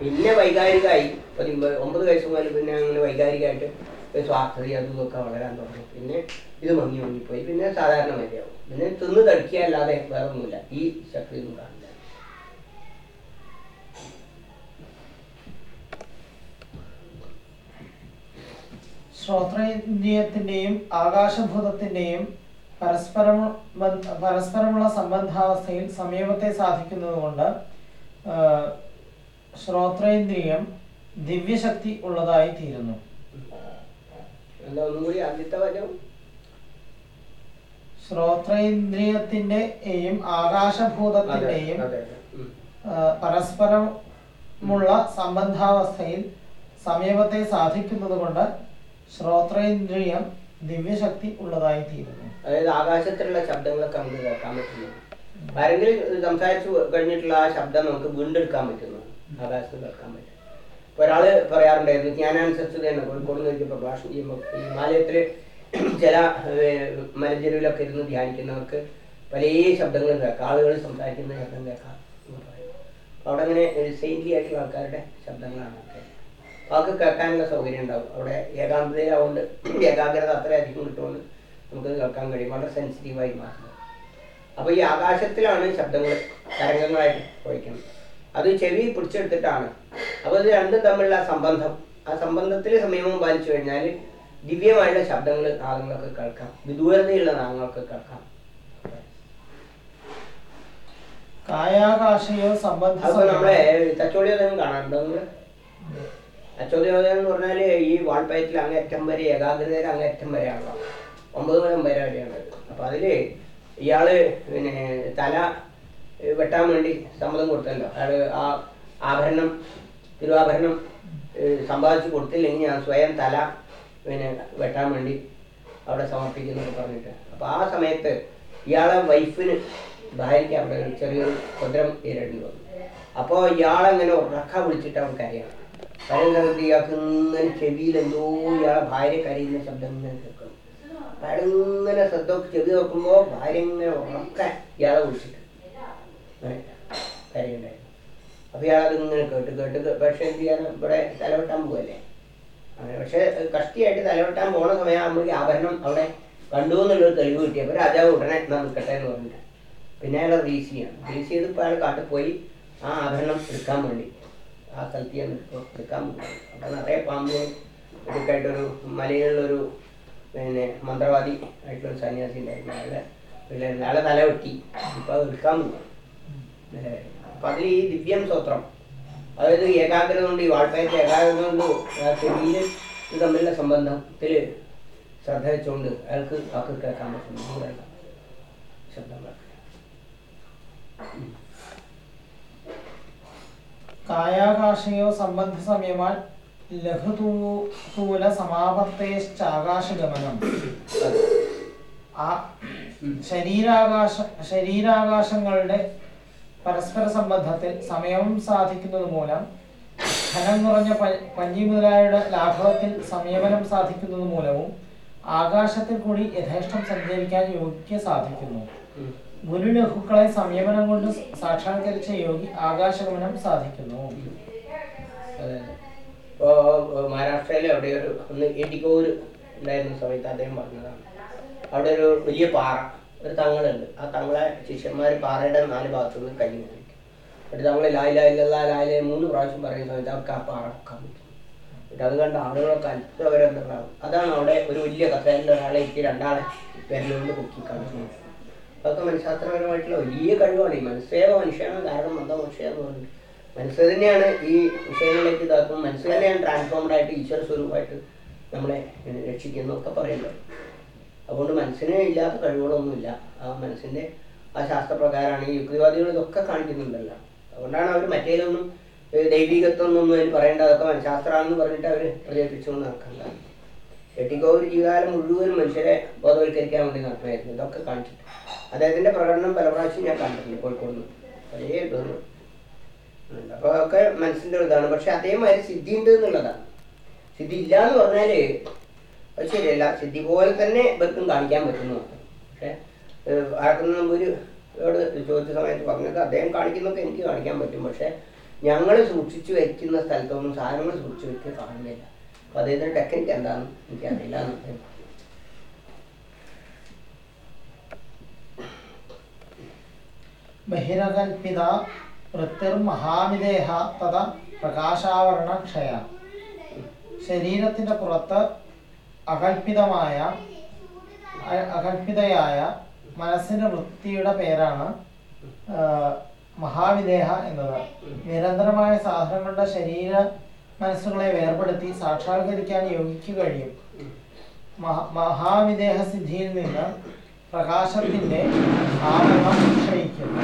പിന്നെ വൈകാരികമായി പതിമ്പത് ഒമ്പത് വയസ്സ് മുതൽ പിന്നെ അങ്ങനെ വൈകാരികമായിട്ട് ഒരു അതുമൊക്കെ വളരാൻ തുടങ്ങി. പിന്നെ ഇത് മങ്ങി മങ്ങിപ്പോയി. പിന്നെ സാധാരണ മതിയാവും. പിന്നെ തിന്ന് തടിക്കുക അല്ലാതെ വേറെ ഒന്നുമില്ല ഈ ശക്തി ഒന്നും കാണില്ല. ശ്രോത്രേന്ദ്രിയത്തിന്റെയും ആകാശഭൂതത്തിന്റെയും പരസ്പരം പരസ്പരമുള്ള സംബന്ധാവസ്ഥയിൽ സമീപത്തെ സാധിക്കുന്നതുകൊണ്ട് ശ്രോത്രേന്ദ്രിയം ദിവ്യശക്തി ഉള്ളതായി തീരുന്നു. എന്താ ഒന്നും കൂടി ആദ്യത്തെ വചനം. ശ്രോത്രേന്ദ്രിയത്തിന്റെയും ആകാശഭൂതത്തിന്റെയും പരസ്പരമുള്ള സംബന്ധാവസ്ഥയിൽ സമീപത്തെ സാധിക്കുന്നത് കൊണ്ട് ശ്രോത്രേന്ദ്രിയം ദിവ്യശക്തി ഉള്ളതായി തീരുന്നു അതായത് ആകാശത്തിലുള്ള ശബ്ദങ്ങളൊക്കെ നമുക്ക് കേൾക്കാൻ പറ്റുന്നു. ആരെങ്കിലും സംസാരിച്ചു കഴിഞ്ഞിട്ടുള്ള ആ ശബ്ദം നമുക്ക് വീണ്ടെടുക്കാൻ പറ്റുന്നു. ആകാശത്ത് കേൾക്കാൻ പറ്റും ഒരാൾ പറയാറുണ്ടായിരുന്നു ജ്ഞാനാനുസരിച്ച് തന്നെ. കോഴിക്കോട് നിന്ന് പ്രഭാഷണം ചെയ്യുമ്പോൾ ഹിമാലയത്തിൽ ചില മലഞ്ചെരുവിലൊക്കെ ഇരുന്ന് ധ്യാനിക്കുന്നവർക്ക് പല ശബ്ദങ്ങളും കേൾക്കാം. ആളുകൾ സംസാരിക്കുന്ന ശബ്ദം കേൾക്കാം എന്ന് പറയും അവിടെ അങ്ങനെ സെയിൻലി ആയിട്ടുള്ള ആൾക്കാരുടെ ശബ്ദങ്ങളാണ്. അവർക്ക് കേൾക്കാനുള്ള സൗകര്യം ഉണ്ടാവും. അവിടെ ഏകാന്തതയാവുകൊണ്ട് ഏകാഗ്രത അത്രയധികം കിട്ടുകൊണ്ട് നമുക്കത് കേൾക്കാൻ കഴിയും. വളരെ സെൻസിറ്റീവായി മാറുന്നത് അപ്പോൾ ഈ ആകാശത്തിലാണ് ശബ്ദങ്ങൾ തരംഗങ്ങളായിട്ട് പോയിക്കുന്നത് അത് ചെവി പിടിച്ചെടുത്തിട്ടാണ്. അപ്പോൾ ഇത് രണ്ടും തമ്മിലുള്ള സംബന്ധം. ആ സംബന്ധത്തിൽ സംയമം പാലിച്ചു കഴിഞ്ഞാൽ ദിവ്യമായുള്ള ശബ്ദങ്ങൾ നാഗങ്ങളൊക്കെ കേൾക്കാം. വിദൂരതയുള്ള നാഗങ്ങളൊക്കെ കേൾക്കാം. കായാകാശയോ സംബന്ധ അപ്പോൾ നമ്മളെ തച്ചോളിയോദയം കാണാറുണ്ടോ നിങ്ങൾ തച്ചോളിയോദയം എന്ന് പറഞ്ഞാൽ ഈ വാൾപ്പയത്തിൽ അങ്ങേറ്റം വരെ ഏകാഗ്രതയിൽ അങ്ങേറ്റം വരെയാണല്ലോ. ഒമ്പത് മരം വരെ വരെയാണ്. അപ്പൊ അതിൽ ഇയാൾ പിന്നെ തല വെട്ടാൻ വേണ്ടി സമ്മതം കൊടുത്തല്ലോ. അയാൾ ആ ആഭരണം തിരുവാഭരണം സമ്പാദിച്ച് കൊടുത്തില്ലെങ്കിൽ ഞാൻ സ്വയം തല പിന്നെ വെട്ടാൻ വേണ്ടി അവിടെ സമർപ്പിക്കുന്നൊക്കെ പറഞ്ഞിട്ട്. അപ്പോൾ ആ സമയത്ത് ഇയാളെ വൈഫിന് ഭാര്യയ്ക്ക് അവിടെ ചെറിയൊരു ഭദ്രം നേരിടേണ്ടി വന്നു. അപ്പോൾ ഇയാളെങ്ങനെ ഉറക്ക വിളിച്ചിട്ട് അവൻ അറിയാം കരയുന്നത് ഇയാൾക്ക് ഇങ്ങനെ ചെവിയിൽ എന്തോ ഇയാളെ ഭാര്യ കരയുന്ന ശബ്ദം ഇങ്ങനെ കേൾക്കണം അയാളിങ്ങനെ ശ്രദ്ധ ചെവി നോക്കുമ്പോൾ ഭാര്യ ഇങ്ങനെ ഉറക്ക ഇയാളെ വിളിച്ചിട്ട് അപ്പൊ ഇയാൾ ഇങ്ങനെ കേട്ട് കേട്ട് പക്ഷെ എന്ത് ചെയ്യാൻ ഇവിടെ തലവെട്ടാൻ പോവല്ലേ? അങ്ങനെ പക്ഷെ കഷ്ടിയായിട്ട് തലവെട്ടാൻ പോണ സമയമാകുമ്പോൾ ആഭരണം അവിടെ കണ്ടു എന്നുള്ളൊരു തെളിവ് കിട്ടിയപ്പോൾ രാജാവ് ഉടനെ നിൽക്കട്ടെ എന്ന് പറഞ്ഞിട്ട്. പിന്നെ അയാൾ റീസ് ചെയ്യണം. റീസ് ചെയ്ത് ഇപ്പോൾ അയാൾ കാട്ടിൽ പോയി ആ ആഭരണം എടുക്കാൻ വേണ്ടി. ആ സ്ഥലത്ത് ഞാൻ എടുക്കാൻ പോകും അപ്പം നിറയെ പാമ്പുകൾ എടുക്കായിട്ടൊരു മലയിലുള്ളൊരു പിന്നെ മന്ത്രവാദി ആയിട്ടുള്ള സന്യാസി ഉണ്ടായിരുന്നു. അയാളെ പിന്നെ അയാളെ തല വെട്ടി ഇപ്പോൾ അത് എടുക്കാൻ പോകും അപ്പം അതിൽ ഈ ദിവ്യം സ്തോത്രം അതായത് ഏകാഗ്രത കൊണ്ട് ഈ വാൾപ്പയത്തെ ഏകാഗ്രത കൊണ്ട് ശരീരം ഇത് തമ്മിലുള്ള സംബന്ധത്തിൽ ശ്രദ്ധ വെച്ചുകൊണ്ട് അയാൾക്ക് വാക്ക് കേൾക്കാൻ പറ്റും. ശബ്ദം കായാകാശയോ സംബന്ധ സംയമാൽ ലഘുതൂല സമാപത്തേശ്ചാകാശഗമനം. ആ ശരീരാകാശ ശരീരാകാശങ്ങളുടെ പരസ്പര സംബന്ധത്തിൽ സമയവും സാധിക്കുന്നത് മൂലം ധനം കുറഞ്ഞ പ- പഞ്ഞി മുതലായുടെ ലാഘവത്തിൽ സംയമനം സാധിക്കുന്നത് മൂലവും ആകാശത്തിൽ കൂടി യഥേഷ്ടം സഞ്ചരിക്കാൻ യോഗിക്ക് സാധിക്കുന്നു. ഗുരുലഘുക്കളെ സംയമനം കൊണ്ട് സാക്ഷാത്കരിച്ച യോഗി ആകാശഗമനം സാധിക്കുന്നു. മഹാരാഷ്ട്രയിലെ അവിടെ ഒരു ഒന്ന് ഒരു ഉണ്ടായിരുന്ന സമയത്ത് അദ്ദേഹം പറഞ്ഞതാണ്. അവിടെ ഒരു വലിയ പാറ. ഒരു തങ്ങളുണ്ട്. ആ തങ്ങളെ ശിഷ്യന്മാർ പാറയുടെ നാല് ഭാഗത്തു നിന്ന് കൈ കാണിക്കും എന്നിട്ട് തങ്ങൾ ലായ് ലായ് ലല്ലാ മൂന്ന് പ്രാവശ്യം പറയുന്ന സമയത്ത് അവർക്ക് ആ പാറ വെക്കാൻ എന്നിട്ട് അത് കണ്ട ആളുകളൊക്കെ അത്ഭുതപരണ്ടാവും അതാണ് അവിടെ ഒരു വലിയ കസേരയിൽ ഒരാളെ എത്തി രണ്ടാളെ വിരലുകൊണ്ട് പൊക്കി കാണിക്കുന്നത് അതൊക്കെ മനഃശാസ്ത്രപരമായിട്ടുള്ള വലിയ കഴിവാണ്. ഈ മനസ്സേവ മനുഷ്യനാണ് കാരണം മന്ദ മനുഷ്യ എന്ന് പറയുന്നത് മനസ്സ് തന്നെയാണ് ഈ വിഷയങ്ങളിലേക്ക് ഇതാക്കുന്നത്. മനസ്സ് തന്നെയാണ് ട്രാൻസ്ഫോംഡ് ആയിട്ട് ഈശ്വര സ്വരൂപമായിട്ട് നമ്മളെ രക്ഷിക്കുന്നതൊക്കെ പറയുന്നത്. അതുകൊണ്ട് മനസ്സിന് ഇല്ലാത്ത കഴിവുകളൊന്നുമില്ല. ആ മനസ്സിന്റെ ആ ശാസ്ത്രപ്രകാരമാണ് ഈ യുക്തിവാദികൾ ഇതൊക്കെ കാണിക്കുന്നുണ്ടല്ലോ. അതുകൊണ്ടാണ് അവർ മറ്റേതൊന്നും ദൈവികത്വം എന്നൊന്നും അതിന് പറയേണ്ട അതൊക്കെ മനഃശാസ്ത്രമാണെന്ന് പറഞ്ഞിട്ട് അവർ പ്രചരിപ്പിച്ചുകൊണ്ട് നടക്കുന്നത് എട്ടിക്കോ ഒരു ജീവിതകാലം മുഴുവൻ മനുഷ്യരെ ബോധവൽക്കരിക്കാൻ വേണ്ടി നടത്തുമായിരുന്നു ഇതൊക്കെ കാണിച്ചിട്ട്. അദ്ദേഹത്തിന്റെ പ്രകടനം പല പ്രാവശ്യം ഞാൻ കണ്ടിട്ടുണ്ട് കോഴിക്കോട് നിന്ന്. പല ഇതൊന്നും അപ്പോൾ ഒക്കെ മനസ്സിന്റെ ഒരു ഇതാണ്. പക്ഷെ അതേമാതിരി സിദ്ധി ഉണ്ട് എന്നുള്ളതാണ്. സിദ്ധി ഇല്ല എന്ന് പറഞ്ഞാൽ അത് ശരിയല്ല. സിദ്ധി പോലെ തന്നെ ഇവർക്കും കാണിക്കാൻ പറ്റുന്നു. പക്ഷേ ആർക്കുന്ന ഒരു ചോദിച്ച സമയത്ത് പറഞ്ഞത് അദ്ദേഹം കാണിക്കുന്നൊക്കെ എനിക്ക് കാണിക്കാൻ പറ്റും. പക്ഷേ ഞങ്ങൾ സൂക്ഷിച്ചു വെക്കുന്ന സ്ഥലത്തൊന്നും സാധനങ്ങൾ സൂക്ഷിച്ചു വെച്ച് കാണുന്നില്ല അപ്പൊ അദ്ദേഹത്തിന്റെ ടെക്നിക്ക് എന്താണെന്ന് എനിക്കറിയില്ല എന്ന്. ബഹിരകൽപിത വൃത്തിർമഹാവിദേഹ തഥ പ്രകാശാവരണ ക്ഷയ ശരീരത്തിന്റെ പുറത്ത് അകൽപിതമായ അകൽപിതയായ മനസ്സിന്റെ വൃത്തിയുടെ പേരാണ് മഹാവിദേഹ എന്നത്. നിരന്തരമായ സാധനങ്ങളുടെ ശരീര മനസ്സുകളെ വേർപെടുത്തി സാക്ഷാത്കരിക്കാൻ യോഗിക്ക് കഴിയും. മഹ- മഹാവിദേഹ സിദ്ധിയിൽ നിന്ന് പ്രകാശത്തിന്റെ ആവരണം ക്ഷയിക്കുന്നു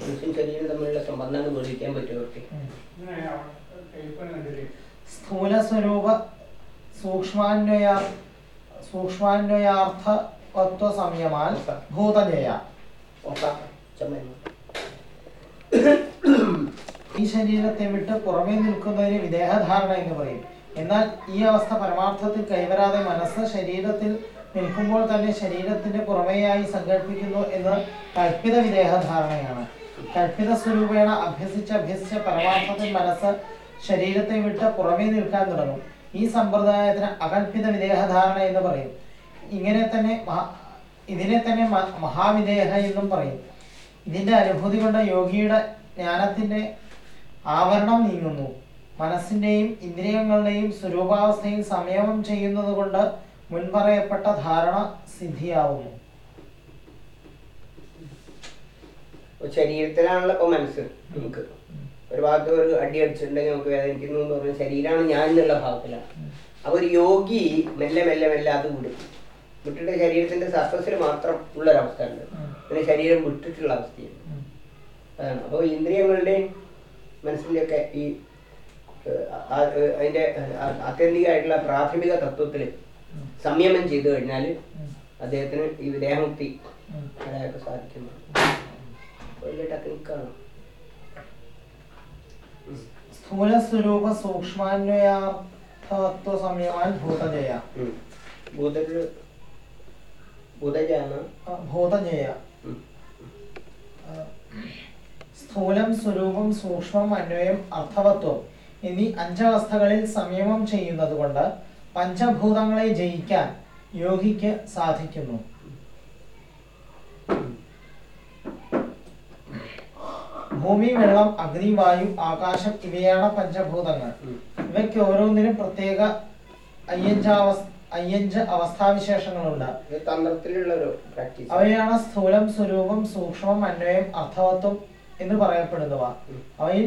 മനുഷ്യൻ ശരീരം തമ്മിലുള്ള സംബന്ധങ്ങൾ വിളിക്കാൻ പറ്റും സ്ഥൂല സ്വരൂപ സൂക്ഷ്മാന്വയ സൂക്ഷ്മാന്വയാർത്ഥത്വ സംയമാൽ ഭൂതജയ ഈ ശരീരത്തെ വിട്ട് പുറമേ നിൽക്കുന്നതിന് വിദേഹധാരണ എന്ന് പറയും. എന്നാൽ ഈ അവസ്ഥ പരമാർത്ഥത്തിൽ കൈവരാതെ മനസ്സ് ശരീരത്തിൽ നിൽക്കുമ്പോൾ തന്നെ ശരീരത്തിന്റെ പുറമേയായി സങ്കല്പിക്കുന്നു എന്ന് കൽപ്പിത വിദേഹധാരണയാണ്. കൽപ്പിത സ്വരൂപേണ അഭ്യസിച്ച് അഭ്യസിച്ച് പരമാർത്ഥത്തിൽ മനസ്സ് ശരീരത്തെ വിട്ട് പുറമേ നിൽക്കാൻ തുടങ്ങും. ഈ സമ്പ്രദായത്തിന് അകൽപ്പിത വിദേഹധാരണ എന്ന് പറയും. ഇങ്ങനെ തന്നെ ഇതിനെ തന്നെ മഹാവിദേഹ എന്നും പറയും. ഇതിന്റെ അനുഭൂതി കൊണ്ട് യോഗിയുടെ ജ്ഞാനത്തിന്റെ ആവരണം നീങ്ങുന്നു. മനസ്സിന്റെയും ഇന്ദ്രിയങ്ങളുടെയും സ്വരൂപാവസ്ഥയിൽ സംയമം ചെയ്യുന്നത് കൊണ്ട് മുൻപറയപ്പെട്ട ധാരണ സിദ്ധിയാവുന്നു. ശരീരത്തിലാണല്ലോ മനസ്സ് നമുക്ക്. ഒരു ഭാഗത്ത് ഒരു അടി അടിച്ചിട്ടുണ്ടെങ്കിൽ നമുക്ക് വേദനിക്കുന്നു എന്ന് പറഞ്ഞ ശരീരമാണ് ഞാൻ എന്നുള്ള ഭാഗത്തിലാണ് അപ്പൊ ഒരു യോഗി മെല്ലെ മെല്ലെ മെല്ലെ അത് വിടും. വിട്ടിട്ട് ശരീരത്തിന്റെ സർഫസിൽ മാത്രം ഉള്ള ഒരവസ്ഥ ഉണ്ട് പിന്നെ ശരീരം വിട്ടിട്ടുള്ള അവസ്ഥയാണ് അതാണ്. അപ്പോൾ ഇന്ദ്രിയങ്ങളുടെയും മനസ്സിന്റെയൊക്കെ ഈ അതിന്റെ ആത്യന്തികമായിട്ടുള്ള പ്രാഥമിക തത്വത്തിൽ സംയമം ചെയ്തു കഴിഞ്ഞാൽ അദ്ദേഹത്തിന് ഈ വിദേഹമുക്തി സാധിക്കുന്നു. വലിയ ടെക്നിക്കാണ് സ്ഥൂല സ്വരൂപ സൂക്ഷ്മാന്വയാർത്ഥത്വ സംയമാൻ ഭൂതജയ ഭൂതജയ സ്ഥൂലം സ്വരൂപം സൂക്ഷ്മം അന്വയം അർത്ഥവത്വം എന്നീ അഞ്ചവസ്ഥകളിൽ സംയമം ചെയ്യുന്നത് കൊണ്ട് പഞ്ചഭൂതങ്ങളെ ജയിക്കാൻ യോഗിക്ക് സാധിക്കുന്നു. ഭൂമി വെള്ളം അഗ്നി വായു ആകാശം ഇവയാണ് പഞ്ചഭൂതങ്ങൾ. ഇവയ്ക്ക് ഓരോന്നിനും പ്രത്യേക അയ്യഞ്ചാവസ്ഥ അയ്യഞ്ച് അവസ്ഥാവിശേഷങ്ങളുണ്ട്. അവയാണ് സ്ഥൂലം സ്വരൂപം സൂക്ഷ്മം അന്വയം അർത്ഥവത്വം എന്ന് പറയപ്പെടുന്നവ. അവയിൽ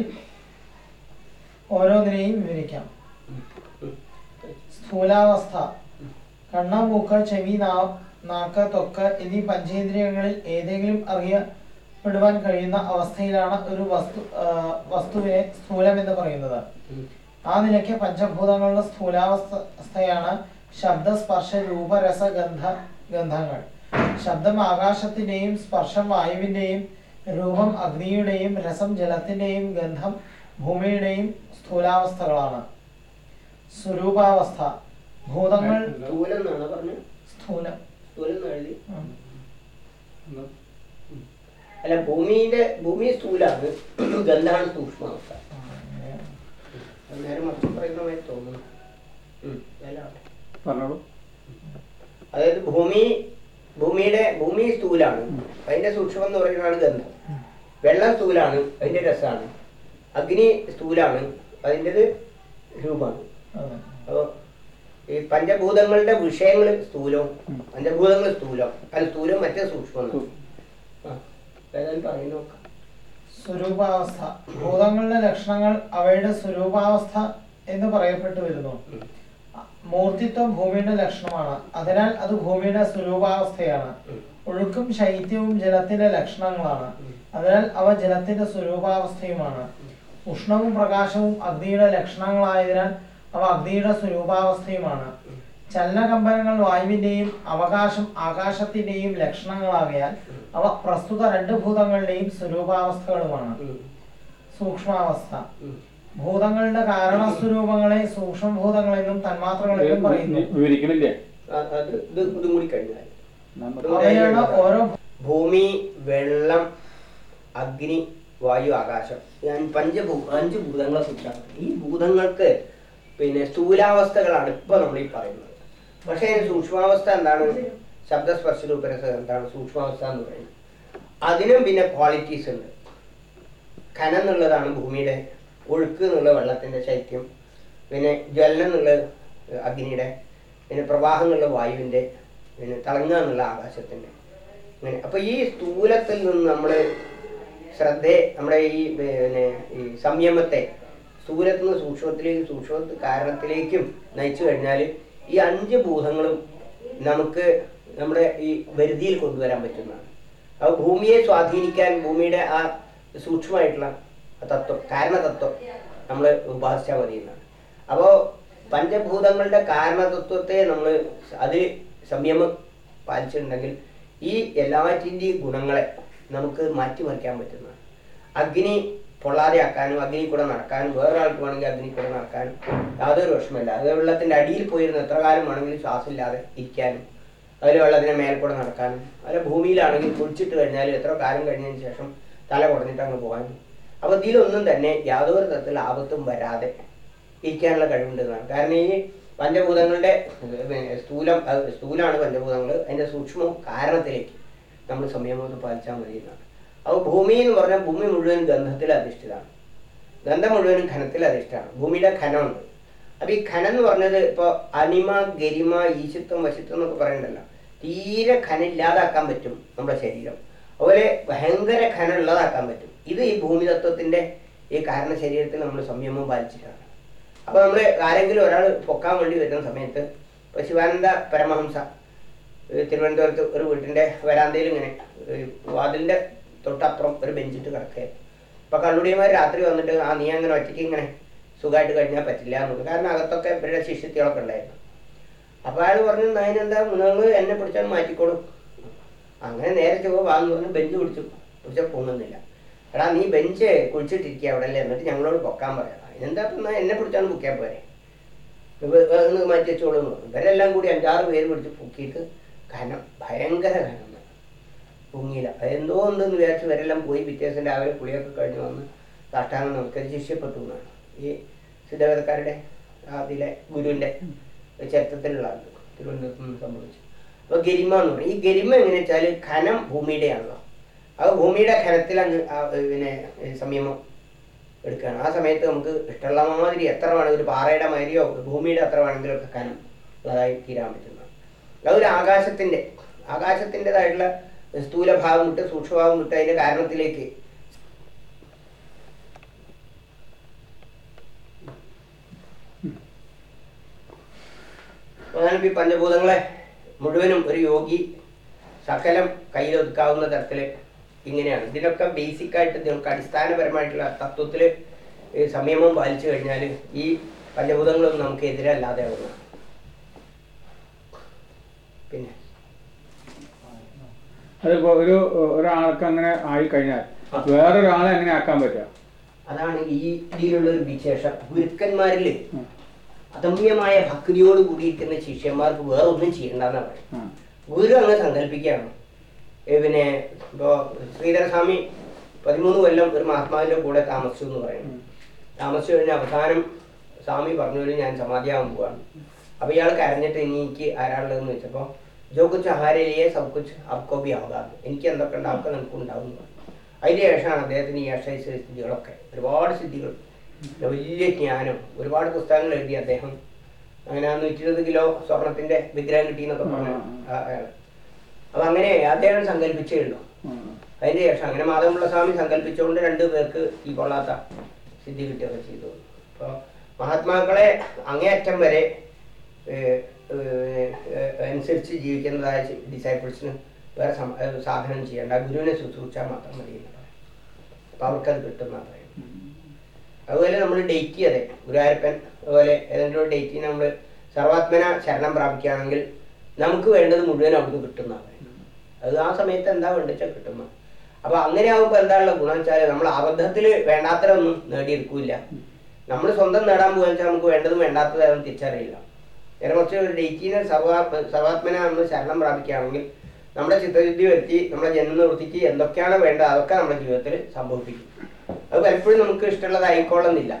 ഓരോന്നിനെയും വിവരിക്കാം. സ്ഥൂലാവസ്ഥ. കണ്ണ് മൂക്ക് ചെവി നാവ് നാക്ക് തൊക്ക് എന്നീ പഞ്ചേന്ദ്രിയങ്ങളിൽ ഏതെങ്കിലും അറിയപ്പെടുവാൻ കഴിയുന്ന അവസ്ഥയിലാണ് ഒരു വസ്തു വസ്തുവിനെ സ്ഥൂലം എന്ന് പറയുന്നത്. ആ നിലയ്ക്ക് പഞ്ചഭൂതങ്ങളുടെ സ്ഥൂലാവസ്ഥയാണ് ശബ്ദ സ്പർശ രൂപ രസ ഗന്ധ ഗന്ധങ്ങൾ. ശബ്ദം ആകാശത്തിന്റെയും സ്പർശം വായുവിന്റെയും രൂപം അഗ്നിയുടെയും രസം ജലത്തിന്റെയും ഗന്ധം ഭൂമിയുടെയും സ്ഥൂലാവസ്ഥകളാണ്. സ്വരൂപാവസ്ഥ. ഭൂതങ്ങൾ സ്ഥൂലം എന്നാണ് പറഞ്ഞത് സ്ഥൂലം സ്ഥൂലം എന്ന് എഴുതി ഉം. അല്ല ഭൂമിയിലെ ഭൂമി സ്ഥൂലാണ്. ഗന്ധാണ് സൂക്ഷ്മാവസ്ഥ നേരെ മറിച്ച് പറയുന്നതായി തോന്നുന്നു. അതായത് ഭൂമി ഭൂമിയുടെ ഭൂമി സ്ഥൂലാണ്. അതിന്റെ സൂക്ഷ്മം എന്ന് പറയുന്നതാണ് ഗന്ധം. വെള്ളം സ്ഥൂലാണ് അതിന്റെ രസമാണ്. അഗ്നി സ്ഥൂലാണ് അതിന്റെത് രൂപമാണ്. അപ്പോൾ ഈ പഞ്ചഭൂതങ്ങളുടെ വിഷയങ്ങൾ സ്ഥൂലവും പഞ്ചഭൂതങ്ങൾ സ്ഥൂലം. അല്ല സ്ഥൂലം മറ്റേ സൂക്ഷ്മം ഏതായാലും പറയുന്നു നോക്കാം. സ്വരൂപാവസ്ഥ. ഭൂതങ്ങളുടെ ലക്ഷണങ്ങൾ അവയുടെ സ്വരൂപാവസ്ഥ എന്ന് പറയപ്പെട്ടു വരുന്നു. മൂർത്തിത്വം ഭൂമിയുടെ ലക്ഷണമാണ്. അതിനാൽ അത് ഭൂമിയുടെ സ്വരൂപാവസ്ഥയാണ്. ഒഴുക്കും ശൈത്യവും ജലത്തിന്റെ ലക്ഷണങ്ങളാണ്. അതിനാൽ അവ ജലത്തിന്റെ സ്വരൂപാവസ്ഥയുമാണ്. ഉഷ്ണവും പ്രകാശവും അഗ്നിയുടെ ലക്ഷണങ്ങളായതിനാൽ അവ അഗ്നിയുടെ സ്വരൂപാവസ്ഥയുമാണ്. ചലനകമ്പനങ്ങൾ വായുവിന്റെയും അവകാശം ആകാശത്തിന്റെയും ലക്ഷണങ്ങളാകയാൽ അവ പ്രസ്തുത രണ്ട് ഭൂതങ്ങളുടെയും സ്വരൂപാവസ്ഥകളുമാണ്. സൂക്ഷ്മാവസ്ഥ. കാരണ ഭൂതങ്ങളുടെ കാരണസ്വരൂപങ്ങളെ സൂക്ഷ്മഭൂതങ്ങളെന്നും തന്മാത്രകളെന്നും പറയുന്നു. വിവരിക്കണില്ലേ? അത് ഇതും കൂടി കഴിഞ്ഞാൽ. നമ്മൾ അവയാണ് ഓരോ ഭൂമി വെള്ളം അഗ്നി വായു ആകാശം. ഞാൻ പഞ്ചഭൂ അഞ്ച് ഭൂതങ്ങളെ കുറിച്ചാണ് ഈ ഭൂതങ്ങൾക്ക് പിന്നെ സ്ഥൂലാവസ്ഥകളാണ് ഇപ്പൊ നമ്മൾ ഈ പറയുന്നത്. പക്ഷേ അതിന് സൂക്ഷ്മാവസ്ഥ എന്താണ്? ശബ്ദസ്പർശ രൂപരസം എന്താണ്? സൂക്ഷ്മാവസ്ഥ എന്ന് പറയുന്നത്. അതിനും പിന്നെ ക്വാളിറ്റീസ് ഉണ്ട്. ഖനം എന്നുള്ളതാണ് ഭൂമിയുടെ ഒഴുക്ക് എന്നുള്ള വെള്ളത്തിന്റെ ശൈത്യം. പിന്നെ ജ്വലനം എന്നുള്ള അഗ്നിയുടെ. പിന്നെ പ്രവാഹം എന്നുള്ള വായുവിന്റെ പിന്നെ തിളങ്ങുക എന്നുള്ള ആകാശത്തിന്റെ അങ്ങനെ അപ്പൊ ഈ സ്ഥൂലത്തിൽ നിന്ന് നമ്മൾ ശ്രദ്ധയെ നമ്മുടെ ഈ പിന്നെ ഈ സംയമത്തെ സ്ഥൂലത്തിൽ നിന്ന് സൂക്ഷ്മത്തിലേക്ക് സൂക്ഷ്മ കാരണത്തിലേക്കും നയിച്ചു കഴിഞ്ഞാൽ ഈ അഞ്ച് ഭൂതങ്ങളും നമുക്ക് നമ്മുടെ ഈ വരുതിയിൽ കൊണ്ടുവരാൻ പറ്റുന്നതാണ്. ആ ഭൂമിയെ സ്വാധീനിക്കാൻ ഭൂമിയുടെ ആ സൂക്ഷ്മമായിട്ടുള്ള തത്വം കാരണതത്വം നമ്മൾ ഉപാസിച്ചാൽ മതി എന്നാണ്. അപ്പോൾ പഞ്ചഭൂതങ്ങളുടെ കാരണതത്വത്തെ നമ്മൾ അത് സംയമം പാലിച്ചിട്ടുണ്ടെങ്കിൽ ഈ എല്ലാറ്റിന്റെയും ഗുണങ്ങളെ നമുക്ക് മാറ്റിമറിക്കാൻ പറ്റുന്നതാണ്. അഗ്നി പൊള്ളാതെ ആക്കാനും അഗ്നി കൂടെ നടക്കാനും വേറൊരാൾക്ക് വേണമെങ്കിൽ അഗ്നി കൂടെ നടക്കാനും യാതൊരു വിഷമമില്ല അത് വെള്ളത്തിന്റെ അടിയിൽ പോയിരുന്ന എത്ര കാലം വേണമെങ്കിലും ശ്വാസം ഇല്ലാതെ ഇരിക്കാനും അതിൽ വെള്ളത്തിന് മേൽ കൂടെ നടക്കാനും അതിൽ ഭൂമിയിലാണെങ്കിൽ കുളിച്ചിട്ട് കഴിഞ്ഞാൽ എത്ര കാലം കഴിഞ്ഞതിന് ശേഷം തല കുടഞ്ഞിട്ട് അങ്ങ് പോകാനും. അപ്പൊ ഇതിലൊന്നും തന്നെ യാതൊരു തരത്തിൽ ആപത്തും വരാതെ ഇരിക്കാനുള്ള കഴിവുണ്ടെന്നാണ്. കാരണം ഈ പഞ്ചഭൂതങ്ങളുടെ സ്ഥൂലം സ്ഥൂലാണ് പഞ്ചഭൂതങ്ങൾ അതിന്റെ സൂക്ഷ്മ കാരണത്തിലേക്ക് നമ്മൾ സമയം പാലിച്ചാൽ മതി എന്നാണ് അപ്പോൾ ഭൂമി എന്ന് പറഞ്ഞാൽ ഭൂമി മുഴുവൻ ഗന്ധത്തിൽ അധിഷ്ഠിതമാണ്. ഗന്ധം മുഴുവനും ഖനത്തിൽ അധിഷ്ഠിതമാണ്. ഭൂമിയുടെ ഖനമുണ്ട് അപ്പൊ ഈ ഖനം എന്ന് പറഞ്ഞത് ഇപ്പോൾ അനിമ ഗരിമ ഈശിത്വം വശിത്വം എന്നൊക്കെ പറയണ്ടല്ലോ. തീരെ ഖനം ഇല്ലാതാക്കാൻ പറ്റും നമ്മുടെ ശരീരം. അതുപോലെ ഭയങ്കര ഖനം ഉള്ളതാക്കാൻ പറ്റും. ഇത് ഈ ഭൂമി തത്വത്തിന്റെ ഈ കാരണ ശരീരത്തിൽ നമ്മൾ സംയമം പാലിച്ചിട്ടാണ്. അപ്പോൾ നമ്മൾ ആരെങ്കിലും ഒരാൾ പൊക്കാൻ വേണ്ടി വരുന്ന സമയത്ത് ഇപ്പൊ ശിവാനന്ദ പരമഹംസ തിരുവനന്തപുരത്ത് ഒരു വീട്ടിന്റെ വരാന്തയിൽ ഇങ്ങനെ വാതിലിന്റെ തൊട്ടപ്പുറം ഒരു ബെഞ്ചിട്ട് കിടക്കുകയായിരുന്നു അപ്പൊ കള്ളുടിയന്മാർ രാത്രി വന്നിട്ട് ആ നീ അങ്ങനെ ഒറ്റയ്ക്ക് ഇങ്ങനെ സുഖമായിട്ട് കഴിഞ്ഞാൽ പറ്റില്ല എന്ന് കാരണം അകത്തൊക്കെ ഇവരുടെ ശിഷ്യത്തികളൊക്കെ ഉണ്ടായിരുന്നു. അപ്പൊ അയാൾ പറഞ്ഞു അതിനെന്താ നിങ്ങൾ എന്നെ പിടിച്ചാൽ മാറ്റിക്കോളും. അങ്ങനെ നേരെ ചൊവ്വ വാന്ന് പറഞ്ഞ് ബെഞ്ച് പിടിച്ചു. പിടിച്ചാൽ പോകുന്നില്ല എടാ നീ ബെഞ്ച് കുഴിച്ചിട്ടിരിക്കുക അവിടെ അല്ലേ എന്നിട്ട് ഞങ്ങളോട് പൊക്കാൻ പറയാം. അതിനെന്താ ഇപ്പം എന്നെ പിടിച്ചാണ് പൊക്കിയാൽ പോരെ? മാറ്റി വെച്ചോളൂ ഇവരെല്ലാം കൂടി അഞ്ചാറ് പേര് പിടിച്ച് പൊക്കിയിട്ട് കാരണം ഭയങ്കര ഘനം. പൊങ്ങിയില്ല അതെന്തോ ഉണ്ടെന്ന് വിചാരിച്ച് ഇവരെല്ലാം പോയി പിറ്റേ രാവിലെ കുളിയൊക്കെ കഴിഞ്ഞ് വന്ന് സാഷ്ടാംഗം നമുക്കത് ശിഷ്യപ്പെട്ടു എന്നാണ്. ഈ സിദ്ധവേദക്കാരുടെ അതിലെ ഗുരുവിന്റെ ചരിത്രത്തിലുള്ള തിരുവനന്തപുരത്ത് നിന്ന് സംഭവിച്ചു അപ്പോൾ ഗരിമ എന്ന് പറയും. ഈ ഗരിമ എങ്ങനെ വെച്ചാൽ ഖനം ഭൂമിയുടെയാണല്ലോ. അത് ഭൂമിയുടെ ഖനത്തിൽ അങ്ങ് പിന്നെ സംയമം എടുക്കുകയാണ്. ആ സമയത്ത് നമുക്ക് ഇഷ്ടമുള്ള മാതിരി എത്ര വേണമെങ്കിലും ഒരു പാറയുടെ മാതിരിയോ ഭൂമിയുടെ അത്ര വേണമെങ്കിലും ഒക്കെ ഖനം ഉള്ളതായി തീരാൻ പറ്റുന്നതാണ്. അതൊരു ആകാശത്തിന്റെ ആകാശത്തിന്റെതായിട്ടുള്ള സ്ഥൂലഭാവം വിട്ട് സൂക്ഷ്മഭാവം വിട്ട് അതിന്റെ കാരണത്തിലേക്ക്. ഈ പഞ്ചഭൂതങ്ങളെ മുഴുവനും ഒരു യോഗി സകലം കയ്യിലൊതുക്കാവുന്ന തരത്തിൽ ഇങ്ങനെയാണ്. ഇതിനൊക്കെ ബേസിക് ആയിട്ട് നിങ്ങൾക്ക് അടിസ്ഥാനപരമായിട്ടുള്ള തത്വത്തിൽ സംയമം പാലിച്ചു കഴിഞ്ഞാൽ ഈ പഞ്ചഭൂതങ്ങളൊന്നും നമുക്ക് എതിരല്ലാതെ ആവുന്നു പിന്നെ അതിപ്പോ ഒരു ഒരാൾക്ക് അങ്ങനെ ആയി കഴിഞ്ഞാൽ വേറൊരാളെ എങ്ങനെ ആക്കാൻ പറ്റുക? അതാണ് ഈ ഇതിലുള്ള ഒരു വിശേഷം. ഗുരുക്കന്മാരിൽ അതമ്യമായ അദമ്യമായ ഭക്തിയോട് കൂടിയിരിക്കുന്ന ശിഷ്യന്മാർക്ക് വേറെ ഒന്നും ചെയ്യണ്ടെന്നാ പറയും. ഗുരു അങ്ങ് സങ്കല്പിക്കുകയാണ്. പിന്നെ ഇപ്പോ ശ്രീധരസ്വാമി പതിമൂന്ന് കൊല്ലം ഒരു മഹാത്മാവിന്റെ കൂടെ താമസിച്ചു എന്ന് പറയുന്നു. താമസിച്ചു കഴിഞ്ഞ അവസാനം സ്വാമി പറഞ്ഞു ഞാൻ സമാധിയാവാൻ പോവാണ്. അപ്പൊ ഇയാൾ കരഞ്ഞിട്ട് ഇനി എനിക്ക് ആരാളുള്ളതെന്ന് വെച്ചപ്പോ ജോ कुछ हमारे लिए सब कुछ आपको ആകാം എനിക്ക് എന്തൊക്കെ ഉണ്ട് करना നിനക്ക് अनुकूल उठाऊंगा. അതിന് ശേഷമാണ് അദ്ദേഹത്തിന് ഈ അക്ഷയ സിദ്ധികളൊക്കെ ഒരുപാട് സിദ്ധികൾ വലിയ ജ്ഞാനം ഒരുപാട് പുസ്തകങ്ങൾ എഴുതി അദ്ദേഹം. അങ്ങനെ ആ നൂറ്റി ഇരുപത് കിലോ സ്വർണത്തിന്റെ വിഗ്രഹം കിട്ടി എന്നൊക്കെ പറഞ്ഞു അപ്പൊ അങ്ങനെ അദ്ദേഹം സങ്കല്പിച്ചേ ഉള്ളൂ. അതിന് ശേഷം അങ്ങനെ മാധവമുള്ള സ്വാമി സങ്കല്പിച്ചുകൊണ്ട് രണ്ടു പേർക്ക് ഈ കൊള്ളാത്ത സിദ്ധി കിട്ടുകയൊക്കെ ചെയ്തു. അപ്പോൾ മഹാത്മാക്കളെ അങ്ങേയറ്റം വരെ അനുസരിച്ച് ജീവിക്കുന്നതായ ഡിസൈപ്പിൾസിന് വേറെ സാധനം ചെയ്യേണ്ട. ഗുരുവിനെ ശുശ്രൂഷിച്ചാൽ മാത്രം മതി എന്ന് അപ്പോൾ അവർക്കത് പറയും. അതുപോലെ നമ്മൾ ഡേറ്റ് അതെ. ഗുരുവായൂരപ്പൻ അതുപോലെ ഏതെങ്കിലും ഒരു ഡേറ്റിന് നമ്മൾ സർവാത്മന ശരണം പ്രാപിക്കുകയാണെങ്കിൽ നമുക്ക് വേണ്ടത് മുഴുവൻ അവിടുന്ന് കിട്ടും പറയും. അത് ആ സമയത്ത് എന്താ വേണ്ടിച്ചാൽ കിട്ടുന്ന അപ്പൊ അങ്ങനെ ആകുമ്പോൾ എന്താണുള്ള ഗുണം വെച്ചാൽ നമ്മൾ അബദ്ധത്തിൽ വേണ്ടാത്തതൊന്നും നേടിയെടുക്കൂല നമ്മൾ സ്വന്തം നേടാൻ പോകുക വെച്ചാൽ നമുക്ക് വേണ്ടതും വേണ്ടാത്തതും തിരിച്ചറിയില്ല. നേരെ ഒരു ഡേറ്റീന സർവാ സർവാത്മന നമ്മൾ ശരണം പ്രാപിക്കുകയാണെങ്കിൽ നമ്മുടെ ചിത്തശുദ്ധി വരുത്തി നമ്മുടെ ജന്മ നിവൃത്തിക്ക് എന്തൊക്കെയാണ് വേണ്ടത് അതൊക്കെ നമ്മുടെ ജീവിതത്തിൽ സംഭവിപ്പിക്കും. അത് പലപ്പോഴും നമുക്ക് ഇഷ്ടമുള്ളതായിക്കോളുന്നില്ല.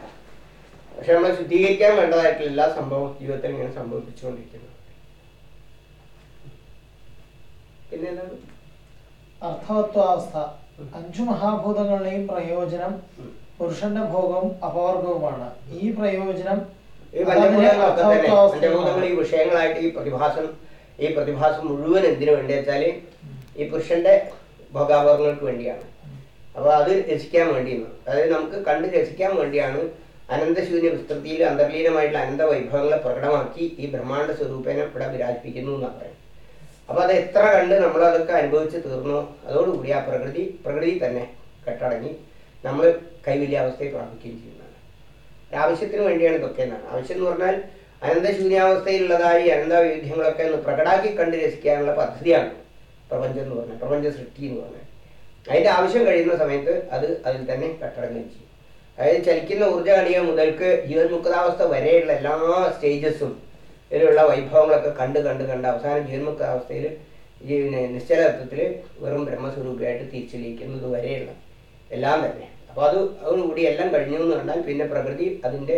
പക്ഷെ നമ്മൾ ശുദ്ധീകരിക്കാൻ വേണ്ടതായിട്ടുള്ള എല്ലാ സംഭവം ജീവിതത്തിൽ ഇങ്ങനെ സംഭവിപ്പിച്ചുകൊണ്ടിരിക്കുന്നു. പിന്നെ എന്താണ്? അർത്ഥവത്വാവസ്ഥ. അഞ്ചു മഹാഭൂതങ്ങളുടെയും പ്രയോജനം പുരുഷന്റെ ഭോഗവും അപവർഗവുമാണ്. ഈ പ്രയോജനം ഈ പഞ്ചഭൂതങ്ങളൊക്കെ തന്നെ. അർത്ഥവത്വാവസ്ഥയുമാണ്. പഞ്ചഭൂതങ്ങൾ ഈ വിഷയങ്ങളായിട്ട് ഈ പ്രതിഭാസം ഈ പ്രതിഭാസം മുഴുവൻ എന്തിനു വേണ്ടി വെച്ചാൽ ഈ പുരുഷന്റെ ഭോഗാഭോഗങ്ങൾക്ക് വേണ്ടിയാണ്. അപ്പൊ അത് രസിക്കാൻ വേണ്ടിയാണ്. അതായത് നമുക്ക് കണ്ട് രസിക്കാൻ വേണ്ടിയാണ് അനന്തശൂന്യ വിസ്തൃതിയിൽ അന്തർലീനമായിട്ടുള്ള അനന്ത വൈഭവങ്ങളെ പ്രകടമാക്കി ഈ ബ്രഹ്മാണ്ട സ്വരൂപേനെ ഇവിടെ വിരാജിപ്പിക്കുന്നു എന്നാണ് പറയുന്നത്. അപ്പൊ അത് എത്ര കണ്ട് നമ്മൾ അതൊക്കെ അനുഭവിച്ച് തീർന്നോ അതോടുകൂടി ആ പ്രകൃതി പ്രകൃതി തന്നെ കെട്ടടങ്ങി നമ്മൾ കൈവല്യാവസ്ഥയെ പ്രാപിക്കുകയും ഒരു ആവശ്യത്തിന് വേണ്ടിയാണ് ഇതൊക്കെ എന്നാണ്. ആവശ്യം എന്ന് പറഞ്ഞാൽ അനന്തശൂന്യാവസ്ഥയിലുള്ളതായി അനന്ത വൈവിധ്യങ്ങളൊക്കെ ഒന്ന് പ്രകടാക്കി കണ്ട് രസിക്കാനുള്ള പദ്ധതിയാണ് പ്രപഞ്ചം എന്ന് പറഞ്ഞാൽ പ്രപഞ്ച സൃഷ്ടി എന്ന് പറഞ്ഞാൽ. അതിന്റെ ആവശ്യം കഴിയുന്ന സമയത്ത് അത് അതിൽ തന്നെ കട്ടടങ്ങുകയും ചെയ്യും. അതായത് ചലിക്കുന്ന ഊർജ കണിക മുതൽക്ക് ജീവൻ മുക്താവസ്ഥ വരെയുള്ള എല്ലാ സ്റ്റേജസും ഇതിലുള്ള വൈഭവങ്ങളൊക്കെ കണ്ട് കണ്ട് കണ്ട് അവസാനം ജീവൻ മുക്താവസ്ഥയിൽ ജീവനെ നിശ്ചലത്വത്തിൽ വെറും ബ്രഹ്മസ്വരൂപിയായിട്ട് തിരിച്ചു ലയിക്കുന്നത് വരെയുള്ള എല്ലാം തന്നെ. അപ്പോൾ അത് അതോടുകൂടി എല്ലാം കഴിഞ്ഞു എന്ന് കണ്ടാൽ പിന്നെ പ്രകൃതി അതിന്റെ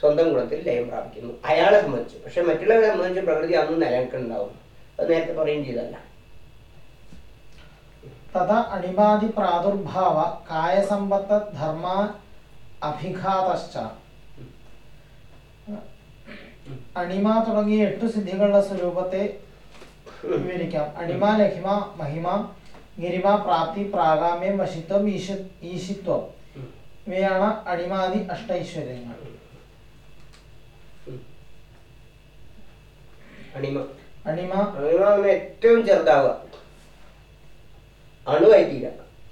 സ്വന്തം ഗുണത്തിൽ ലയം പ്രാപിക്കുന്നു. അയാളെ സംബന്ധിച്ച്. പക്ഷെ മറ്റുള്ളവരെ സംബന്ധിച്ച് പ്രകൃതി അന്ന് നിലനിൽക്കുന്നുണ്ടാവും. അത് നേരത്തെ പറയുകയും ചെയ്തല്ല തഥ അണിമാതി പ്രാദുർഭാവ കായസമ്പത്ത ധർമ്മ അഭിഘാതശ്ച. അണിമ തുടങ്ങിയ എട്ടു സിദ്ധികളുടെ സ്വരൂപത്തെ വിവരിക്കാം. അണിമ ലഹിമ മഹിമ ഗിരിമ പ്രാപ്തി പ്രാഗാമ്യം വശിത്വം ഈശിത്വം. ഇവയാണ് അടിമാതി അഷ്ടൈശ്വര്യങ്ങൾ. അണിമ അണിമ ഏറ്റവും ചെറുതാവുക. അണുവായി തീരാ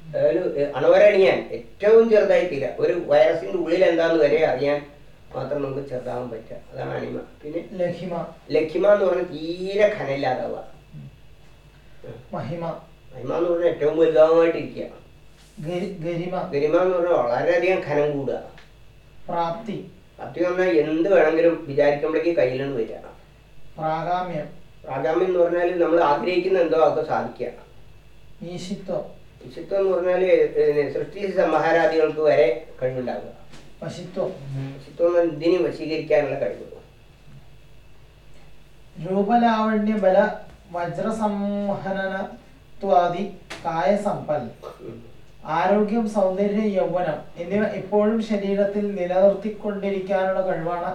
അതായത് അണുവരണിയാൻ ഏറ്റവും ചെറുതായി തീരാ. ഒരു വൈറസിന്റെ ഉള്ളിൽ എന്താന്ന് വരെ അറിയാൻ മാത്രം നമുക്ക് ചെറുതാവാൻ പറ്റുക. അതാണ് അണിമ പിന്നെ ലഹിമ. ലഖിമ എന്ന് പറഞ്ഞാൽ തീരെ ഖനയില്ലാതാവുക മഹിമ. മഹിമ എന്ന് പറഞ്ഞാൽ ഏറ്റവും വലുതാവുമായിട്ടിരിക്കുക ഗരിമ ഗരിമ. എന്ന് പറഞ്ഞാൽ വളരെയധികം ഖനം കൂടുക. പ്രാപ്തി. പ്രാപ്തി പറഞ്ഞാൽ എന്ത് വേണമെങ്കിലും വിചാരിക്കുമ്പോഴേക്ക് കയ്യിലാണ് വരിക. പ്രാഗാമ്യം. പ്രാഗാമ്യം എന്ന് പറഞ്ഞാൽ നമ്മൾ ആഗ്രഹിക്കുന്ന എന്തോ അതൊക്കെ സാധിക്കുക. ഈശിത്വം. വിശുദ്ധം എന്ന് പറഞ്ഞാൽ സൃഷ്ടി സംഹാരാദികൾക്ക് വരെ കഴിവുണ്ടാകുക. വശിത്വം. എന്തിനും എന്ന് ഇതിനെ വശീകരിക്കാനുള്ള കഴിവ്. രൂപലാവണ്യ ബല വജ്രസംഹനത്വാദി കായസമ്പൽ. ആരോഗ്യം സൗന്ദര്യം യൗവനം എന്നിവ എപ്പോഴും ശരീരത്തിൽ നിലനിർത്തിക്കൊണ്ടിരിക്കാനുള്ള കഴിവാണ്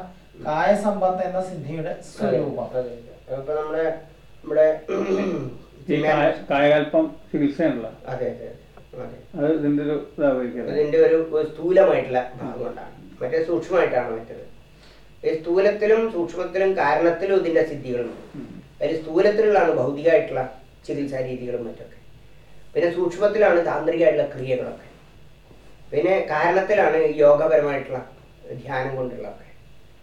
കായസമ്പത്ത് എന്ന സിദ്ധിയുടെ സ്വരൂപം. അതെ. നമ്മുടെ നമ്മുടെ കായകൽപ്പം ചികിത്സയാണല്ലോ. അതെ അതെ അതെ. ഇതിന്റെ ഒരു ഇതിന്റെ ഒരു ഒരു സ്ഥൂലമായിട്ടുള്ള ഭാഗം കൊണ്ടാണ്. മറ്റേ സൂക്ഷ്മമായിട്ടാണ് മറ്റേത്. ഈ സ്ഥൂലത്തിലും സൂക്ഷ്മത്തിലും കാരണത്തിലും ഇതിന്റെ സിദ്ധികളുണ്ട്. അതിൽ സ്ഥൂലത്തിലുള്ളതാണ് ഭൗതികമായിട്ടുള്ള ചികിത്സാ രീതികളും മറ്റൊക്കെ പിന്നെ സൂക്ഷ്മത്തിലാണ് താന്ത്രികമായിട്ടുള്ള ക്രിയകളൊക്കെ പിന്നെ കാരണത്തിലാണ് യോഗപരമായിട്ടുള്ള ധ്യാനം കൊണ്ടുള്ളതൊക്കെ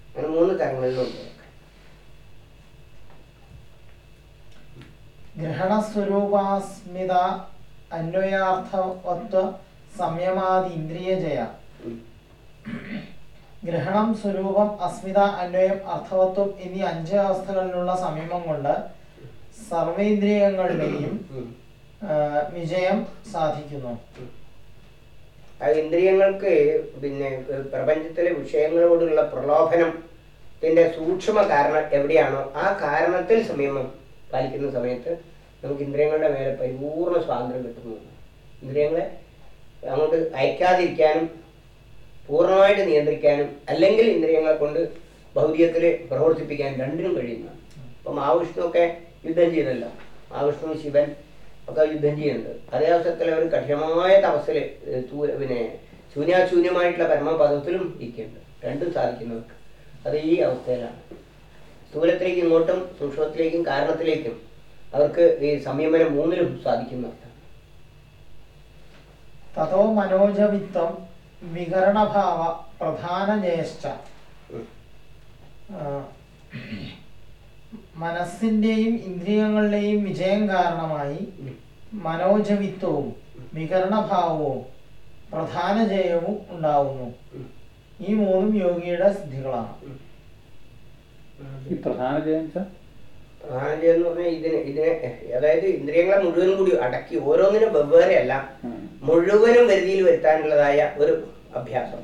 അങ്ങനെ മൂന്ന് തരങ്ങളിലുണ്ട്. ഗ്രഹണസ്വരൂപാസ്മിത അന്വയാർത്ഥവത്വ സംയമാതി ഇന്ദ്രിയജയ. ഗ്രഹണം സ്വരൂപം അസ്മിത അന്വയം അർത്ഥവത്വം എന്നീ അഞ്ച് അവസ്ഥകളിലുള്ള സംയമം കൊണ്ട്. ആ, വിജയം സാധിക്കുന്നു. ഇന്ദ്രിയങ്ങൾക്ക് പിന്നെ പ്രപഞ്ചത്തിലെ വിഷയങ്ങളോടുള്ള പ്രലോഭനത്തിന്റെ സൂക്ഷ്മ കാരണം എവിടെയാണോ ആ കാരണത്തിൽ സംയമം പാലിക്കുന്ന സമയത്ത് നമുക്ക് ഇന്ദ്രിയങ്ങളുടെ മേലെ പരിപൂർണ സ്വാതന്ത്ര്യം കിട്ടുന്നു. ഇന്ദ്രിയങ്ങളെ അങ്ങോട്ട് അയക്കാതിരിക്കാനും പൂർണമായിട്ട് നിയന്ത്രിക്കാനും അല്ലെങ്കിൽ ഇന്ദ്രിയങ്ങളെ കൊണ്ട് ഭൗതികത്തിൽ പ്രവർത്തിപ്പിക്കാൻ രണ്ടിനും കഴിയുന്നു. ഇപ്പം മഹാവിഷ്ണു ഒക്കെ യുദ്ധം ചെയ്തല്ലോ. മഹാവിഷ്ണു ശിവൻ ഒക്കെ യുദ്ധം ചെയ്യുന്നുണ്ട്. അതേ അവസരത്തിൽ അവർ കഠിനമായ തപസ്സിൽ പിന്നെ ശൂന്യാശൂന്യമായിട്ടുള്ള പരമപദത്തിലും ഇരിക്കുന്നുണ്ട്. രണ്ടും സാധിക്കുന്നവർക്ക്. അത് ഈ അവസ്ഥയിലാണ്. സ്ഥൂലത്തിലേക്ക് ഇങ്ങോട്ടും സൂക്ഷ്മത്തിലേക്കും കാരണത്തിലേക്കും അവർക്ക് ഈ സംയമനം മൂന്നിലും സാധിക്കുന്നവർക്ക്. തതോ മനോജവിത്വം വികരണഭാവ പ്രധാന ജ്യേഷ്ഠ ഉം. മനസ്സിന്റെയും ഇന്ദ്രിയങ്ങളുടെയും വിജയം കാരണമായി. മനോജവിത്വവും വികരണഭാവവും പ്രധാന ജയവും ഉണ്ടാവുന്നു. ഈ മൂന്നും യോഗിയുടെ സിദ്ധികളാണ്. ഈ പ്രധാന ജയം പ്രധാന ജയം എന്ന് പറഞ്ഞാൽ ഇതിന് ഇതിനെ അതായത് ഇന്ദ്രിയങ്ങളെ മുഴുവൻ കൂടി അടക്കി ഓരോന്നിനും വെവ്വേറെ അല്ല മുഴുവനും വരുതിയിൽ വരുത്താനുള്ളതായ ഒരു അഭ്യാസം.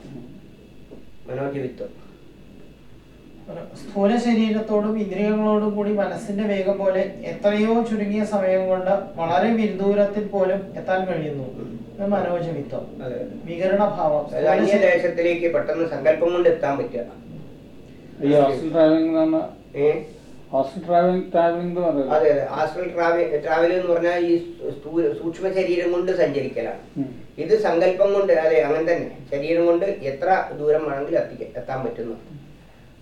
മനോജീവിത്വം. സ്ഥൂല ശരീരത്തോടും ഇന്ദ്രിയങ്ങളോടും കൂടി മനസ്സിന്റെ വേഗം പോലെ എത്രയോ ചുരുങ്ങിയ സമയം കൊണ്ട് വളരെ വിദൂരത്തിൽ പോലും എത്താൻ കഴിയുന്നു. മനോജമിത്വം വികരണ അതെ ദേശത്തിലേക്ക് പെട്ടെന്ന് സങ്കല്പം കൊണ്ട് എത്താൻ പറ്റുക. ഈ ഹോസ്റ്റൽ ഏ? ഹോസ്റ്റൽ ട്രാവലിംഗ് ട്രാവലിംഗ് അതെ അതെ. ആസ്ട്രൽ ട്രാവൽ ട്രാവൽ എന്ന് പറഞ്ഞാൽ ഈ സൂക്ഷ്മ ശരീരം കൊണ്ട് സഞ്ചരിക്കലാണ്. ഇത് സങ്കല്പം കൊണ്ട് അതെ അങ്ങനെ തന്നെ. ശരീരം കൊണ്ട് എത്ര ദൂരം വേണമെങ്കിലും എത്തിക്കാൻ എത്താൻ പറ്റുന്നു.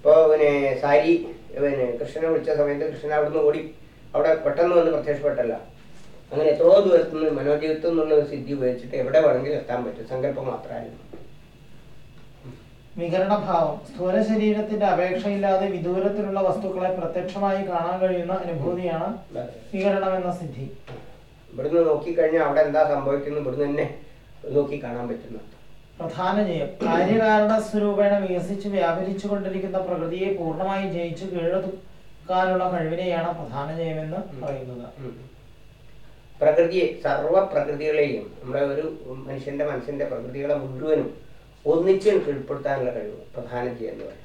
ഇപ്പോൾ പിന്നെ സാരി പിന്നെ കൃഷ്ണനെ വിളിച്ച സമയത്ത് കൃഷ്ണൻ അവിടുന്ന് ഓടി അവിടെ പെട്ടെന്ന് വന്ന് പ്രത്യക്ഷപ്പെട്ടല്ല. അങ്ങനെ എത്രയോ ദൂരത്തുനിന്ന് മനോജീവിത്വം എന്നുള്ള ഒരു സിദ്ധി ഉപയോഗിച്ചിട്ട് എവിടെ വേണമെങ്കിലും എത്താൻ പറ്റും. സങ്കല്പം മാത്രമായിരുന്നു. വികരണഭാവം. സ്ഥൂല ശരീരത്തിന്റെ അപേക്ഷയില്ലാതെ വിദൂരത്തിലുള്ള വസ്തുക്കളെ പ്രത്യക്ഷമായി കാണാൻ കഴിയുന്ന അനുഭൂതിയാണ് വികരണം എന്ന സിദ്ധി. ഇവിടുന്ന് നോക്കിക്കഴിഞ്ഞാൽ അവിടെ എന്താ സംഭവിക്കുന്നു ഇവിടുന്ന് തന്നെ നോക്കി കാണാൻ പറ്റുന്നു പ്രധാന ജയം. കാര്യകാരണ സ്വരൂപേണ വികസിച്ച് വ്യാപരിച്ചു കൊണ്ടിരിക്കുന്ന പ്രകൃതിയെ പൂർണമായി ജയിച്ച് കീഴടക്കാനുള്ള കഴിവിനെയാണ് പ്രധാന ജയമെന്ന് പറയുന്നത്. പ്രകൃതിയെ സർവ പ്രകൃതികളെയും നമ്മുടെ ഒരു മനുഷ്യന്റെ മനസ്സിന്റെ പ്രകൃതികളെ മുഴുവനും ഒന്നിച്ച് കീഴ്പ്പെടുത്താനുള്ള കഴിവ് പ്രധാന ജയം എന്ന് പറയും.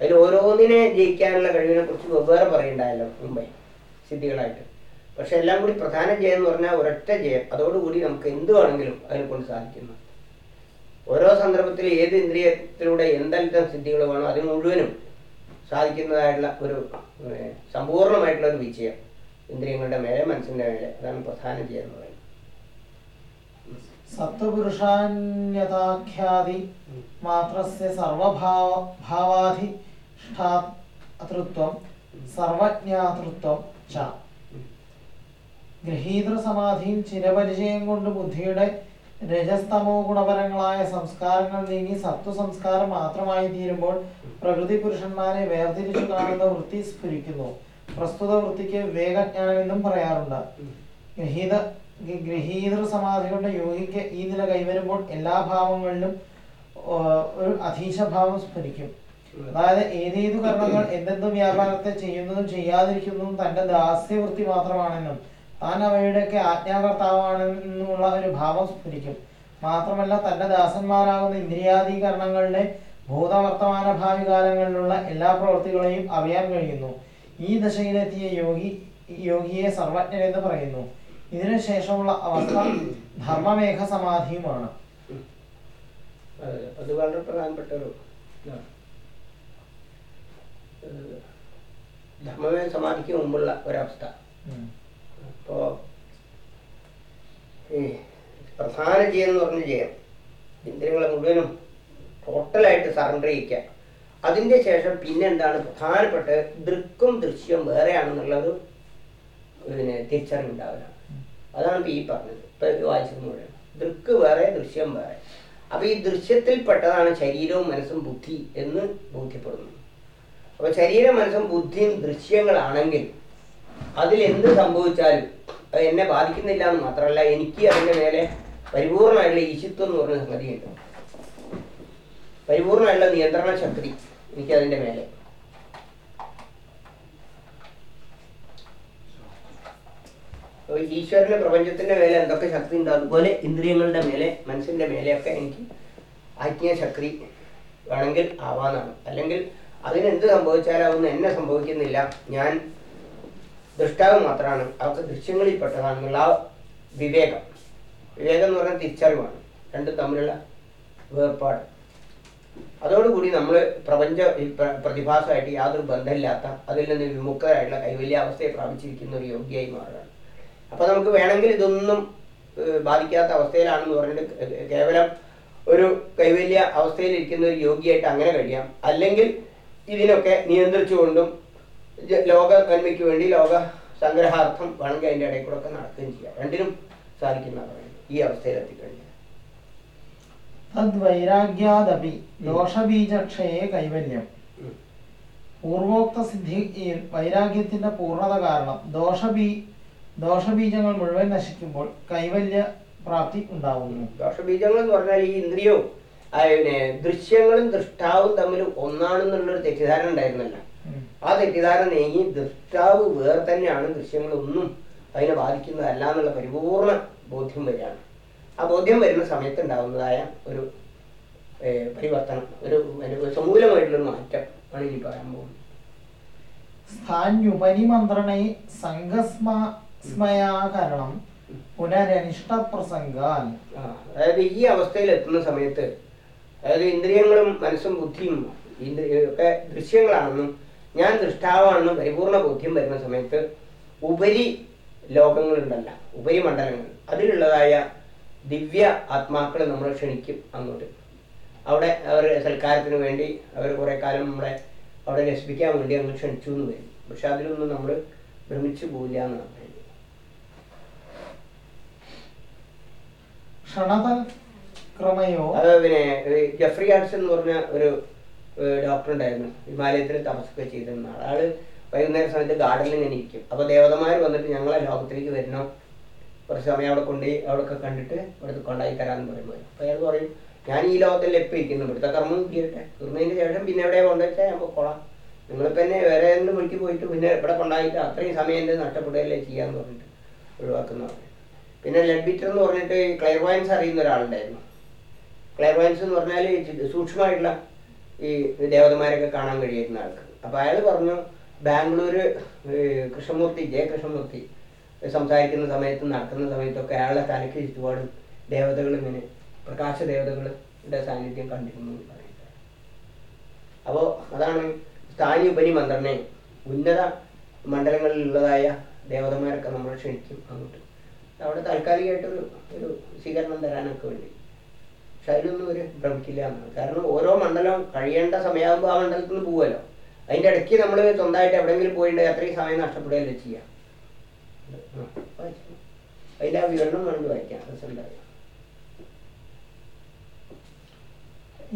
അതിൽ ഓരോന്നിനെ ജയിക്കാനുള്ള കഴിവിനെ കുറിച്ച് വെവ്വേറെ പറയണ്ടായല്ലോ മുമ്പേ സിദ്ധികളായിട്ട്. പക്ഷെ എല്ലാം കൂടി പ്രധാന ജയം എന്ന് പറഞ്ഞാൽ ഒരൊറ്റ ജയം. അതോടുകൂടി നമുക്ക് എന്തുവാണെങ്കിലും അതിനെ കൊണ്ട് സാധിക്കുന്നു. ഓരോ സന്ദർഭത്തിൽ ഏത് ഇന്ദ്രിയത്തിലൂടെ എന്തെല്ലാം സിദ്ധികൾ വേണോ അതിന് മുഴുവനും സാധിക്കുന്നതായിട്ടുള്ള ഒരു സമ്പൂർണമായിട്ടുള്ള ഒരു വിജയം ഇന്ദ്രിയങ്ങളുടെ മേലെ മനസ്സിന്റെ മേലെ. അതാണ് പ്രധാനം ചെയ്യുന്നത്. സത്വപുരുഷാന്യതാഖ്യാതി മാത്രസ്യ സർവഭാവ ഭാവാധിഷ്ഠാതൃത്വം സർവജ്ഞാതൃത്വം ച. ഗൃഹീതൃസമാധിയും ചിരപരിചയം കൊണ്ട് ബുദ്ധിയുടെ രജസ്തമോ ഗുണപരങ്ങളായ സംസ്കാരങ്ങൾ നീങ്ങി സത്വസംസ്കാരം മാത്രമായി തീരുമ്പോൾ പ്രകൃതി പുരുഷന്മാരെ വേർതിരിച്ചു കാണുന്ന വൃത്തി സ്ഫുരിക്കുന്നു. പ്രസ്തുത വൃത്തിക്ക് വേഗജ്ഞാനം എന്നും പറയാറുണ്ട്. ഗൃഹീത ഗൃഹീതൃ സമാധികളുടെ യോഗിക്ക് ഈ നില കൈവരുമ്പോൾ എല്ലാ ഭാവങ്ങളിലും ഒരു അധീശഭാവം സ്ഫുരിക്കും. അതായത് ഏതേതു കർമ്മങ്ങൾ എന്തെന്തും വ്യാപാരത്തെ ചെയ്യുന്നതും ചെയ്യാതിരിക്കുന്നതും തന്റെ ദാസ്യവൃത്തി മാത്രമാണെന്നും താൻ അവയുടെയൊക്കെ ആജ്ഞാകർത്താവാണെന്നുള്ള ഒരു ഭാവം സ്ഫുരിക്കും. മാത്രമല്ല തന്റെ ദാസന്മാരാകുന്ന ഇന്ദ്രിയാധികരണങ്ങളുടെ ഭൂതവർത്തമാന ഭാവി കാലങ്ങളിലുള്ള എല്ലാ പ്രവൃത്തികളെയും അറിയാൻ കഴിയുന്നു. ഈ ദശയിലെത്തിയ യോഗി യോഗിയെ സർവജ്ഞനെന്ന് പറയുന്നു. ഇതിനു ശേഷമുള്ള അവസ്ഥ ധർമ്മമേഘ സമാധിയുമാണ് അതെ, വളരെ പ്രധാനപ്പെട്ട ഒരു ധർമ്മമേഘ സമാധിക്ക് മുമ്പുള്ള ഒരവസ്ഥ. അപ്പോ പ്രധാന ജയം എന്ന് പറഞ്ഞ ജയം ഇന്ദ്രിയങ്ങളെ മുഴുവനും ടോട്ടലായിട്ട് സറണ്ടർ ചെയ്യിക്കുക. അതിന്റെ ശേഷം പിന്നെ എന്താണ് പ്രധാനപ്പെട്ട ദൃക്കും ദൃശ്യം വേറെയാണെന്നുള്ളൊരു പിന്നെ തിരിച്ചറിവുണ്ടാവുക. അതാണ് ഇപ്പൊ ഈ പറഞ്ഞത്. ഇപ്പൊ ഇത് വായിച്ചത് മുഴുവൻ. ദൃക്ക് വേറെ ദൃശ്യം വേറെ. അപ്പോൾ ഈ ദൃശ്യത്തിൽപ്പെട്ടതാണ് ശരീരവും മനസ്സും ബുദ്ധി എന്ന് ബോധ്യപ്പെടുന്നു അപ്പോൾ ശരീരം മനസ്സും ബുദ്ധിയും ദൃശ്യങ്ങളാണെങ്കിൽ അതിൽ എന്ത് സംഭവിച്ചാലും അത് എന്നെ ബാധിക്കുന്നില്ല എന്ന് മാത്രമല്ല എനിക്ക് അതിന്റെ മേലെ പരിപൂർണമായിട്ടുള്ള ഈശിത്വം എന്ന് പറഞ്ഞ സംഗതിയുണ്ട് പരിപൂർണമായിട്ടുള്ള നിയന്ത്രണ ശക്തി എനിക്ക് അതിന്റെ മേലെ ഈശ്വരന്റെ ഈശ്വരന് പ്രപഞ്ചത്തിന്റെ മേലെ എന്തൊക്കെ ശക്തി ഉണ്ട് അതുപോലെ ഇന്ദ്രിയങ്ങളുടെ മേലെ മനസ്സിന്റെ മേലെയൊക്കെ എനിക്ക് ആജ്ഞാശക്തി ശക്തി വേണമെങ്കിൽ ആവാന്നാണ്. അല്ലെങ്കിൽ അതിനെന്ത് സംഭവിച്ചാലും അതൊന്നും എന്നെ സംഭവിക്കുന്നില്ല. ഞാൻ ദൃഷ്ടാവ് മാത്രമാണ്. അവർക്ക് ദൃശ്യങ്ങളിൽ പെട്ടതാണെന്നുള്ള ആ വിവേകം. വിവേകം എന്ന് പറഞ്ഞാൽ തിരിച്ചറിവാണ്. രണ്ടും തമ്മിലുള്ള വേർപാട്. അതോടുകൂടി നമ്മൾ പ്രപഞ്ച പ്രതിഭാസമായിട്ട് യാതൊരു ബന്ധമില്ലാത്ത അതിൽ നിന്ന് വിമുക്തരായിട്ടുള്ള കൈവല്യാവസ്ഥയെ പ്രാപിച്ചിരിക്കുന്ന ഒരു യോഗ്യയായി മാറുകയാണ്. അപ്പോൾ നമുക്ക് വേണമെങ്കിൽ ഇതൊന്നും ബാധിക്കാത്ത അവസ്ഥയിലാണെന്ന് പറഞ്ഞിട്ട് കേവലം ഒരു കൈവല്യ അവസ്ഥയിലിരിക്കുന്ന ഒരു യോഗിയായിട്ട് അങ്ങനെ കഴിയാം. അല്ലെങ്കിൽ ഇതിനൊക്കെ നിയന്ത്രിച്ചുകൊണ്ടും ലോക നന്മയ്ക്ക് വേണ്ടി ലോക സംഗ്രഹാർത്ഥം വേണമെങ്കിൽ അതിന്റെ ഇടയിൽ കൂടെ ഒക്കെ നടക്കുകയും ചെയ്യാം. രണ്ടിനും സാധിക്കുന്ന ഈ അവസ്ഥയിൽ എത്തിക്കഴിഞ്ഞാൽ. തദ്വൈരാഗ്യാദപി ദോഷബീജക്ഷയെ കൈവല്യം. പൂർവോക്ത സിദ്ധി വൈരാഗ്യത്തിന്റെ പൂർണത കാരണം ദോഷബീ ദോഷബീജങ്ങൾ മുഴുവൻ നശിക്കുമ്പോൾ കൈവല്യ പ്രാപ്തി ഉണ്ടാവുന്നു. ദോഷബീജങ്ങൾ എന്ന് പറഞ്ഞാൽ ഈ ഇന്ദ്രിയവും ദൃശ്യങ്ങളും ദൃഷ്ടാവും തമ്മിൽ ഒന്നാണെന്നുള്ളൊരു തെറ്റിദ്ധാരണ ഉണ്ടായിരുന്നല്ലോ. ആ തെറ്റിദ്ധാരണ നീങ്ങി ദൃഷ്ടാവ് വേറെ തന്നെയാണ് ദൃശ്യങ്ങളൊന്നും അതിനെ ബാധിക്കുന്നതല്ല എന്നുള്ള പരിപൂർണ ബോധ്യം വരികയാണ്. ആ ബോധ്യം വരുന്ന സമയത്ത് ഉണ്ടാകുന്നതായ ഒരു പരിവർത്തനം ഒരു സമൂലമായിട്ടുള്ള സമൂലമായിട്ടുള്ളൊരു മാറ്റം ആണ് ഇനി പറയാൻ പോകുന്നത്. സ്ഥാന്യുപരിമന്ത്രണേ സംഘസ്മയാകരണം പുനരനിഷ്ട പ്രസംഗാൻ ആ, അതായത് ഈ അവസ്ഥയിൽ എത്തുന്ന സമയത്ത് അതായത് ഇന്ദ്രിയങ്ങളും മനസ്സും ബുദ്ധിയും ഒക്കെ ദൃശ്യങ്ങളാണെന്നും ഞാൻ ദൃഷ്ടാവാണെന്ന് പരിപൂർണ ബോധ്യം വരുന്ന സമയത്ത് ഉപരി ലോകങ്ങളുണ്ടല്ല ഉപരിമണ്ഡലങ്ങൾ അതിലുള്ളതായ ദിവ്യ ആത്മാക്കൾ നമ്മൾ ക്ഷണിക്കും അങ്ങോട്ട്. അവിടെ അവർ സൽക്കാരത്തിന് വേണ്ടി അവർ കുറേ കാലം നമ്മളെ അവിടെ രസിപ്പിക്കാൻ വേണ്ടി അങ്ങ് ക്ഷണിച്ചു എന്ന് വരും. പക്ഷെ അതിലൊന്നും നമ്മൾ ഭ്രമിച്ചു പോവില്ല എന്നാണ് പറയുന്നത്. ക്ഷണതൽ ക്രമയോ? അത് പിന്നെ ജഫ്രി ആർട്സ് എന്ന് പറഞ്ഞ ഒരു ഡോക്ടർ ഉണ്ടായിരുന്നു. ഹിമാലയത്തിൽ തപസ്സൊക്കെ ചെയ്തിരുന്ന ആൾ ആൾ വൈകുന്നേരം സമയത്ത് ഗാർഡനിൽ ഇങ്ങനെ ഇരിക്കും. അപ്പോൾ ദേവതമാർ വന്നിട്ട് ഞങ്ങളെ ലോകത്തിലേക്ക് വരണം. കുറച്ച് സമയം അവിടെ കൊണ്ടുപോയി അവിടെയൊക്കെ കണ്ടിട്ട് ഇവിടുത്തെ കൊണ്ടായി തരാമെന്ന് പറയുമ്പോൾ അപ്പോൾ അയാൾ പറയും ഞാൻ ഈ ലോകത്തിൽ എപ്പോൾ ഇരിക്കുന്നു ഇവിടുത്തെ കർമ്മം തീരട്ടെ. തീർന്നതിന് ശേഷം പിന്നെ എവിടെയാ കൊണ്ടുവച്ചാൽ ഞാൻ കൊള്ളാം. നിങ്ങളിപ്പോൾ എന്നെ വേറെ ഏതെങ്കിലും വിളിക്ക് പോയിട്ട് പിന്നെ ഇവിടെ കൊണ്ടായിട്ട് അത്രയും സമയം എന്റെ നഷ്ടപ്പെടുകയല്ലേ ചെയ്യാന്ന് പറഞ്ഞിട്ട് ഒഴിവാക്കുന്നതാണ് പിന്നെ ലെഡ്ബിറ്റർ എന്ന് പറഞ്ഞിട്ട് ക്ലയർവയൻസ് അറിയുന്ന ഒരാളുണ്ടായിരുന്നു. ക്ലയർവയൻസ് എന്ന് പറഞ്ഞാൽ സൂക്ഷ്മമായിട്ടുള്ള ഈ ദേവതമാരൊക്കെ കാണാൻ കഴിയുന്ന ആൾക്ക്. അപ്പോൾ അയാൾ പറഞ്ഞു ബാംഗ്ലൂർ കൃഷ്ണമൂർത്തി ജയ കൃഷ്ണമൂർത്തി സംസാരിക്കുന്ന സമയത്ത് നടക്കുന്ന സമയത്തൊക്കെ അയാളുടെ തലയ്ക്ക് ചുറ്റുപാടും ദേവതകൾ ഇങ്ങനെ പ്രകാശ ദേവതകളുടെ സാന്നിധ്യം കണ്ടിരുന്നു എന്ന് പറയുന്നത്. അപ്പോൾ അതാണ് സ്ഥാനി ഉപരി മന്ത്രനെ ഉന്നത മണ്ഡലങ്ങളിലുള്ളതായ ദേവതമാരൊക്കെ നമ്മൾ ക്ഷണിക്കും അങ്ങോട്ട്. അവിടെ താൽക്കാലികമായിട്ടൊരു ഒരു സ്വീകരണം തരാനൊക്കെ വേണ്ടി. അതിലൊന്നും ഒരു ഭ്രമിക്കില്ല എന്നാണ്. കാരണം ഓരോ മണ്ഡലം കഴിയേണ്ട സമയമാകുമ്പോൾ ആ മണ്ഡലത്തിൽ നിന്ന് പോവുമല്ലോ അതിന്റെ ഇടയ്ക്ക് നമ്മൾ സ്വന്തമായിട്ട് എവിടെയെങ്കിലും പോയിട്ട് അത്രയും സമയം നഷ്ടപ്പെടുകയല്ലേ ചെയ്യാം. അതിന്റെ ആ വിവരണം വേണമെങ്കിൽ വായിക്കാം.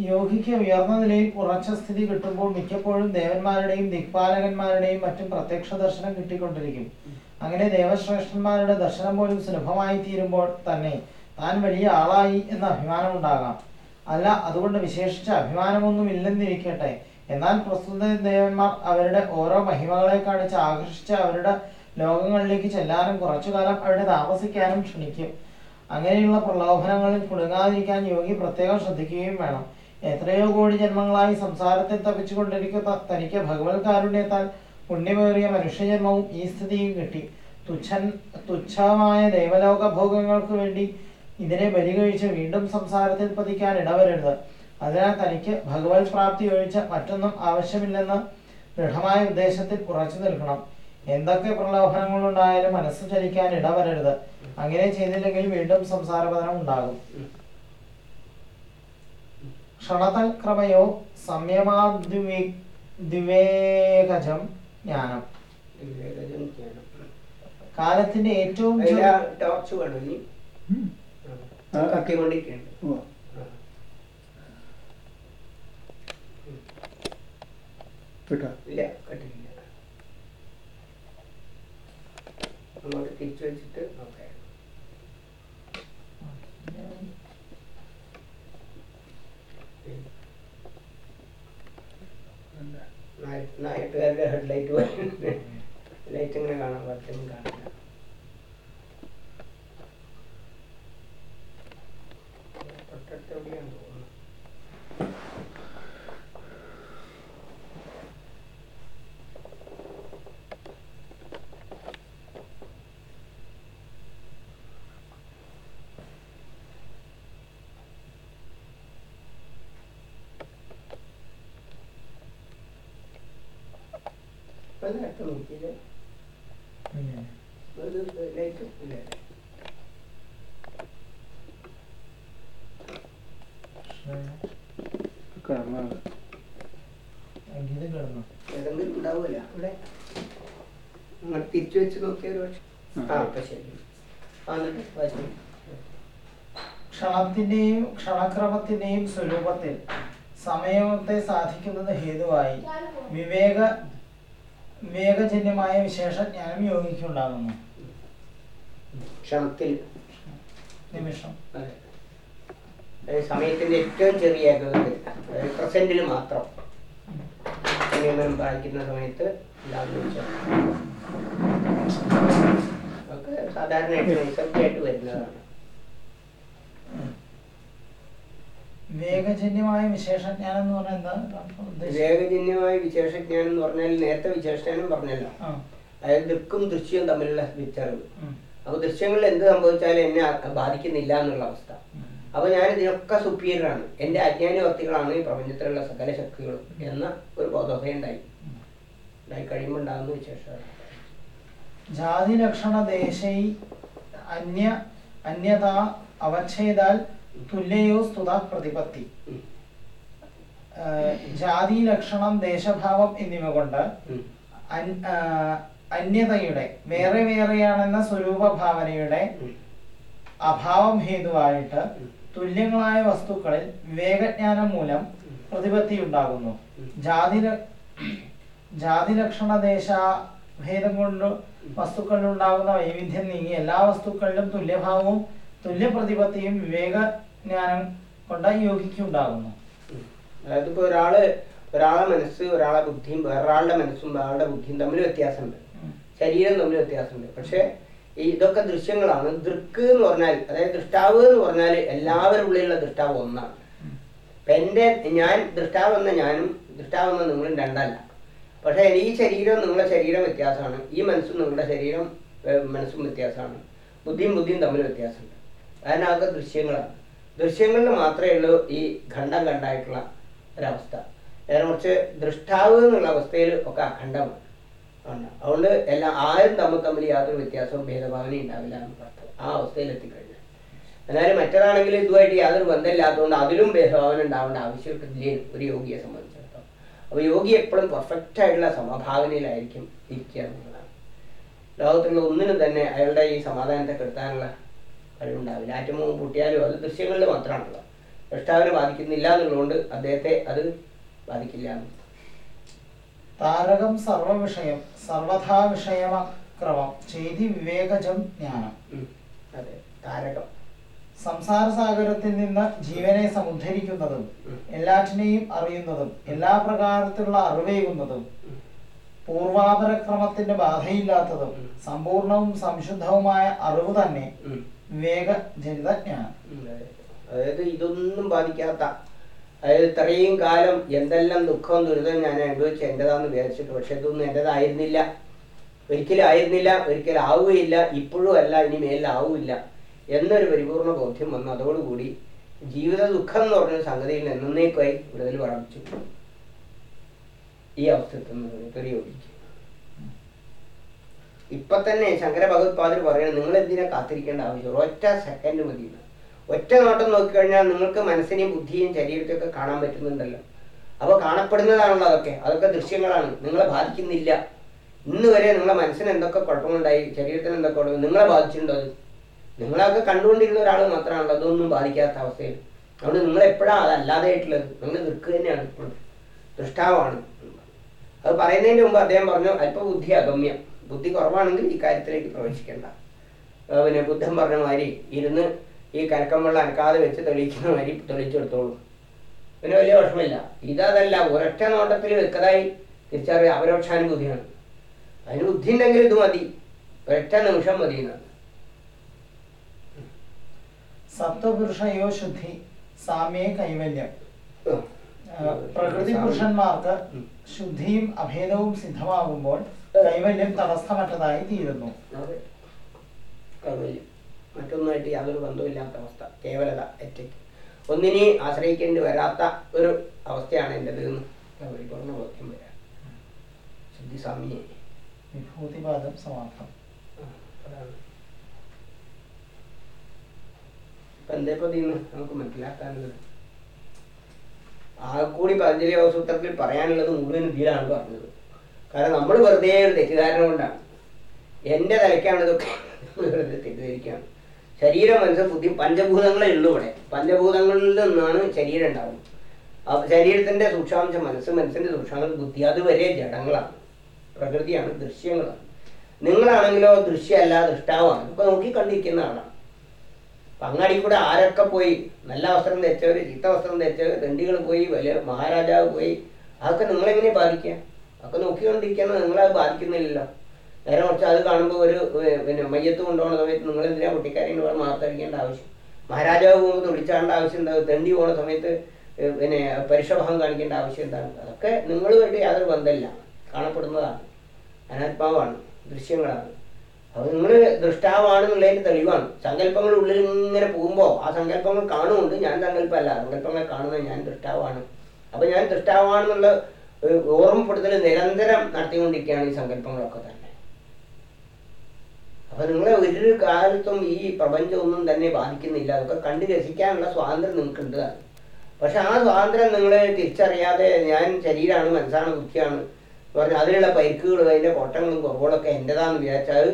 യോഗിക്ക് ഉയർന്ന നിലയിൽ ഉറച്ച സ്ഥിതി കിട്ടുമ്പോൾ മിക്കപ്പോഴും ദേവന്മാരുടെയും ദിക്പാലകന്മാരുടെയും മറ്റും പ്രത്യക്ഷ ദർശനം കിട്ടിക്കൊണ്ടിരിക്കും. അങ്ങനെ ദേവശ്രേഷ്ഠന്മാരുടെ ദർശനം പോലും സുലഭമായി തീരുമ്പോൾ തന്നെ താൻ വലിയ ആളായി എന്ന അഭിമാനം ഉണ്ടാകാം അല്ല അതുകൊണ്ട് വിശേഷിച്ച അഭിമാനമൊന്നും ഇല്ലെന്നിരിക്കട്ടെ എന്നാൽ പ്രസ്തുത ദേവന്മാർ അവരുടെ ഓരോ മഹിമകളെ കാണിച്ച് ആകർഷിച്ച് അവരുടെ ലോകങ്ങളിലേക്ക് ചെല്ലാനും കുറച്ചു കാലം അവിടെ താമസിക്കാനും ക്ഷണിക്കും. അങ്ങനെയുള്ള പ്രലോഭനങ്ങളിൽ കുടുങ്ങാതിരിക്കാൻ യോഗി പ്രത്യേകം ശ്രദ്ധിക്കുകയും വേണം. എത്രയോ കോടി ജന്മങ്ങളായി സംസാരത്തിൽ തപിച്ചുകൊണ്ടിരിക്കുന്ന തനിക്ക് ഭഗവത് കാരുണ്യത്താൽ പുണ്യമേറിയ മനുഷ്യജന്മവും ഈ സ്ഥിതിയും കിട്ടി. തുച്ഛൻ തുച്ഛമായ ദേവലോക ഭോഗങ്ങൾക്ക് വേണ്ടി ഇതിനെ ബലി കഴിച്ച് വീണ്ടും സംസാരത്തിൽ പതിക്കാൻ ഇടവരരുത്. അതിനാൽ തനിക്ക് ഭഗവത് പ്രാപ്തി ഒഴിച്ച് മറ്റൊന്നും ആവശ്യമില്ലെന്ന് ദൃഢമായ ഉദ്ദേശത്തിൽ ഉറച്ചു നിൽക്കണം. എന്തൊക്കെ പ്രലോഭനങ്ങളുണ്ടായാലും മനസ്സ് ചലിക്കാൻ ഇടവരരുത്. അങ്ങനെ ചെയ്തില്ലെങ്കിൽ വീണ്ടും സംസാരപതനം ഉണ്ടാകും. ക്ഷണതക്രമയോ ക്രമയോ ദിവേകജം ജ്ഞാനം. കാലത്തിന്റെ ഏറ്റവും ടോർച്ച് വേണം ഇനി ആ, കത്തിക്കൊണ്ടിരിക്കുന്നുണ്ട് ഓ, കേട്ടോ ഇല്ല കട്ടില്ല അങ്ങോട്ട് തിരിച്ചു വെച്ചിട്ട് നോക്കാം നാട്ടുകാരുടെ ഹെഡ്ലൈറ്റ് പോലെ ലൈറ്റ് ഇങ്ങനെ കാണാൻ പറ്റും കാണില്ല തൊട്ടടുത്ത് എവിടെയാണ് തോന്നുന്നു നോക്കിയില്ലേ ഉം. ഒരു ലൈറ്റ് ഇല്ല? കാരണം സംഗീതം കിടന്നു ഏതെങ്കിലും ഉണ്ടാവൂല. അവിടെ അങ്ങോട്ട് തിരിച്ചു വെച്ച് നോക്കിയ ഒരു ആ. ഇപ്പൊ ശരി. ക്ഷണത്തിന്റെയും ക്ഷണക്രമത്തിന്റെയും സ്വരൂപത്തിൽ സമയത്തെ സാധിക്കുന്നത് ഹേതുവായി. വിവേക വിവേകജന്യമായ വിശേഷജ്ഞാനം യോഗിക്കുണ്ടാകുന്നു ക്ഷണത്തിൽ. നിമിഷം. സമയത്തിന്റെ ഏറ്റവും ചെറിയ ഏകകത്തിൽ പ്രസന്റിൽ മാത്രം. നിയമനം പാലിക്കുന്ന സമയത്ത് സാധാരണയായിട്ട് നൈസർഗ്യമായിട്ട് വരുന്നതാണ്. വിവേകജന്യമായ വിശേഷജ്ഞാനം എന്ന് പറഞ്ഞാൽ? വിവേകജന്യമായ വിശേഷജ്ഞാനം എന്ന് പറഞ്ഞാൽ നേരത്തെ വിശേഷജ്ഞാനം പറഞ്ഞല്ലോ. അതായത് ദൃക്കും ദൃശ്യവും തമ്മിലുള്ള ഉം, അപ്പൊ ദൃശ്യങ്ങളിൽ എന്ത് സംഭവിച്ചാലും എന്നെ ബാധിക്കുന്നില്ല എന്നുള്ള അവസ്ഥ. അപ്പൊ ഞാൻ ഇതിനൊക്കെ സുപ്പീരിയർ ആണ് എന്റെ അജ്ഞാനവർത്തികളാണ് ഈ പ്രപഞ്ചത്തിലുള്ള സകല ശക്തികളും എന്ന ഒരു ബോധോദയം ഉണ്ടായി. ഉണ്ടായി കഴിയുമ്പോൾ ഉണ്ടാകുന്ന വിശേഷം ജാതി ലക്ഷണ ദേശൈ അന്യ അന്യതാ അവച്ഛേദാൽ തുല്യയോ സ്തുത പ്രതിപത്തി. ജാതി ലക്ഷണം ദേശഭാവം എന്നിവ കൊണ്ട് അന്യതയുടെ വേറെ വേറെയാണെന്ന സ്വരൂപ ഭാവനയുടെ. അഭാവം ഹേതുവായിട്ട് തുല്യങ്ങളായ വസ്തുക്കളിൽ വിവേകജ്ഞാനം മൂലം പ്രതിപത്തി ഉണ്ടാകുന്നു. ജാതി ജാതി ലക്ഷണ ദേശ ഭേദം കൊണ്ട് വസ്തുക്കളിൽ ഉണ്ടാകുന്ന വൈവിധ്യം നീങ്ങി എല്ലാ വസ്തുക്കളിലും തുല്യഭാവവും തുല്യപ്രതിപത്തിയും വിവേകജ്ഞാനം കൊണ്ട് യോഗിക്ക് ഉണ്ടാകുന്നു അതായത് ഇപ്പോൾ ഒരാൾ ഒരാളെ മനസ്സ് ഒരാളെ ബുദ്ധിയും വേറൊരാളുടെ മനസ്സും വേറൊരാളുടെ ബുദ്ധിയും തമ്മിൽ വ്യത്യാസമുണ്ട്. ശരീരം തമ്മിൽ വ്യത്യാസമുണ്ട്. പക്ഷേ ഈ ഇതൊക്കെ ദൃശ്യങ്ങളാണ്. ദൃക്ക് എന്ന് പറഞ്ഞാൽ അതായത് ദൃഷ്ടാവ് എന്ന് പറഞ്ഞാൽ എല്ലാവരുടെ ഉള്ളിലുള്ള ദൃഷ്ടാവ് ഒന്നാണ്. അപ്പൊ എന്റെ ഞാൻ ദൃഷ്ടാവ് എന്ന ഞാനും ദൃഷ്ടാവ് എന്ന നിങ്ങളും രണ്ടല്ല. പക്ഷേ ഈ ശരീരം നിങ്ങളുടെ ശരീരം വ്യത്യാസമാണ്. ഈ മനസ്സും നിങ്ങളുടെ ശരീരം മനസ്സും വ്യത്യാസമാണ്. ബുദ്ധിയും ബുദ്ധിയും തമ്മിൽ വ്യത്യാസമുണ്ട്. അതിനകത്ത് ദൃശ്യങ്ങളാണ്. ദൃശ്യങ്ങളിൽ മാത്രമേ ഉള്ളൂ ഈ ഖണ്ഡം ഖണ്ഡായിട്ടുള്ള ഒരവസ്ഥ. നേരെ കുറച്ച് ദൃഷ്ടാവ് എന്നുള്ള അവസ്ഥയിൽ ഒക്കെ അഖണ്ഡമാണ് ഉണ്ട് അതുകൊണ്ട് എല്ലാം ആരും തമ്മിൽ തമ്മിൽ യാതൊരു വ്യത്യാസവും ഭേദഭാവനയും ഉണ്ടാവില്ല എന്ന് അർത്ഥം ആ അവസ്ഥയിൽ എത്തിക്കഴിഞ്ഞു. എന്നാലും മറ്റേതാണെങ്കിൽ ഇതുമായിട്ട് യാതൊരു ബന്ധമില്ലാത്തതുകൊണ്ട് അതിലും ഭേദഭാവന ഉണ്ടാവേണ്ട ആവശ്യമില്ല. ഒരു യോഗിയെ സംബന്ധിച്ചിടത്തോളം. അപ്പോൾ യോഗി എപ്പോഴും പെർഫെക്റ്റ് ആയിട്ടുള്ള സമഭാവനയിലായിരിക്കും ഇരിക്കുക എന്നുള്ളതാണ്. ലോകത്തുള്ള ഒന്നിനും തന്നെ അയാളുടെ ഈ സമാധാനത്തെ കെടുത്താനുള്ള കഴിവുണ്ടാവില്ല ആറ്റമോ പൊട്ടിയാലും അത് ദൃശ്യങ്ങളിൽ മാത്രമാണല്ലോ ദൃഷ്ടാവിനെ ബാധിക്കുന്നില്ല എന്നുള്ളതുകൊണ്ട് അദ്ദേഹത്തെ അത് ബാധിക്കില്ല താരകം സർവവിഷയം സർവഥാ വിഷയമക്രമം ചെയ്തി വിവേകജം ജ്ഞാനം. അതെ താരകം. സംസാര സാഗരത്തിൽ നിന്ന് ജീവനെ സമുദ്ധരിക്കുന്നതും എല്ലാറ്റിനെയും അറിയുന്നതും എല്ലാ പ്രകാരത്തിലുള്ള അറിവേകുന്നതും. പൂർവാപരക്രമത്തിന്റെ ബാധയില്ലാത്തതും. സമ്പൂർണവും സംശുദ്ധവുമായ അറിവ് തന്നെ ഉം. വിവേകജനിത ജ്ഞാനം അതായത് ഇതൊന്നും ബാധിക്കാത്ത അതായത് ഇത്രയും കാലം എന്തെല്ലാം ദുഃഖവും ദുരിതവും ഞാൻ അനുഭവിച്ച് എന്റെതാന്ന് വിചാരിച്ചിട്ട് പക്ഷെ ഇതൊന്നും എന്റെതായിരുന്നില്ല ഒരിക്കലും ആയിരുന്നില്ല ഒരിക്കലും ആവുകയില്ല ഇപ്പോഴും അല്ല ഇനി മേലിലാവില്ല എന്നൊരു പരിപൂർണ ബോധ്യം വന്നു. അതോടുകൂടി ജീവിത ദുഃഖം എന്ന് പറഞ്ഞ സംഗതിയിൽ എന്നേക്കുമായി വിടുതൽ പ്രാപിച്ചു. ഈ അവസ്ഥ നിന്ന് ഇപ്പൊ തന്നെ ശങ്കര ഭഗവത്പാദർ പറയുന്നത് നിങ്ങൾ എന്തിനാ കാത്തിരിക്കേണ്ട ആവശ്യം? ഒറ്റ സെക്കൻഡ് മതി ഒറ്റ നോട്ടം നോക്കി കഴിഞ്ഞാൽ നിങ്ങൾക്ക് മനസ്സിനെയും ബുദ്ധിയും ശരീരത്തെയും ഒക്കെ കാണാൻ പറ്റുന്നുണ്ടല്ലോ. അപ്പോൾ കാണപ്പെടുന്നതാണല്ലോ അതൊക്കെ അതൊക്കെ ദൃശ്യങ്ങളാണ്. നിങ്ങളെ ബാധിക്കുന്നില്ല. ഇന്ന് വരെ നിങ്ങളെ മനസ്സിന് എന്തൊക്കെ കുഴപ്പമുണ്ടായി ശരീരത്തിന് എന്തൊക്കെ കുഴപ്പം നിങ്ങളെ ബാധിച്ചിട്ടുണ്ടോ അത്? നിങ്ങളൊക്കെ കണ്ടുകൊണ്ടിരുന്ന ഒരാൾ മാത്രമാണല്ലോ അതൊന്നും ബാധിക്കാത്ത അവസ്ഥയിൽ. അതുകൊണ്ട് നിങ്ങൾ അതല്ലാതെ ആയിട്ടുള്ളത് നിങ്ങൾ ദൃക്ക് തന്നെയാണ് ദൃഷ്ടാവാണ്. അത് പറയുന്നതിന് മുമ്പ് അദ്ദേഹം പറഞ്ഞു അല്പബുദ്ധി അഗമ്യം. ബുദ്ധി കുറവാണെങ്കിൽ ഈ കാര്യത്തിലേക്ക് പ്രവേശിക്കേണ്ട. പിന്നെ ബുദ്ധൻ പറഞ്ഞ മാതിരി ഇരുന്ന് ഈ കലക്കം വെള്ളം അനക്കാതെ വെച്ച് തെളിയിക്കുന്ന മാതിരി തെളിയിച്ചെടുത്തോളൂ. പിന്നെ വലിയ വിഷമില്ല ഇതല്ല ഒരൊറ്റ നോട്ടത്തിൽ വെക്കതായി തിരിച്ചറിയാം. അവരോക്ഷാനുഭൂതിയാണ് അതിന് ബുദ്ധി ഉണ്ടെങ്കിൽ ഇത് മതി. ഒരൊറ്റ നിമിഷം മതി എന്നാണ് സത്വപുരുഷയോ ശുദ്ധി സാമ്യേ കൈവല്യം. പ്രകൃതി പുരുഷന്മാർക്ക്. ശുദ്ധിയും അഭേദവും സിദ്ധമാകുമ്പോൾ കൈവല്യം തടസ്സമറ്റതായി തീരുന്നു. മറ്റൊന്നായിട്ട് കൈവല്യം മറ്റൊന്നുമായിട്ട് യാതൊരു ബന്ധമില്ലാത്ത അവസ്ഥ കേവലത ഒറ്റയ്ക്ക് ഒന്നിനെ ആശ്രയിക്കേണ്ടി വരാത്ത ഒരു അവസ്ഥയാണ് എന്റെത് എന്ന് പരിപൂർണ ബോധ്യം വരാം ശുദ്ധിസ്വാമിയെ. വിഭൂതിപാദം സമാപ്തം. അതാണ്. ഇപ്പൊ എന്തേ ഇപ്പൊ നമുക്ക് മനസ്സിലാക്കാനുള്ളത്? ആ കൂടി പതഞ്ജലി സൂത്രത്തിൽ പറയാനുള്ളത് മുഴുവൻ ഇതിലാണ് പറഞ്ഞത്. കാരണം നമ്മൾ വെറുതെ ഒരു തെറ്റിദ്ധാരണ കൊണ്ടാണ്. എന്റെ തലയ്ക്കാണ് ഇതൊക്കെ തെറ്റിദ്ധരിക്കുകയാണ് ശരീരം മനസ്സ് ബുദ്ധി പഞ്ചഭൂതങ്ങളെ ഉള്ളൂ ഇവിടെ. പഞ്ചഭൂതങ്ങളിൽ നിന്നാണ് ശരീരം ഉണ്ടാവുന്നത്. ആ ശരീരത്തിന്റെ സൂക്ഷാംശം മനസ്സ് മനസ്സിന്റെ സൂക്ഷാംശം ബുദ്ധി അതുവരെ ജഡങ്ങളാണ്. പ്രകൃതിയാണ് ദൃശ്യങ്ങളാണ്. നിങ്ങളാണെങ്കിലോ ദൃശ്യമല്ല ദൃഷ്ടാവാണ്. ഇപ്പൊ നോക്കി കണ്ടിരിക്കുന്ന ആളാണ്. അപ്പൊ അങ്ങാടി കൂടെ ആരൊക്കെ പോയി? നല്ല വസ്ത്രം ധരിച്ചവർ ചീത്ത വസ്ത്രം ധരിച്ചവർ തെണ്ടികൾ പോയി വലിയ മഹാരാജാവ് പോയി അതൊക്കെ നിങ്ങളെങ്ങനെ ബാധിക്കുക? അതൊക്കെ നിങ്ങളെ അത് ബാധിക്കുന്നില്ലല്ലോ. നേരെ മറിച്ച് അത് കാണുമ്പോൾ ഒരു പിന്നെ മയ്യത്ത് കൊണ്ടുപോകുന്ന സമയത്ത് നിങ്ങൾ എന്തിനാ കുട്ടിക്കാരെന്ന് പറഞ്ഞ് മാർത്തടിക്കേണ്ട ആവശ്യം? മഹാരാജാവ് പോകുമ്പോൾ തുള്ളിച്ചാണ്ട ആവശ്യം എന്താ? തെണ്ടി പോകുന്ന സമയത്ത് പിന്നെ പരുഷഭാവം കാണിക്കേണ്ട ആവശ്യം എന്താണ്? അതൊക്കെ നിങ്ങളുമായിട്ട് യാതൊരു ബന്ധമില്ല. കാണപ്പെടുന്നതാണ്. അനാത്മാവാണ്. ദൃശ്യങ്ങളാണ്. അപ്പോൾ നിങ്ങൾ ദൃഷ്ടാവാണെന്നുള്ളതിന്റെ തെളിവാണ്. സങ്കല്പങ്ങൾ ഉള്ളിൽ ഇങ്ങനെ പോകുമ്പോൾ ആ സങ്കല്പങ്ങൾ കാണുന്നുണ്ട്. ഞാൻ സങ്കല്പമല്ല. സങ്കല്പങ്ങളെ കാണുന്നത് ഞാൻ ദൃഷ്ടാവാണ്. അപ്പോൾ ഞാൻ ദൃഷ്ടാവാണെന്നുള്ള ഓർമ്മപ്പെടുത്തൽ നിരന്തരം നടത്തിക്കൊണ്ടിരിക്കുകയാണ് ഈ സങ്കല്പങ്ങളൊക്കെ തന്നെ. അപ്പൊ നിങ്ങളെ ഒരു കാലത്തും ഈ പ്രപഞ്ചം ഒന്നും തന്നെ ബാധിക്കുന്നില്ല. അതൊക്കെ കണ്ട് രസിക്കാനുള്ള സ്വാതന്ത്ര്യം നിങ്ങൾക്കുണ്ട്. പക്ഷെ ആ സ്വാതന്ത്ര്യം നിങ്ങൾ തിരിച്ചറിയാതെ ഞാൻ ശരീരമാണ് മനസ്സാണ് ബുദ്ധിയാണ് പറഞ്ഞാൽ അതിലുള്ള പരിക്കുകളും അതിന്റെ കോട്ടങ്ങളും കുറവുകളൊക്കെ എന്റെതാന്ന് വിചാരിച്ചാൽ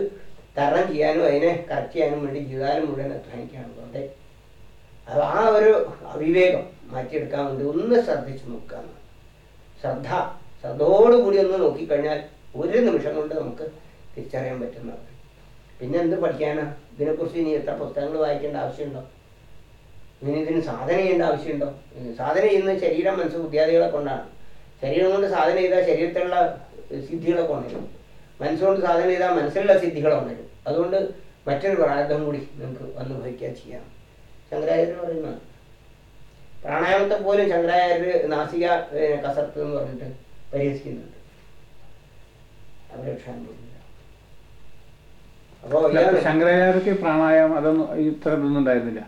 തരണം ചെയ്യാനും അതിനെ കറക്റ്റ് ചെയ്യാനും വേണ്ടി ജീവിതകാലം മുഴുവൻ അധ്വാനിക്കുകയാണ്. അതുകൊണ്ട് അത് ആ ഒരു അവിവേകം മാറ്റിയെടുക്കാൻ വേണ്ടി ഒന്ന് ശ്രദ്ധിച്ചു നോക്കുക. ശ്രദ്ധ ശ്രദ്ധയോടുകൂടി ഒന്ന് നോക്കിക്കഴിഞ്ഞാൽ ഒരു നിമിഷം കൊണ്ട് നമുക്ക് തിരിച്ചറിയാൻ പറ്റുന്നതാണ്. പിന്നെ എന്ത് പഠിക്കാനാ? ഇതിനെക്കുറിച്ച് ഇനി എത്ര പുസ്തകങ്ങൾ വായിക്കേണ്ട ആവശ്യമുണ്ടോ? ഇനി ഇതിന് സാധന ചെയ്യേണ്ട ആവശ്യമുണ്ടോ? സാധന ചെയ്യുന്നത് ശരീരം മനസ്സ് ബുദ്ധിയാദികളെ കൊണ്ടാണ്. ശരീരം കൊണ്ട് സാധന ചെയ്താൽ ശരീരത്തിലുള്ള സിദ്ധികളെ കൊണ്ടുവരും. മനസ്സുകൊണ്ട് സാധന ചെയ്താൽ മനസ്സിലുള്ള സിദ്ധികളെ കൊണ്ടുവരും. അതുകൊണ്ട് മറ്റൊരു പ്രാരബ്ധം കൂടി നിങ്ങൾക്ക് അനുഭവിക്കുക ഭവിക്കുക ചെയ്യാം. ശങ്കരാചാര്യ പറയുന്നതാണ് പ്രാണായാമത്തെ പോലും ശങ്കരാചാര്യർ നാസിക കസർത്ത് എന്ന് പറഞ്ഞിട്ട് പരിഹസിക്കുന്നുണ്ട്. അപ്പോ ശങ്കരാചാര്യക്ക് പ്രാണായാമം അതൊന്നും ഇത്ര ഇതൊന്നും ഉണ്ടായിരുന്നില്ല.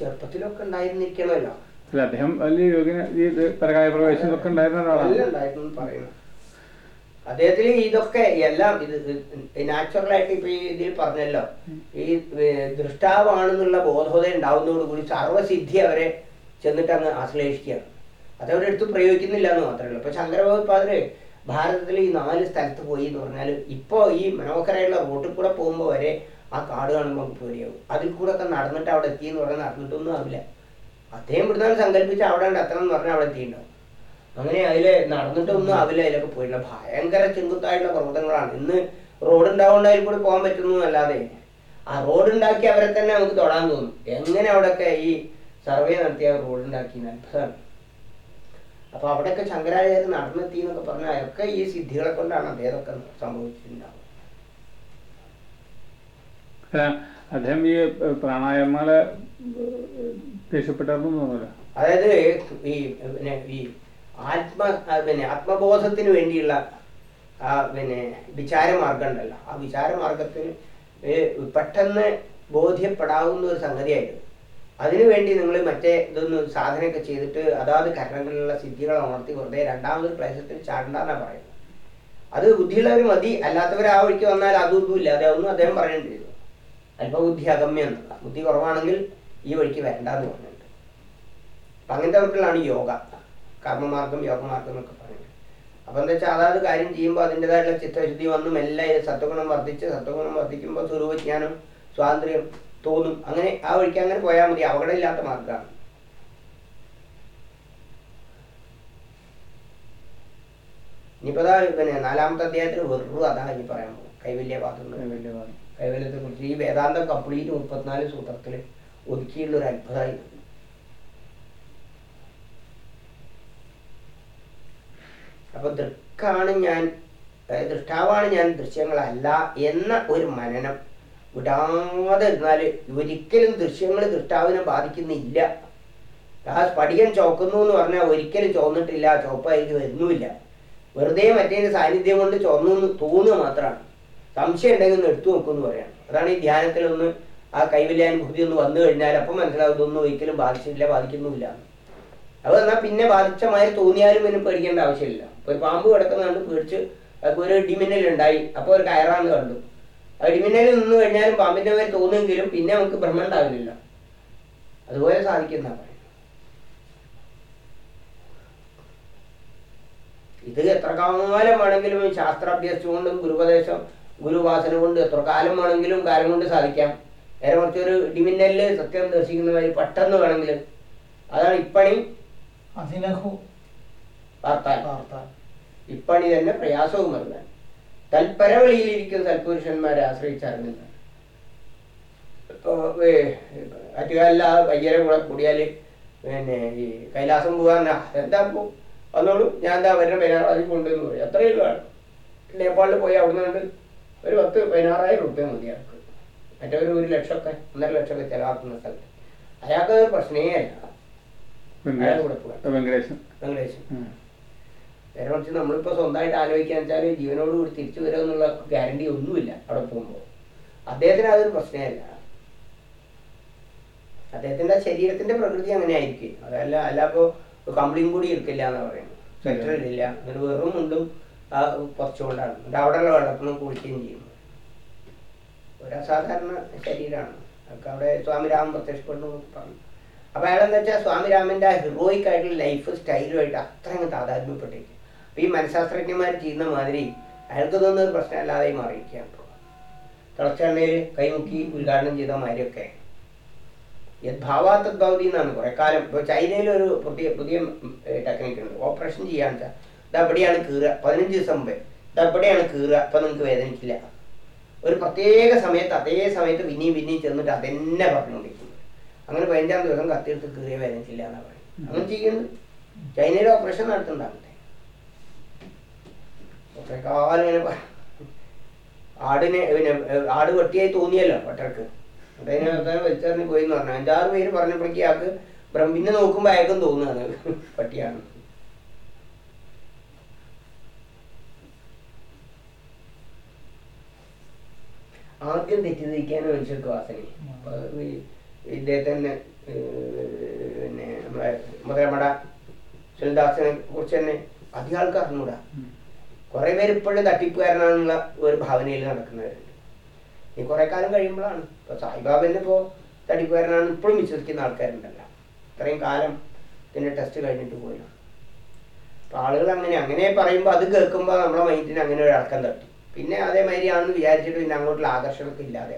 ചെറുപ്പത്തിലൊക്കെ ഉണ്ടായിരുന്നിരിക്കണമല്ലോ. അല്ല അദ്ദേഹം വലിയ യോഗിന പരകായ പ്രവേശനം ഇതൊക്കെ ഉണ്ടായിരുന്ന ഒരാളാണ്. അദ്ദേഹത്തിൽ ഇതൊക്കെ എല്ലാം ഇത് നാച്ചുറലായിട്ട് ഇപ്പൊ ഈ ഇതിൽ പറഞ്ഞല്ലോ. ഈ ദൃഷ്ടാവാണെന്നുള്ള ബോധോദയം ഉണ്ടാവുന്നതോടുകൂടി സർവസിദ്ധി അവരെ ചെന്നിട്ട് അങ്ങ് ആശ്ലേഷിക്കുകയാണ്. അത് അവരെടുത്ത് പ്രയോഗിക്കുന്നില്ല എന്ന് മാത്രമേ ഉള്ളൂ. ഇപ്പൊ ശങ്കരഭഗവത്പാദര് ഭാരതത്തിൽ ഈ നാല് സ്ഥലത്ത് പോയി എന്ന് പറഞ്ഞാൽ ഇപ്പോൾ ഈ മനോഹരമായിട്ടുള്ള റോട്ടിൽ കൂടെ പോകുമ്പോൾ വരെ ആ കാട് കാണുമ്പോൾ നമുക്ക് പേടിയാവും. അതിൽ കൂടെ ഒക്കെ നടന്നിട്ട് അവിടെ എത്തി എന്ന് പറഞ്ഞാൽ നടന്നിട്ടൊന്നും ആവില്ല. അദ്ദേഹം ഇവിടുന്ന് സങ്കല്പിച്ച് അവിടെ എത്തണം എന്ന് പറഞ്ഞാൽ അവിടെ എത്തിയിട്ടുണ്ടാവും. അങ്ങനെ അതിൽ നടന്നിട്ടൊന്നും ആവില്ല അതിലൊക്കെ പോയില്ല ഭയങ്കര ചെങ്കുത്തായിട്ടുള്ള പർവതങ്ങളാണ്. ഇന്ന് റോഡ് ഉണ്ടാവുകൊണ്ട് അതിൽ കൂടി പോകാൻ പറ്റുന്നു അല്ലാതെ ആ റോഡ് ഉണ്ടാക്കി അവരെ തന്നെ നമുക്ക് തൊടാൻ തോന്നും. എങ്ങനെ അവിടെയൊക്കെ ഈ സർവേ നടത്തിയ ആ ഉണ്ടാക്കി അത്ഭുതമാണ്. അപ്പൊ അവിടെയൊക്കെ ശങ്കരാചാര്യ നടന്നെത്തി എന്നൊക്കെ പറഞ്ഞാൽ ഒക്കെ ഈ സിദ്ധികളെ കൊണ്ടാണ് അദ്ദേഹമൊക്കെ സംഭവിച്ചിട്ടുണ്ടാവുക. അദ്ദേഹം ഈ പ്രാണായാമങ്ങളെ ദേഷ്യപ്പെട്ടാർന്നു തോന്നുന്നില്ല അതായത് ഈ പിന്നെ ഈ ആത്മ പിന്നെ ആത്മബോധത്തിന് വേണ്ടിയുള്ള ആ പിന്നെ വിചാരമാർഗം ഉണ്ടല്ലോ ആ വിചാരമാർഗത്തിന് പെട്ടെന്ന് ബോധ്യപ്പെടാവുന്ന ഒരു സംഗതിയായിരുന്നു അതിനുവേണ്ടി നിങ്ങൾ മറ്റേ ഇതൊന്ന് സാധനമൊക്കെ ചെയ്തിട്ട് അതാത് കരണങ്ങളിലുള്ള സിദ്ധികളെ ഉണർത്തി വെറുതെ രണ്ടാമത് ക്ലേശത്തിൽ ചാടണ്ടെന്നാണ് പറയുന്നത്. അത് ബുദ്ധിയുള്ളവർ മതി അല്ലാത്തവർ ആ വഴിക്ക് വന്നാൽ അതൊന്നും ഇല്ല. ഒന്നും അദ്ദേഹം പറയേണ്ടി വരും. അല്പബുദ്ധി അഗമ്യം എന്നുള്ള. ബുദ്ധി കുറവാണെങ്കിൽ ഈ വഴിക്ക് വരണ്ടെന്ന് പറഞ്ഞിട്ടുണ്ട്. അങ്ങനത്തെ വർക്കുകളാണ് യോഗ. കർമ്മമാർഗം യോഗമാർഗം എന്നൊക്കെ പറയുന്നത്. അപ്പൊ എന്താ വെച്ചാൽ അതാത് കാര്യം ചെയ്യുമ്പോൾ അതിന്റെതായിട്ടുള്ള ചിത്തശുദ്ധി വന്നും എല്ലാം സത്വഗുണം വർദ്ധിച്ച് സത്വഗുണം വർദ്ധിക്കുമ്പോൾ സ്വരൂപജ്ഞാനം സ്വാതന്ത്ര്യം തോന്നും. അങ്ങനെ ആ വഴിക്ക് അങ്ങനെ പോയാൽ മതി. അപകടമില്ലാത്ത മാർഗമാണ് ഇനിയിപ്പോ അതാ പിന്നെ നാലാമത്തെ അധ്യായത്തിൽ വെറും അതാ ഇനി പറയാൻ പോകും കൈവല്യവാദം. കൈവല്യത്തെ കുറിച്ച് ഈ വേദാന്തം കംപ്ലീറ്റ് മുപ്പത്തിനാല് സൂത്രത്തിൽ ഒതുക്കിയുള്ള ഒരു അത്ഭുതമായി അപ്പൊ ദൃക്കാണ് ഞാൻ ദൃഷ്ടാവാണ് ഞാൻ ദൃശ്യങ്ങളല്ല എന്ന ഒരു മനനം വിടാതെ ഇരുന്നാൽ ഒരിക്കലും ദൃശ്യങ്ങൾ ദൃഷ്ടാവിനെ ബാധിക്കുന്നില്ല. ആ സ്ഫടികം ചോക്കുന്നു എന്ന് പറഞ്ഞാൽ ഒരിക്കലും ചോന്നിട്ടില്ല ചോപ്പായിരിക്കും വരുന്നുമില്ല. വെറുതെ മറ്റേ സാന്നിധ്യം കൊണ്ട് ചോന്നു എന്ന് തോന്നുക മാത്രമാണ്. സംശയം ഉണ്ടെങ്കിൽ ഒന്ന് എടുത്തു നോക്കുമെന്ന് പറയാം. അതാണ് ഈ ധ്യാനത്തിലൊന്ന് ആ കൈവല്യാനുഭൂതി ഒന്ന് വന്നു കഴിഞ്ഞാൽ അപ്പം മനസ്സിലാവും ഇതൊന്നും ഒരിക്കലും ബാധിച്ചിട്ടില്ല ബാധിക്കുന്നുമില്ല. അത് എന്നാൽ പിന്നെ ബാധിച്ച മാതിരി തോന്നിയാലും പിന്നെ പേടിക്കേണ്ട ആവശ്യമില്ല. ഒരു പാമ്പ് കിടക്കുന്ന കണ്ട് പേടിച്ച് ഒരു ഇടിമിന്നലുണ്ടായി. അപ്പോൾ ഒരു കയറാന്ന് കണ്ടു. ആ ഇടിമിന്നലിൽ നിന്ന് കഴിഞ്ഞാലും പാമ്പിന്റെ പേര് തോന്നുമെങ്കിലും പിന്നെ നമുക്ക് ഭ്രമം ഉണ്ടാവില്ല അതുപോലെ സാധിക്കുന്ന ഇത് എത്ര കാലം വേണമെങ്കിലും ഈ ശാസ്ത്രാഭ്യസിച്ചു കൊണ്ടും ഗുരുപദേശം ഗുരുവാസന കൊണ്ട് എത്ര കാലം വേണമെങ്കിലും കാലം കൊണ്ട് സാധിക്കാം. നേരെ കുറച്ച് ഒരു ഇടിമിന്നലിൽ സത്യം ദർശിക്കുന്ന മാതിരി പെട്ടെന്ന് വേണമെങ്കിലും അതാണ് ഇപ്പണി വാർത്താൻ ഇപ്പണി തന്നെ പ്രയാസവും വരുന്നത് തൽപരവളിയിലിരിക്കുന്ന തൽപുരുഷന്മാരെ ആശ്രയിച്ചറിഞ്ഞില്ല ഇപ്പൊ അറ്റുകാലില്ല വയ്യരെ കൂടെ കൂടിയാൽ പിന്നെ ഈ കൈലാസം പോകാൻ എന്താ പോ വന്നോളൂ ഞാൻ എന്താ വരുന്ന പതിനാറായിരം കൊണ്ടുവന്ന് പറയും. അത്രയും വേണം. നേപ്പാളിൽ പോയി അവിടെ നിന്ന് ഒരു പത്ത് പതിനാറായിരം റുപ്യ മതി അയാൾക്ക്. മറ്റവർ ഒരു ലക്ഷമൊക്കെ ഒന്നര ലക്ഷമൊക്കെ ചെലവാക്കുന്ന സ്ഥലത്ത്. അയാൾക്ക് പ്രശ്നേ പ്രശ്നമേ അല്ല. അയാൾ കൂടെ പോകാം വെങ്കടേശൻ. വെങ്കടേശൻ. നേരെ മറിച്ച് നമ്മളിപ്പോൾ സ്വന്തമായിട്ട് ആലോചിക്കാൻ വെച്ചാൽ ജീവനോട് കൂടി തിരിച്ചു വരുമെന്നുള്ള ഗ്യാരണ്ടി ഒന്നുമില്ല അവിടെ പോകുമ്പോൾ അദ്ദേഹത്തിന് അതൊരു പ്രശ്നമല്ല. അദ്ദേഹത്തിന്റെ ശരീരത്തിന്റെ പ്രകൃതി അങ്ങനെ ആയിരിക്കും അതല്ല അല്ല ഇപ്പോൾ കമ്പിളിയും കൂടി എടുക്കില്ല പറയുന്നു പറയുന്നത്. ഇല്ല എന്നിട്ട് വെറും മുണ്ടും ആ കുറച്ചുകൊണ്ടാണ്. എന്നിട്ട് അവിടെയുള്ള വെള്ളത്തിൽ നിന്ന് കുളിക്കുകയും ചെയ്യും. ഒരു അസാധാരണ ശരീരമാണ് അതൊക്കെ അവിടെ സ്വാമി രാമൻ പ്രത്യക്ഷപ്പെടുന്നു പറഞ്ഞു. അപ്പൊ അയാളെന്ന് വെച്ചാൽ സ്വാമി രാമന്റെ ഹീറോയിക് ആയിട്ടുള്ള ലൈഫ് സ്റ്റൈലുമായിട്ട് അത്ര അങ്ങ് താതാത്മ്യപ്പെട്ടേക്കും അപ്പൊ ഈ മനഃശാസ്ത്രജ്ഞന്മാർ ചെയ്യുന്ന മാതിരി അയാൾക്ക് തോന്നുന്ന ഒരു പ്രശ്നമല്ലാതെ മാറിയിരിക്കുകയാണ് ഇപ്പോൾ തിളച്ചെണ്ണയിൽ കൈമുക്കി ഉദ്ഘാടനം ചെയ്ത മാതിരിയൊക്കെ. യദ്ഭാവാത്തദ്ഭവതി എന്നാണ് കുറെ കാലം. ഇപ്പോൾ ചൈനയിൽ ഒരു പുതിയ പുതിയ ടെക്നിക്ക് ഉണ്ട്. ഓപ്പറേഷൻ ചെയ്യാന്ന് വെച്ചാൽ ഇതെവിടെയാണ് കീറുക. പതിനഞ്ച് ദിവസം മുമ്പേ. ഇതെവിടെയാണ് കീറുക. അപ്പൊ നിങ്ങൾക്ക് വേദനിക്കില്ല. ഒരു പ്രത്യേക സമയത്ത് അതേ സമയത്ത് പിന്നെയും പിന്നെയും ചെന്നിട്ട് അതെന്നെ പറഞ്ഞുകൊണ്ടിരിക്കുന്നത് അങ്ങനെ പതിനഞ്ചാം ദിവസം കത്തിയെടുത്ത് കീറിയ വേദനിക്കില്ല എന്നാണ് പറയുന്നത്. അങ്ങനെ ചെയ്യുന്നു ചൈനയിൽ ഓപ്പറേഷൻ നടത്തുന്നുണ്ടാകട്ടെ കുറേ കാലം ഇങ്ങനെ പ- ആടിനെ പിന്നെ ആട് വെട്ടിയായി തോന്നിയല്ലോ പട്ടർക്ക്. അതിനെ അവസാനം വലിച്ചെറിഞ്ഞ് പോയി എന്ന് പറഞ്ഞു. അഞ്ചാറ് പേര് പറഞ്ഞപ്പോഴേക്കും ആൾക്ക് ബ്രഹ്മിനെ നോക്കുമ്പോ നോക്കുമ്പോൾ അയാൾക്കും തോന്നുകയാണ് പട്ടിയാണ്. ആദ്യം തെറ്റിദ്ധരിക്കാൻ മനുഷ്യർക്ക് വാസന. ഇദ്ദേഹത്തെ പിന്നെ നമ്മുടെ മുതലമട സുനിദാസിനെ കുറിച്ച് തന്നെ അധികം ആൾക്കാർ അറിഞ്ഞൂടാ. കുറെ പേര് ഇപ്പോഴും തട്ടിപ്പുകാരനാണെന്നുള്ള ഒരു ഭാവനയിൽ നടക്കുന്നവരുണ്ട്. ഇനി കുറേ കാലം കഴിയുമ്പോഴാണ്. ഇപ്പൊ സായിബാബന്നെ ഇപ്പോ തട്ടിപ്പുകാരനാണ് ഇപ്പോഴും വിശ്വസിക്കുന്ന ആൾക്കാരുണ്ടല്ല. ഇത്രയും കാലം ഇതിന്റെ ടെസ്റ്റ് കഴിഞ്ഞിട്ട് പോലും അപ്പൊ ആളുകൾ അങ്ങനെ അങ്ങനെ പറയുമ്പോൾ അത് കേൾക്കുമ്പോൾ നമ്മളെ മൈൻഡിന് അങ്ങനെ ഒരു അടക്കം തട്ടി. പിന്നെ അതേമാതിരിയാണെന്ന് വിചാരിച്ചിട്ട് പിന്നെ അങ്ങോട്ടുള്ള ആകർഷണമൊക്കെ ഇല്ലാതെ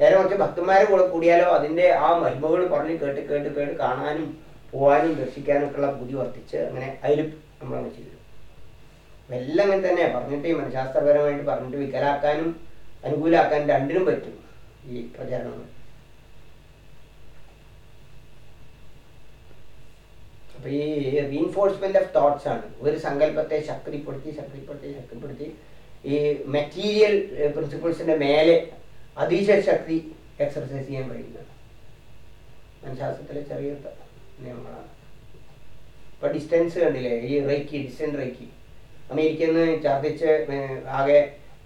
നേരെ കുറച്ച് ഭക്തന്മാരെ കൂടെ കൂടിയാലോ അതിന്റെ ആ മഹിമകൾ പറഞ്ഞ് കേട്ട് കേട്ട് കേട്ട് കാണാനും പോകാനും ദർശിക്കാനും ഒക്കെ ഉള്ള ബുദ്ധി വർദ്ധിച്ച് അങ്ങനെ അതിൽ നമ്മളങ്ങനെ ചെയ്തു. എല്ലാം അങ്ങനെ തന്നെയാ. പറഞ്ഞിട്ട് മനഃശാസ്ത്രപരമായിട്ട് പറഞ്ഞിട്ട് വികലാക്കാനും അനുകൂലാക്കാനും രണ്ടിനും പറ്റും ഈ പ്രചരണങ്ങൾ. അപ്പൊ ഈ റീൻഫോഴ്സ്മെന്റ് ഓഫ് തോട്ട്സ് ആണ്. ഒരു സങ്കല്പത്തെ ശക്തിപ്പെടുത്തി ശക്തിപ്പെടുത്തി ശക്തിപ്പെടുത്തി ഈ മെറ്റീരിയൽ പ്രിൻസിപ്പിൾസിന്റെ മേലെ അതീശ ശക്തി എക്സർസൈസ് ചെയ്യാൻ കഴിയുന്നത് മനഃശാസ്ത്രത്തിലെ ചെറിയ നിയമങ്ങളാണ്. ഇപ്പൊ ഡിസ്റ്റൻസ് കണ്ടില്ലേ? ഈ റേക്കി ഡിസ്റ്റൻസ് റേക്കി അമേരിക്കയിൽ നിന്ന് ഛർദ്ദിച്ച് ആകെ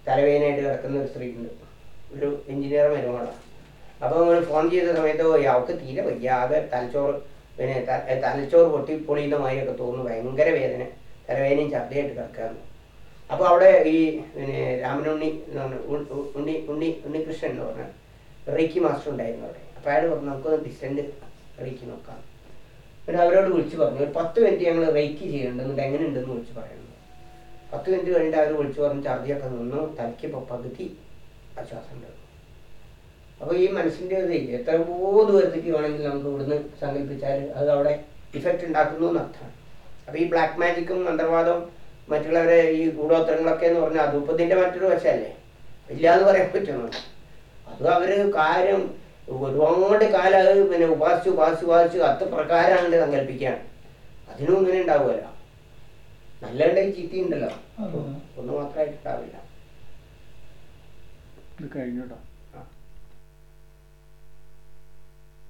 തലവേദനയായിട്ട് കിടക്കുന്ന ഒരു സ്ത്രീ ഉണ്ട് ഒരു എഞ്ചിനീയർ മരുമകളാണ്. അപ്പോൾ നമ്മൾ ഫോൺ ചെയ്ത സമയത്ത് അവൾക്ക് തീരെ വയ്യ. ആകെ തലച്ചോറ് പിന്നെ തലച്ചോറ് പൊട്ടി പൊളിയുന്ന മാതിരിയൊക്കെ തോന്നുന്നു. ഭയങ്കര വേദന. തലവേദനയും ഛർദ്ദിയായിട്ട് കിടക്കാന്ന് അപ്പോൾ അവിടെ ഈ പിന്നെ രാമനുണ്ണി എന്ന് പറഞ്ഞ ഉണ്ണി ഉണ്ണി ഉണ്ണികൃഷ്ണൻ എന്ന് പറഞ്ഞ റീക്കി മാസ്റ്റർ ഉണ്ടായിരുന്നു അവിടെ. അപ്പോൾ അയാൾ പറഞ്ഞു നമുക്കൊന്ന് ഡിസ്റ്റന്റ് റീക്കി നോക്കാം. പിന്നെ അവരോട് വിളിച്ച് പറഞ്ഞു ഒരു പത്ത് മിനിറ്റ് ഞങ്ങൾ റേക്കി ചെയ്യുന്നുണ്ട് എന്നിട്ട് എങ്ങനെ ഉണ്ടെന്ന് വിളിച്ച് പറയുന്നു പത്ത് മിനിറ്റ് കഴിഞ്ഞിട്ട് അവർ വിളിച്ചു പറഞ്ഞ് ഛർദിയൊക്കെ നിന്നു. തലയ്ക്ക് പകുതി ആശ്വാസം ഉണ്ട് അപ്പോൾ ഈ മനസ്സിന്റെ ഇത് എത്രയോ ദൂരത്തേക്ക് വേണമെങ്കിൽ നമുക്ക് ഇവിടുന്ന് സങ്കല്പിച്ചാൽ അത് അവിടെ ഇഫക്റ്റ് ഉണ്ടാക്കുന്നു എന്നർത്ഥമാണ് അപ്പോൾ ഈ ബ്ലാക്ക് മാജിക്കും മന്ത്രവാദവും മറ്റുള്ളവരെ ഈ ഗൂഢോത്തരങ്ങളൊക്കെ എന്ന് പറഞ്ഞാൽ അത് മറ്റൊരു വശമല്ലേ? ഇല്ലാന്ന് പറയാൻ പറ്റുന്നു അത് അവർ കാര്യം ഒരുപാട് കാലം അത് പിന്നെ ഉപാസിച്ച് ഉപാസിച്ച് ഉപാസിച്ച് അത്ര പ്രകാരമാണ് സങ്കല്പിക്കുകയാണ് അതിനും ഇങ്ങനെ ഉണ്ടാവുമല്ലോ. നല്ല ഉണ്ടെങ്കിൽ ചീത്തയുണ്ടല്ലോ. ഒന്ന് മാത്രമായിട്ട് ഉണ്ടാവില്ല. ഇത് കഴിഞ്ഞു കേട്ടോ